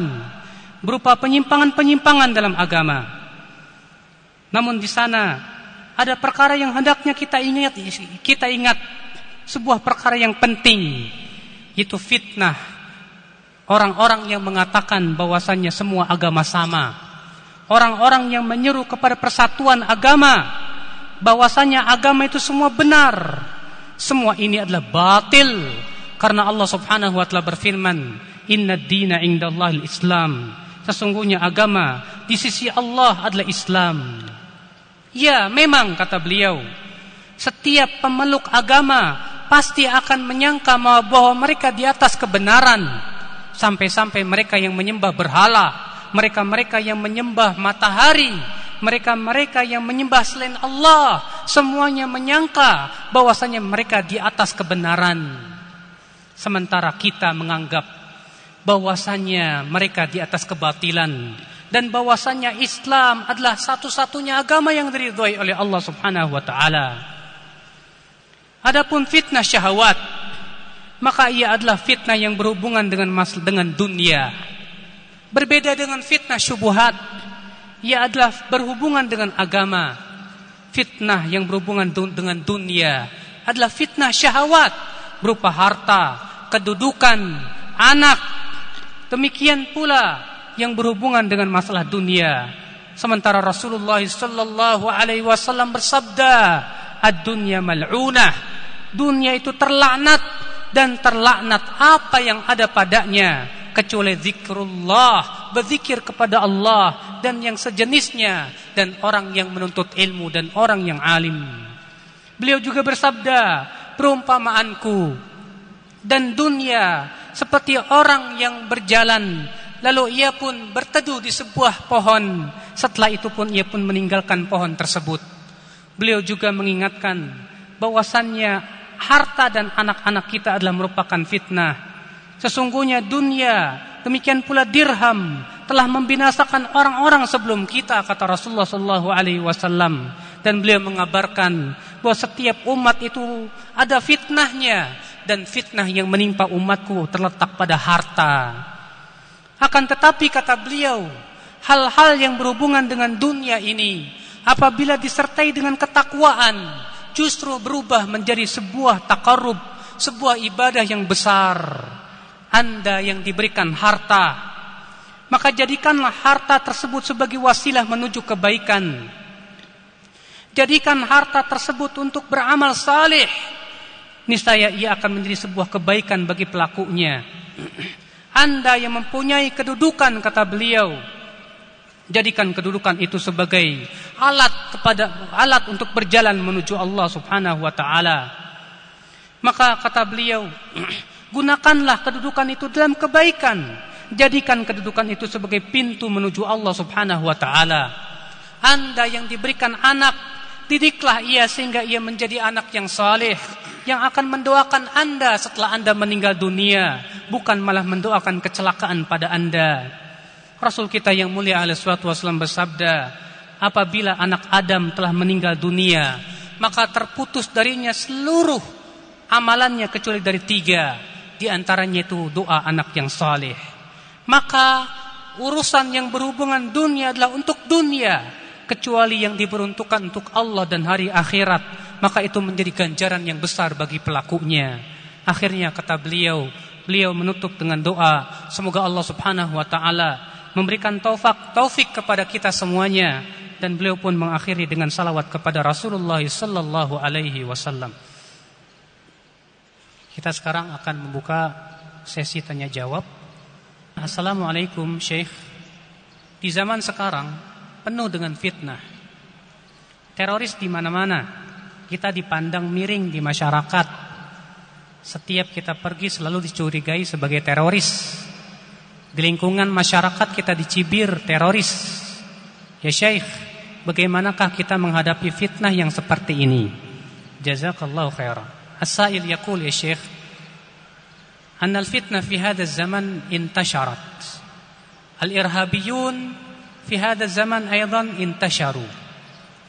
berupa penyimpangan-penyimpangan dalam agama. Namun di sana ada perkara yang hendaknya kita ingat, kita ingat sebuah perkara yang penting, yaitu fitnah orang-orang yang mengatakan bahwasannya semua agama sama. Orang-orang yang menyeru kepada persatuan agama, bahwasanya agama itu semua benar. Semua ini adalah batil karena Allah Subhanahu wa taala berfirman, "Inna dina indallahil Islam." Sesungguhnya agama di sisi Allah adalah Islam. Ya, memang kata beliau, setiap pemeluk agama pasti akan menyangka bahwa mereka di atas kebenaran. sampai-sampai mereka yang menyembah berhala, mereka-mereka yang menyembah matahari, mereka-mereka yang menyembah selain Allah, semuanya menyangka bahwasanya mereka di atas kebenaran. Sementara kita menganggap bahwasanya mereka di atas kebatilan dan bahwasanya Islam adalah satu-satunya agama yang diridhoi oleh Allah Subhanahu wa taala. Adapun fitnah syahwat maka ia adalah fitnah yang berhubungan dengan mas dengan dunia. Berbeda dengan fitnah syubhat, ia adalah berhubungan dengan agama. Fitnah yang berhubungan dengan dunia adalah fitnah syahwat berupa harta, kedudukan, anak. Demikian pula yang berhubungan dengan masalah dunia. Sementara Rasulullah sallallahu alaihi wasallam bersabda, "Ad-dunya mal'unah." Dunia itu terlaknat dan terlaknat apa yang ada padanya kecuali zikrullah berzikir kepada Allah dan yang sejenisnya dan orang yang menuntut ilmu dan orang yang alim. Beliau juga bersabda perumpamaanku dan dunia seperti orang yang berjalan lalu ia pun berteduh di sebuah pohon. Setelah itu pun ia pun meninggalkan pohon tersebut. Beliau juga mengingatkan bahwasannya harta dan anak-anak kita adalah merupakan fitnah. Sesungguhnya dunia, demikian pula dirham telah membinasakan orang-orang sebelum kita kata Rasulullah wasallam dan beliau mengabarkan bahwa setiap umat itu ada fitnahnya dan fitnah yang menimpa umatku terletak pada harta. Akan tetapi kata beliau, hal-hal yang berhubungan dengan dunia ini apabila disertai dengan ketakwaan justru berubah menjadi sebuah takarub, sebuah ibadah yang besar. Anda yang diberikan harta, maka jadikanlah harta tersebut sebagai wasilah menuju kebaikan. Jadikan harta tersebut untuk beramal saleh. Niscaya ia akan menjadi sebuah kebaikan bagi pelakunya. (clears throat) Anda yang mempunyai kedudukan kata beliau, Jadikan kedudukan itu sebagai alat kepada alat untuk berjalan menuju Allah Subhanahu wa taala. Maka kata beliau, (clears throat) gunakanlah kedudukan itu dalam kebaikan. Jadikan kedudukan itu sebagai pintu menuju Allah Subhanahu wa taala. Anda yang diberikan anak, didiklah ia sehingga ia menjadi anak yang saleh yang akan mendoakan Anda setelah Anda meninggal dunia, bukan malah mendoakan kecelakaan pada Anda. Rasul kita yang mulia alaihi wasallam bersabda, apabila anak Adam telah meninggal dunia, maka terputus darinya seluruh amalannya kecuali dari tiga, di antaranya itu doa anak yang saleh. Maka urusan yang berhubungan dunia adalah untuk dunia, kecuali yang diperuntukkan untuk Allah dan hari akhirat, maka itu menjadi ganjaran yang besar bagi pelakunya. Akhirnya kata beliau, beliau menutup dengan doa, semoga Allah Subhanahu wa taala memberikan taufik taufik kepada kita semuanya dan beliau pun mengakhiri dengan salawat kepada Rasulullah sallallahu alaihi wasallam. Kita sekarang akan membuka sesi tanya jawab. Assalamualaikum Syekh. Di zaman sekarang penuh dengan fitnah. Teroris di mana-mana. Kita dipandang miring di masyarakat. Setiap kita pergi selalu dicurigai sebagai teroris. Di lingkungan masyarakat kita dicibir teroris. Ya Syekh, bagaimanakah kita menghadapi fitnah yang seperti ini? Jazakallahu khairan. As-sa'il yaqul ya Syekh, أن الفتنة في هذا الزمن انتشرت. الإرهابيون في هذا الزمن أيضا انتشروا.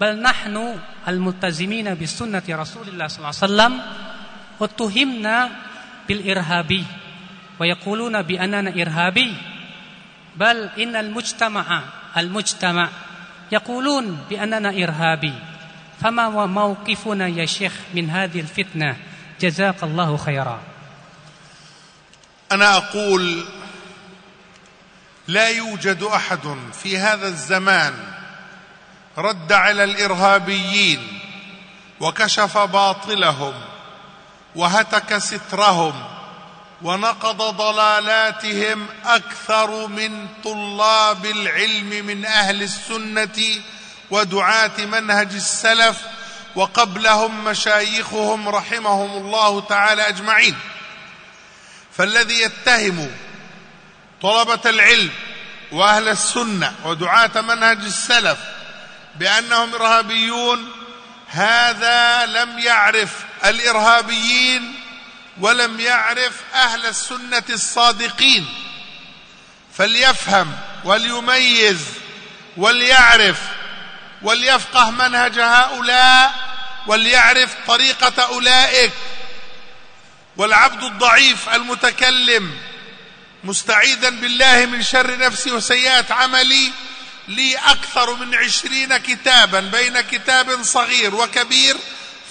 بل نحن الملتزمين بسنة رسول الله صلى الله عليه وسلم اتهمنا بالإرهابي ويقولون بأننا إرهابي. بل إن المجتمع المجتمع يقولون بأننا إرهابي. فما هو موقفنا يا شيخ من هذه الفتنة؟ جزاك الله خيرا. أنا أقول لا يوجد أحد في هذا الزمان رد على الإرهابيين وكشف باطلهم وهتك سترهم ونقض ضلالاتهم أكثر من طلاب العلم من أهل السنة ودعاة منهج السلف وقبلهم مشايخهم رحمهم الله تعالى أجمعين. فالذي يتهم طلبة العلم وأهل السنة ودعاة منهج السلف بأنهم إرهابيون هذا لم يعرف الإرهابيين ولم يعرف أهل السنة الصادقين. فليفهم وليميز وليعرف وليفقه منهج هؤلاء وليعرف طريقة أولئك. والعبد الضعيف المتكلم مستعيذا بالله من شر نفسي وسيئات عملي لي أكثر من عشرين كتابا بين كتاب صغير وكبير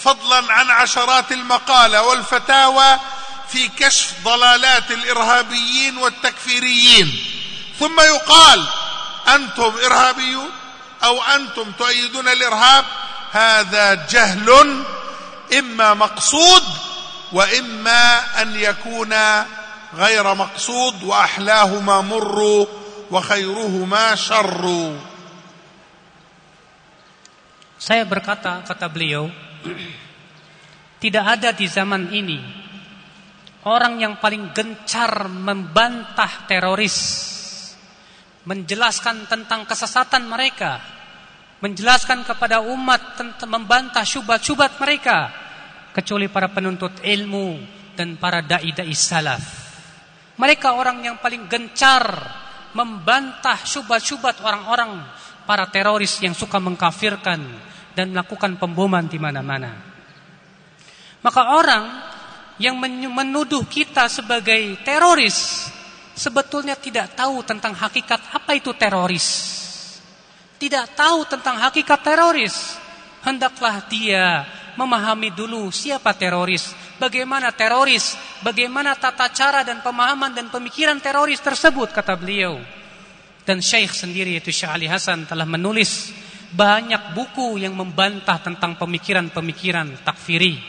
فضلا عن عشرات المقالة والفتاوى في كشف ضلالات الإرهابيين والتكفيريين. ثم يقال أنتم إرهابيون؟ أو أنتم تؤيدون الإرهاب هذا جهل إما مقصود وإما أن يكون غير مقصود وأحلاهما مر وخيرهما شر Saya berkata, kata beliau, tidak ada di zaman ini orang yang paling gencar membantah teroris, menjelaskan tentang kesesatan mereka, menjelaskan kepada umat tentang membantah syubhat-syubhat mereka, kecuali para penuntut ilmu dan para dai-dai salaf. Mereka orang yang paling gencar membantah syubhat-syubhat orang-orang para teroris yang suka mengkafirkan dan melakukan pemboman di mana-mana. Maka orang yang menuduh kita sebagai teroris sebetulnya tidak tahu tentang hakikat apa itu teroris. Tidak tahu tentang hakikat teroris. Hendaklah dia memahami dulu siapa teroris, bagaimana teroris, bagaimana tata cara dan pemahaman dan pemikiran teroris tersebut kata beliau. Dan Syekh sendiri yaitu Syekh Ali Hasan telah menulis banyak buku yang membantah tentang pemikiran-pemikiran takfiri,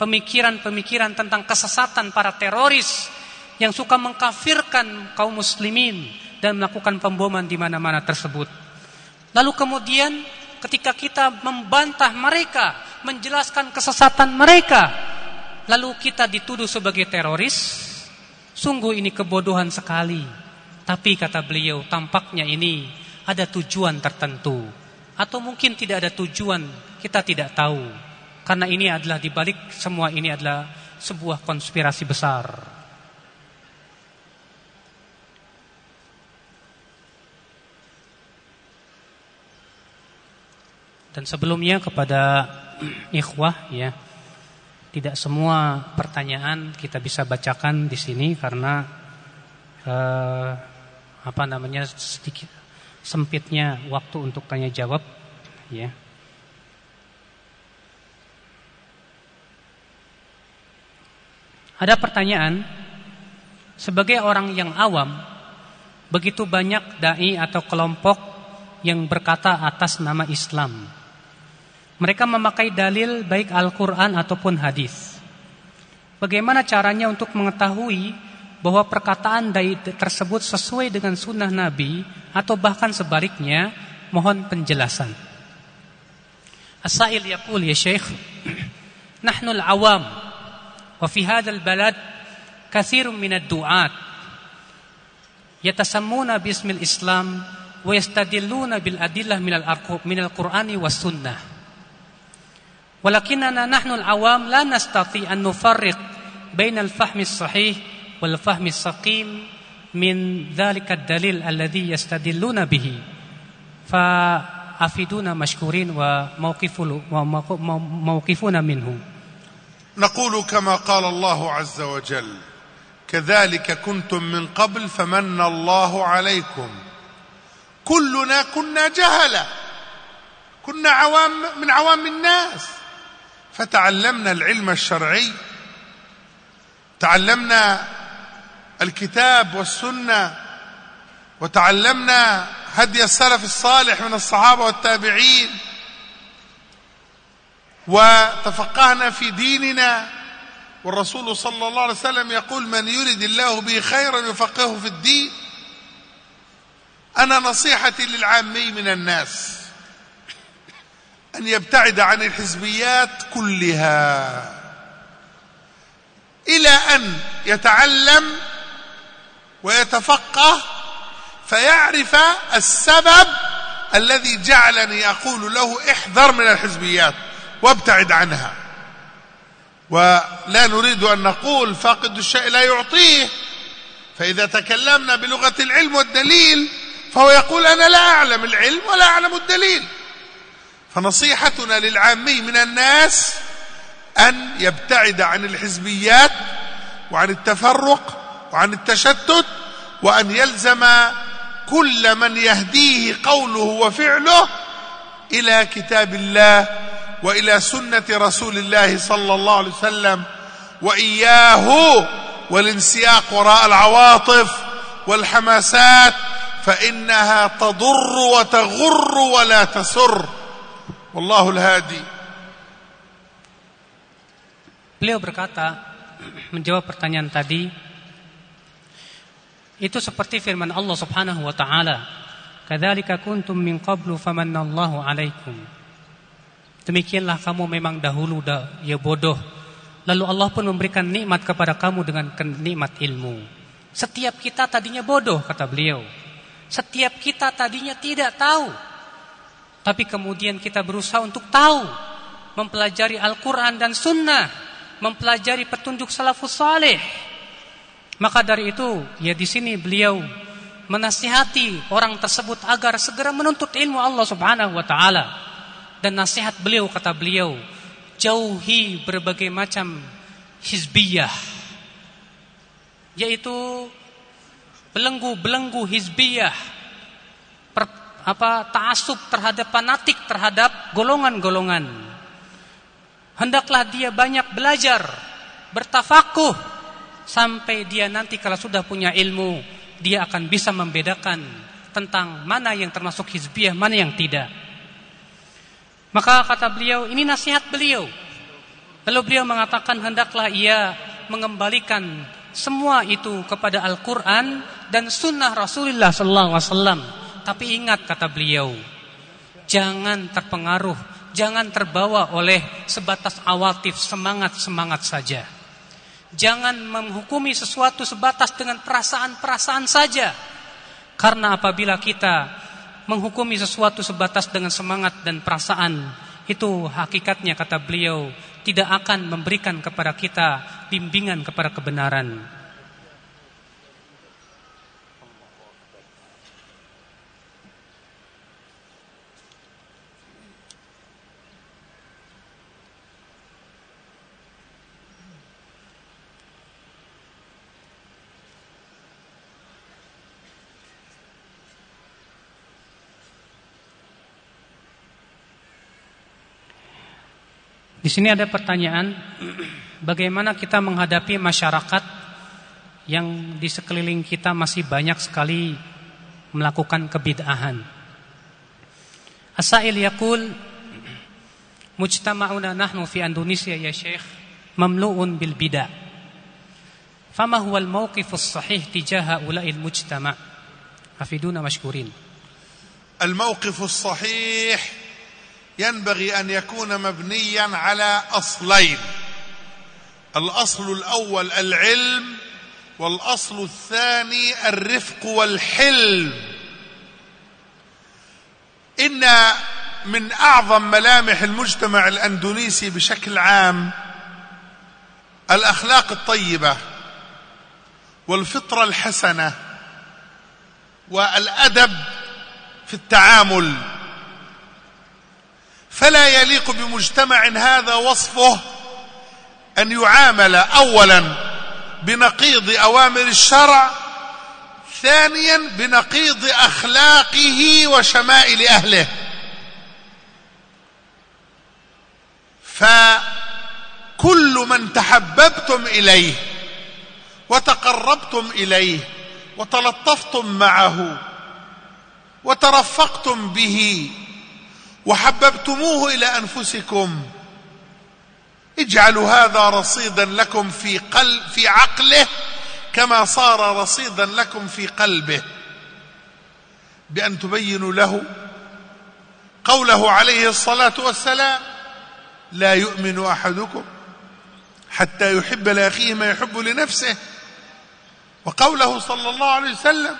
pemikiran-pemikiran tentang kesesatan para teroris yang suka mengkafirkan kaum muslimin dan melakukan pemboman di mana-mana tersebut. Lalu kemudian ketika kita membantah mereka, menjelaskan kesesatan mereka, lalu kita dituduh sebagai teroris, sungguh ini kebodohan sekali. Tapi kata beliau, tampaknya ini ada tujuan tertentu atau mungkin tidak ada tujuan kita tidak tahu karena ini adalah dibalik semua ini adalah sebuah konspirasi besar dan sebelumnya kepada (clears throat) ikhwah ya tidak semua pertanyaan kita bisa bacakan di sini karena eh, apa namanya sedikit sempitnya waktu untuk tanya jawab ya. Ada pertanyaan sebagai orang yang awam begitu banyak dai atau kelompok yang berkata atas nama Islam. Mereka memakai dalil baik Al-Qur'an ataupun hadis. Bagaimana caranya untuk mengetahui bahwa perkataan dai tersebut sesuai dengan sunnah Nabi atau bahkan sebaliknya mohon penjelasan. Asail yaqul ya Syekh (clears throat) nahnu al-awam wa fi hadha al-balad kathirun min ad-du'at yatasammuna bismi al-islam wa yastadilluna bil adillah min al-Qur'ani was sunnah ولكننا نحن العوام لا نستطيع أن نفرق بين الفهم الصحيح والفهم السقيم من ذلك الدليل الذي يستدلون به. فأفيدونا مشكورين وموقفون منه. نقول كما قال الله عز وجل كذلك كنتم من قبل فمن الله عليكم. كلنا كنا جهلا كنا عوام من عوام الناس. فتعلمنا العلم الشرعي تعلمنا الكتاب والسنة وتعلمنا هدي السلف الصالح من الصحابة والتابعين وتفقهنا في ديننا. والرسول صلى الله عليه وسلم يقول من يرد الله به خيرا يفقهه في الدين. أنا نصيحتي للعامي من الناس أن يبتعد عن الحزبيات كلها. إلى أن يتعلم ويتفقه فيعرف السبب الذي جعلني أقول له احذر من الحزبيات وابتعد عنها. ولا نريد أن نقول فاقد الشيء لا يعطيه فإذا تكلمنا بلغة العلم والدليل فهو يقول أنا لا أعلم العلم ولا أعلم الدليل. فنصيحتنا للعامي من الناس أن يبتعد عن الحزبيات وعن التفرق وعن التشتت وأن يلزم كل من يهديه قوله وفعله إلى كتاب الله وإلى سنة رسول الله صلى الله عليه وسلم وإياه والانسياق وراء العواطف والحماسات فإنها تضر وتغر ولا تسر. Wallahu al-hadi. Beliau berkata menjawab pertanyaan tadi itu seperti firman Allah Subhanahu wa taala, "Kadzalika kuntum min qablu famanallahu 'alaikum." Demikianlah kamu memang dahulu dah, ya bodoh. Lalu Allah pun memberikan nikmat kepada kamu dengan nikmat ilmu. Setiap kita tadinya bodoh kata beliau. Setiap kita tadinya tidak tahu tapi kemudian kita berusaha untuk tahu. Mempelajari Al-Quran dan Sunnah. Mempelajari petunjuk salafus saleh. Maka dari itu, ya di sini beliau menasihati orang tersebut agar segera menuntut ilmu Allah Subhanahu wa taala. Dan nasihat beliau kata beliau, jauhi berbagai macam hizbiyah. Yaitu belenggu-belenggu hizbiyah apa taasub terhadap fanatik terhadap golongan-golongan. Hendaklah dia banyak belajar bertafakuh sampai dia nanti kalau sudah punya ilmu dia akan bisa membedakan tentang mana yang termasuk hizbiyah mana yang tidak. Maka kata beliau ini nasihat beliau. Lalu beliau mengatakan hendaklah ia mengembalikan semua itu kepada Al-Quran dan Sunnah Rasulullah Sallallahu Alaihi Wasallam. Tapi ingat kata beliau, jangan terpengaruh, jangan terbawa oleh sebatas awatif semangat semangat saja. Jangan menghukumi sesuatu sebatas dengan perasaan-perasaan saja. Karena apabila kita menghukumi sesuatu sebatas dengan semangat dan perasaan, itu hakikatnya kata beliau tidak akan memberikan kepada kita bimbingan kepada kebenaran. Di sini ada pertanyaan, bagaimana kita menghadapi masyarakat yang di sekeliling kita masih banyak sekali melakukan kebid'ahan. Asail yakul mujtama'una nahnu fi Indonesia ya Syekh mamlu'un bil bid'ah. Fama huwal mawqifus sahih tijaha ula'il mujtama'? Afiduna mashkurin. Al-mawqifus sahih ينبغي أن يكون مبنيا على أصلين. الأصل الأول العلم والأصل الثاني الرفق والحلم. إن من أعظم ملامح المجتمع الأندونيسي بشكل عام الأخلاق الطيبة والفطرة الحسنة والأدب في التعامل. فلا يليق بمجتمع هذا وصفه أن يعامل اولا بنقيض أوامر الشرع ثانيا بنقيض أخلاقه وشمائل أهله. فكل من تحببتم إليه وتقربتم إليه وتلطفتم معه وترفقتم به وحببتموه إلى أنفسكم. اجعلوا هذا رصيدا لكم في قلب في عقله كما صار رصيدا لكم في قلبه. بأن تبينوا له قوله عليه الصلاة والسلام لا يؤمن أحدكم حتى يحب لأخيه ما يحب لنفسه. وقوله صلى الله عليه وسلم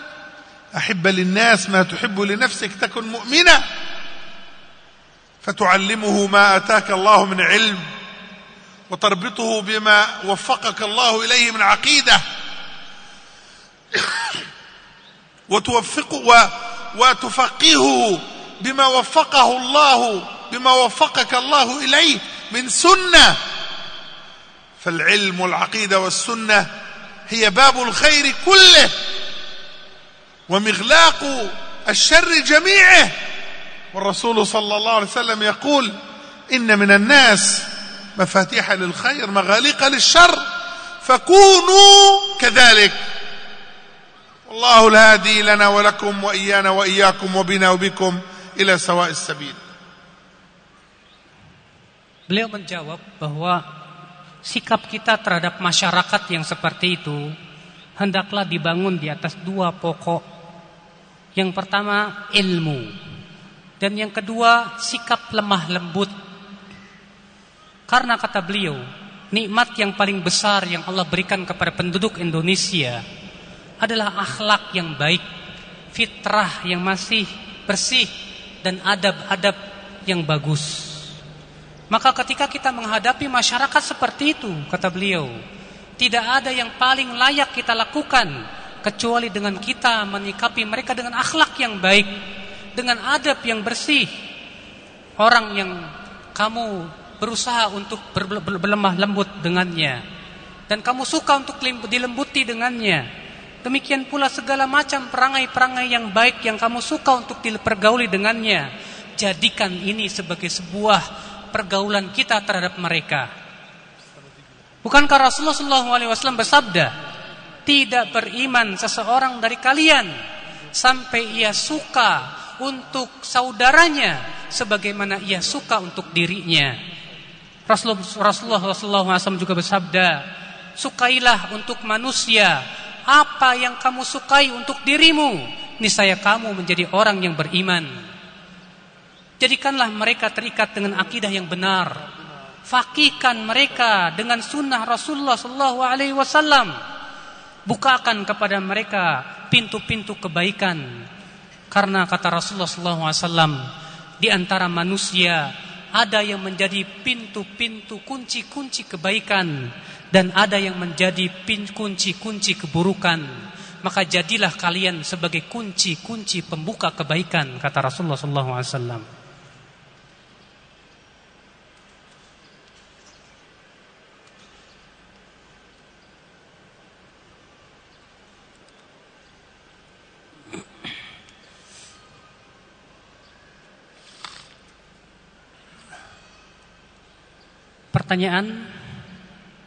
أحب للناس ما تحب لنفسك تكن مؤمنا. فتعلمه ما أتاك الله من علم وتربطه بما وفقك الله إليه من عقيدة وتوفقه وتفقهه بما وفقه الله بما وفقك الله إليه من سنة. فالعلم والعقيدة والسنة هي باب الخير كله ومغلاق الشر جميعه. والرسول صلى الله عليه وسلم يقول إن من الناس مفاتيح للخير مغاليق للشر فكونوا كذلك والله الهادي لنا ولكم وإيانا وإياكم وبنا وبكم إلى سواء السبيل Beliau menjawab bahwa sikap kita terhadap masyarakat yang seperti itu hendaklah dibangun di atas dua pokok. Yang pertama ilmu dan yang kedua sikap lemah lembut. Karena kata beliau, nikmat yang paling besar yang Allah berikan kepada penduduk Indonesia adalah akhlak yang baik, fitrah yang masih bersih dan adab-adab yang bagus. Maka ketika kita menghadapi masyarakat seperti itu, kata beliau, tidak ada yang paling layak kita lakukan kecuali dengan kita menyikapi mereka dengan akhlak yang baik, dengan adab yang bersih. Orang yang kamu berusaha untuk berlemah lembut dengannya dan kamu suka untuk dilembuti dengannya. Demikian pula segala macam perangai-perangai yang baik yang kamu suka untuk dipergauli dengannya. Jadikan ini sebagai sebuah pergaulan kita terhadap mereka. Bukankah Rasulullah SAW bersabda, tidak beriman seseorang dari kalian sampai ia suka untuk saudaranya sebagaimana ia suka untuk dirinya. Rasulullah SAW juga bersabda, sukailah untuk manusia apa yang kamu sukai untuk dirimu, niscaya kamu menjadi orang yang beriman. Jadikanlah mereka terikat dengan akidah yang benar. Fakihkan mereka dengan sunnah Rasulullah Sallallahu Alaihi Wasallam. Bukakan kepada mereka pintu-pintu kebaikan. Karena kata Rasulullah Wasallam di antara manusia ada yang menjadi pintu-pintu kunci-kunci kebaikan dan ada yang menjadi kunci-kunci keburukan. Maka jadilah kalian sebagai kunci-kunci pembuka kebaikan kata Rasulullah sallallahu pertanyaan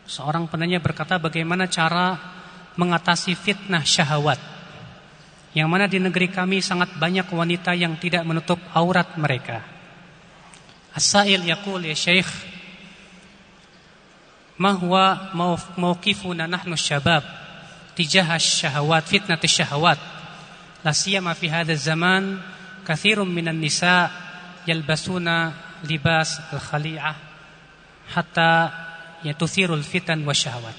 seorang penanya berkata bagaimana cara mengatasi fitnah syahwat? Yang mana di negeri kami sangat banyak wanita yang tidak menutup aurat mereka. As-sa'il yaqul ya Syekh ma huwa mawqifuna nahnu syabab tijah syahwat fitnah syahwat? La siyama fi hadha zaman kathirun minan nisa yalbasuna libas al-khali'ah. حتى تثير الفتن والشهوات.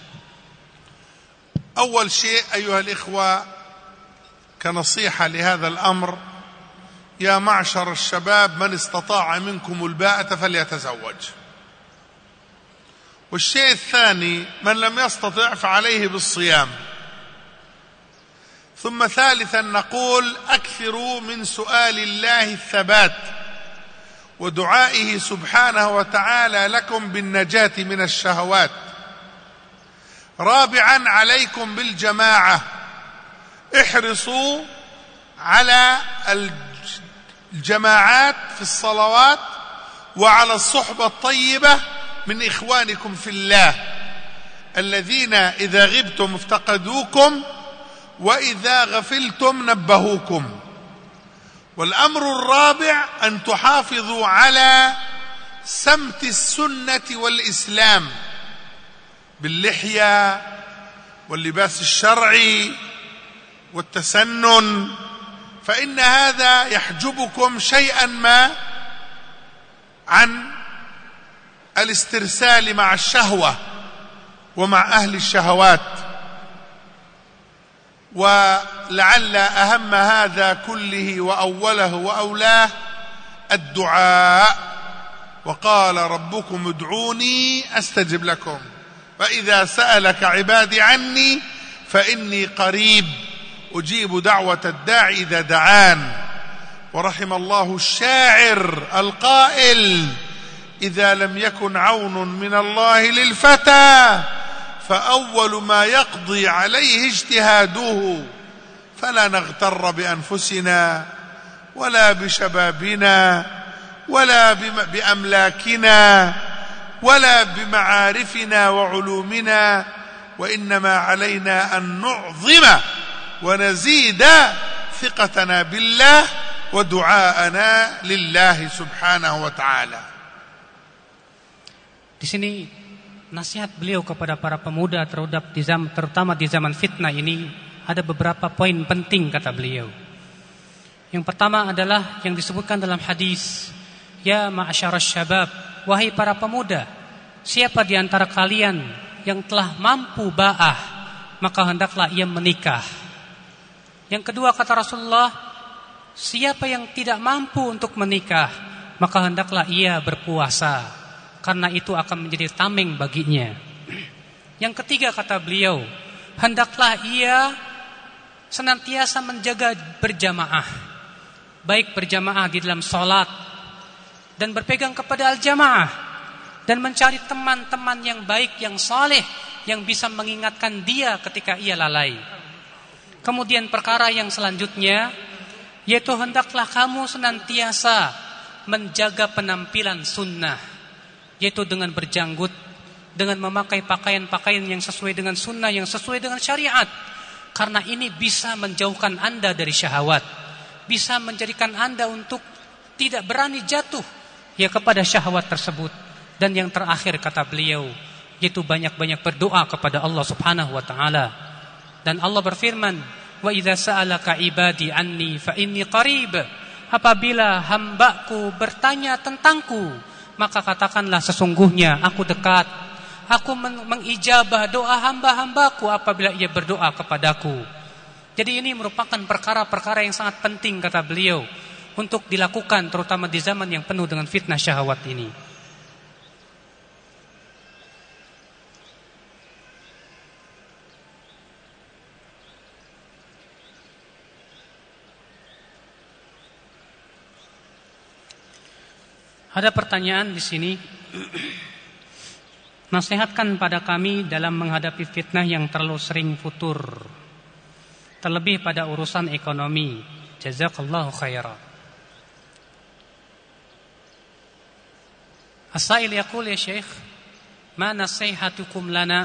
أول شيء أيها الإخوة كنصيحة لهذا الأمر يا معشر الشباب من استطاع منكم الباءة فليتزوج. والشيء الثاني من لم يستطع فعليه بالصيام. ثم ثالثا نقول أكثروا من سؤال الله الثبات. ودعائه سبحانه وتعالى لكم بالنجاة من الشهوات. رابعا عليكم بالجماعة. احرصوا على الجماعات في الصلوات وعلى الصحبة الطيبة من إخوانكم في الله. الذين إذا غبتم افتقدوكم وإذا غفلتم نبهوكم. والأمر الرابع أن تحافظوا على سمت السنة والإسلام باللحية واللباس الشرعي والتسنن فإن هذا يحجبكم شيئا ما عن الاسترسال مع الشهوة ومع أهل الشهوات. ولعل أهم هذا كله وأوله وأولاه الدعاء وقال ربكم ادعوني أستجب لكم فإذا سألك عبادي عني فإني قريب أجيب دعوة الداعي إذا دعان ورحم الله الشاعر القائل إذا لم يكن عون من الله للفتى فأول ما يقضي عليه اجتهاده فلا نغتر بأنفسنا ولا بشبابنا ولا بأملاكنا ولا بمعارفنا وعلومنا وإنما علينا أن نعظم ونزيد ثقتنا بالله ودعاءنا لله سبحانه وتعالى. Di sini nasihat beliau kepada para pemuda terhadap di zaman, terutama di zaman fitnah ini ada beberapa poin penting kata beliau. Yang pertama adalah yang disebutkan dalam hadis, ya ma'asyara syabab, wahai para pemuda, siapa di antara kalian yang telah mampu ba'ah, maka hendaklah ia menikah. Yang kedua kata Rasulullah, siapa yang tidak mampu untuk menikah, maka hendaklah ia berpuasa karena itu akan menjadi tameng baginya. Yang ketiga kata beliau, hendaklah ia senantiasa menjaga berjamaah, baik berjamaah di dalam sholat dan berpegang kepada al-jamaah dan mencari teman-teman yang baik, yang soleh, yang bisa mengingatkan dia ketika ia lalai. Kemudian perkara yang selanjutnya, yaitu hendaklah kamu senantiasa menjaga penampilan sunnah yaitu dengan berjanggut, dengan memakai pakaian-pakaian yang sesuai dengan sunnah, yang sesuai dengan syariat. Karena ini bisa menjauhkan Anda dari syahwat, bisa menjadikan Anda untuk tidak berani jatuh ya kepada syahwat tersebut. Dan yang terakhir kata beliau, yaitu banyak-banyak berdoa kepada Allah Subhanahu wa taala. Dan Allah berfirman, "Wa idza sa'alaka ibadi anni fa inni qarib." Apabila hambaku bertanya tentangku, maka katakanlah sesungguhnya aku dekat. Aku mengijabah doa hamba-hambaku apabila ia berdoa kepadaku. Jadi ini merupakan perkara-perkara yang sangat penting kata beliau untuk dilakukan terutama di zaman yang penuh dengan fitnah syahwat ini. Ada pertanyaan di sini. Nasihatkan pada kami dalam menghadapi fitnah yang terlalu sering futur. Terlebih pada urusan ekonomi. Jazakallahu khairan. Asail yaqul ya Syekh, ma nasihatukum lana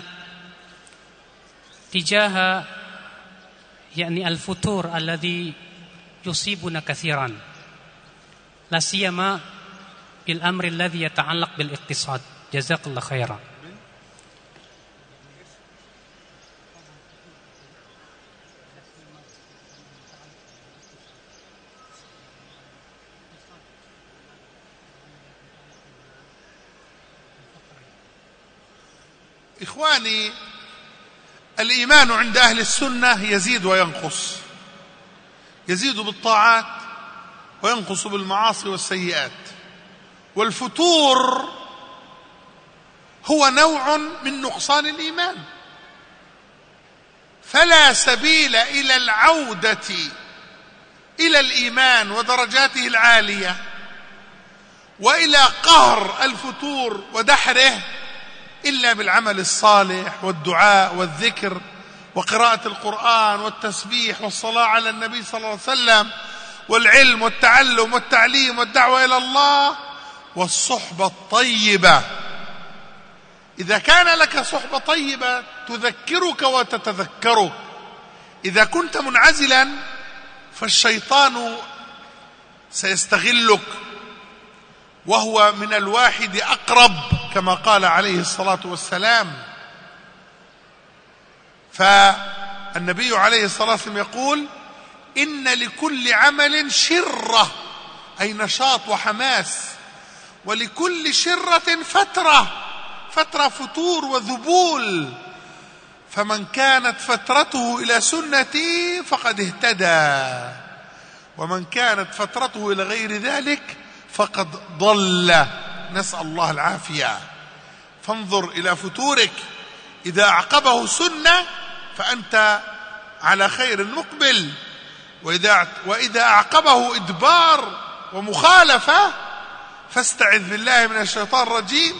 tijaha yakni al-futur alladhi yusibuna kathiran. La siyama الأمر الذي يتعلق بالاقتصاد. جزاك الله خيرا. إخواني الإيمان عند أهل السنة يزيد وينقص. يزيد بالطاعات وينقص بالمعاصي والسيئات. والفتور هو نوع من نقصان الإيمان. فلا سبيل إلى العودة إلى الإيمان ودرجاته العالية وإلى قهر الفتور ودحره إلا بالعمل الصالح والدعاء والذكر وقراءة القرآن والتسبيح والصلاة على النبي صلى الله عليه وسلم والعلم والتعلم والتعليم والدعوة إلى الله والصحبة الطيبة. إذا كان لك صحبة طيبة تذكرك وتتذكرك. إذا كنت منعزلا فالشيطان سيستغلك. وهو من الواحد أقرب كما قال عليه الصلاة والسلام. فالنبي عليه الصلاة والسلام يقول إن لكل عمل شرة أي نشاط وحماس. ولكل شرة فترة فترة فتور وذبول. فمن كانت فترته إلى سنتي فقد اهتدى. ومن كانت فترته إلى غير ذلك فقد ضل. نسأل الله العافية. فانظر إلى فتورك. إذا اعقبه سنة فأنت على خير مقبل. وإذا وإذا أعقبه إدبار ومخالفة فاستعذ بالله من الشيطان الرجيم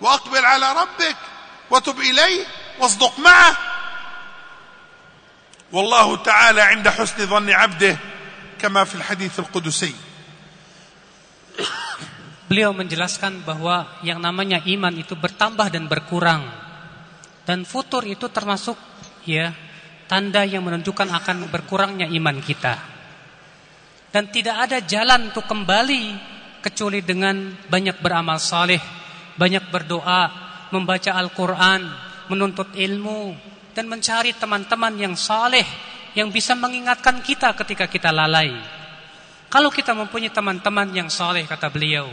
واقبل على ربك وتب اليه واصدق معه والله تعالى عند حسن ظن عبده كما في الحديث القدسي Beliau menjelaskan bahwa yang namanya iman itu bertambah dan berkurang. Dan futur itu termasuk ya tanda yang menunjukkan akan berkurangnya iman kita. Dan tidak ada jalan untuk kembali kecuali dengan banyak beramal saleh, banyak berdoa, membaca Al-Qur'an, menuntut ilmu dan mencari teman-teman yang saleh yang bisa mengingatkan kita ketika kita lalai. Kalau kita mempunyai teman-teman yang saleh kata beliau,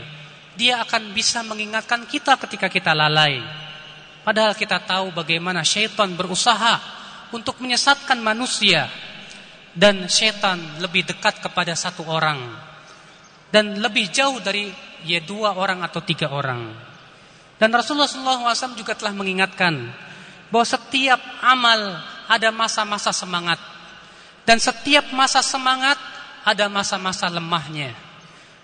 dia akan bisa mengingatkan kita ketika kita lalai. Padahal kita tahu bagaimana syaitan berusaha untuk menyesatkan manusia dan syaitan lebih dekat kepada satu orang dan lebih jauh dari ya dua orang atau tiga orang. Dan Rasulullah SAW juga telah mengingatkan bahwa setiap amal ada masa-masa semangat dan setiap masa semangat ada masa-masa lemahnya.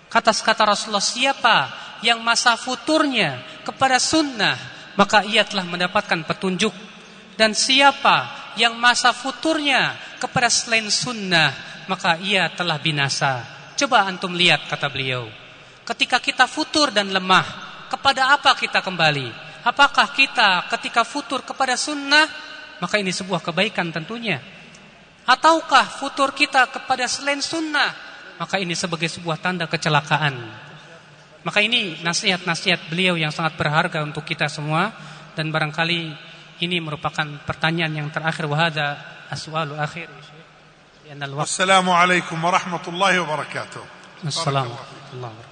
Kata kata Rasulullah siapa yang masa futurnya kepada sunnah maka ia telah mendapatkan petunjuk dan siapa yang masa futurnya kepada selain sunnah maka ia telah binasa. Coba antum lihat kata beliau. Ketika kita futur dan lemah, kepada apa kita kembali? Apakah kita ketika futur kepada sunnah, maka ini sebuah kebaikan tentunya. Ataukah futur kita kepada selain sunnah, maka ini sebagai sebuah tanda kecelakaan. Maka ini nasihat-nasihat beliau yang sangat berharga untuk kita semua dan barangkali ini merupakan pertanyaan yang terakhir wahada aswalu akhir والسلام عليكم ورحمة الله وبركاته. السلام ورحمة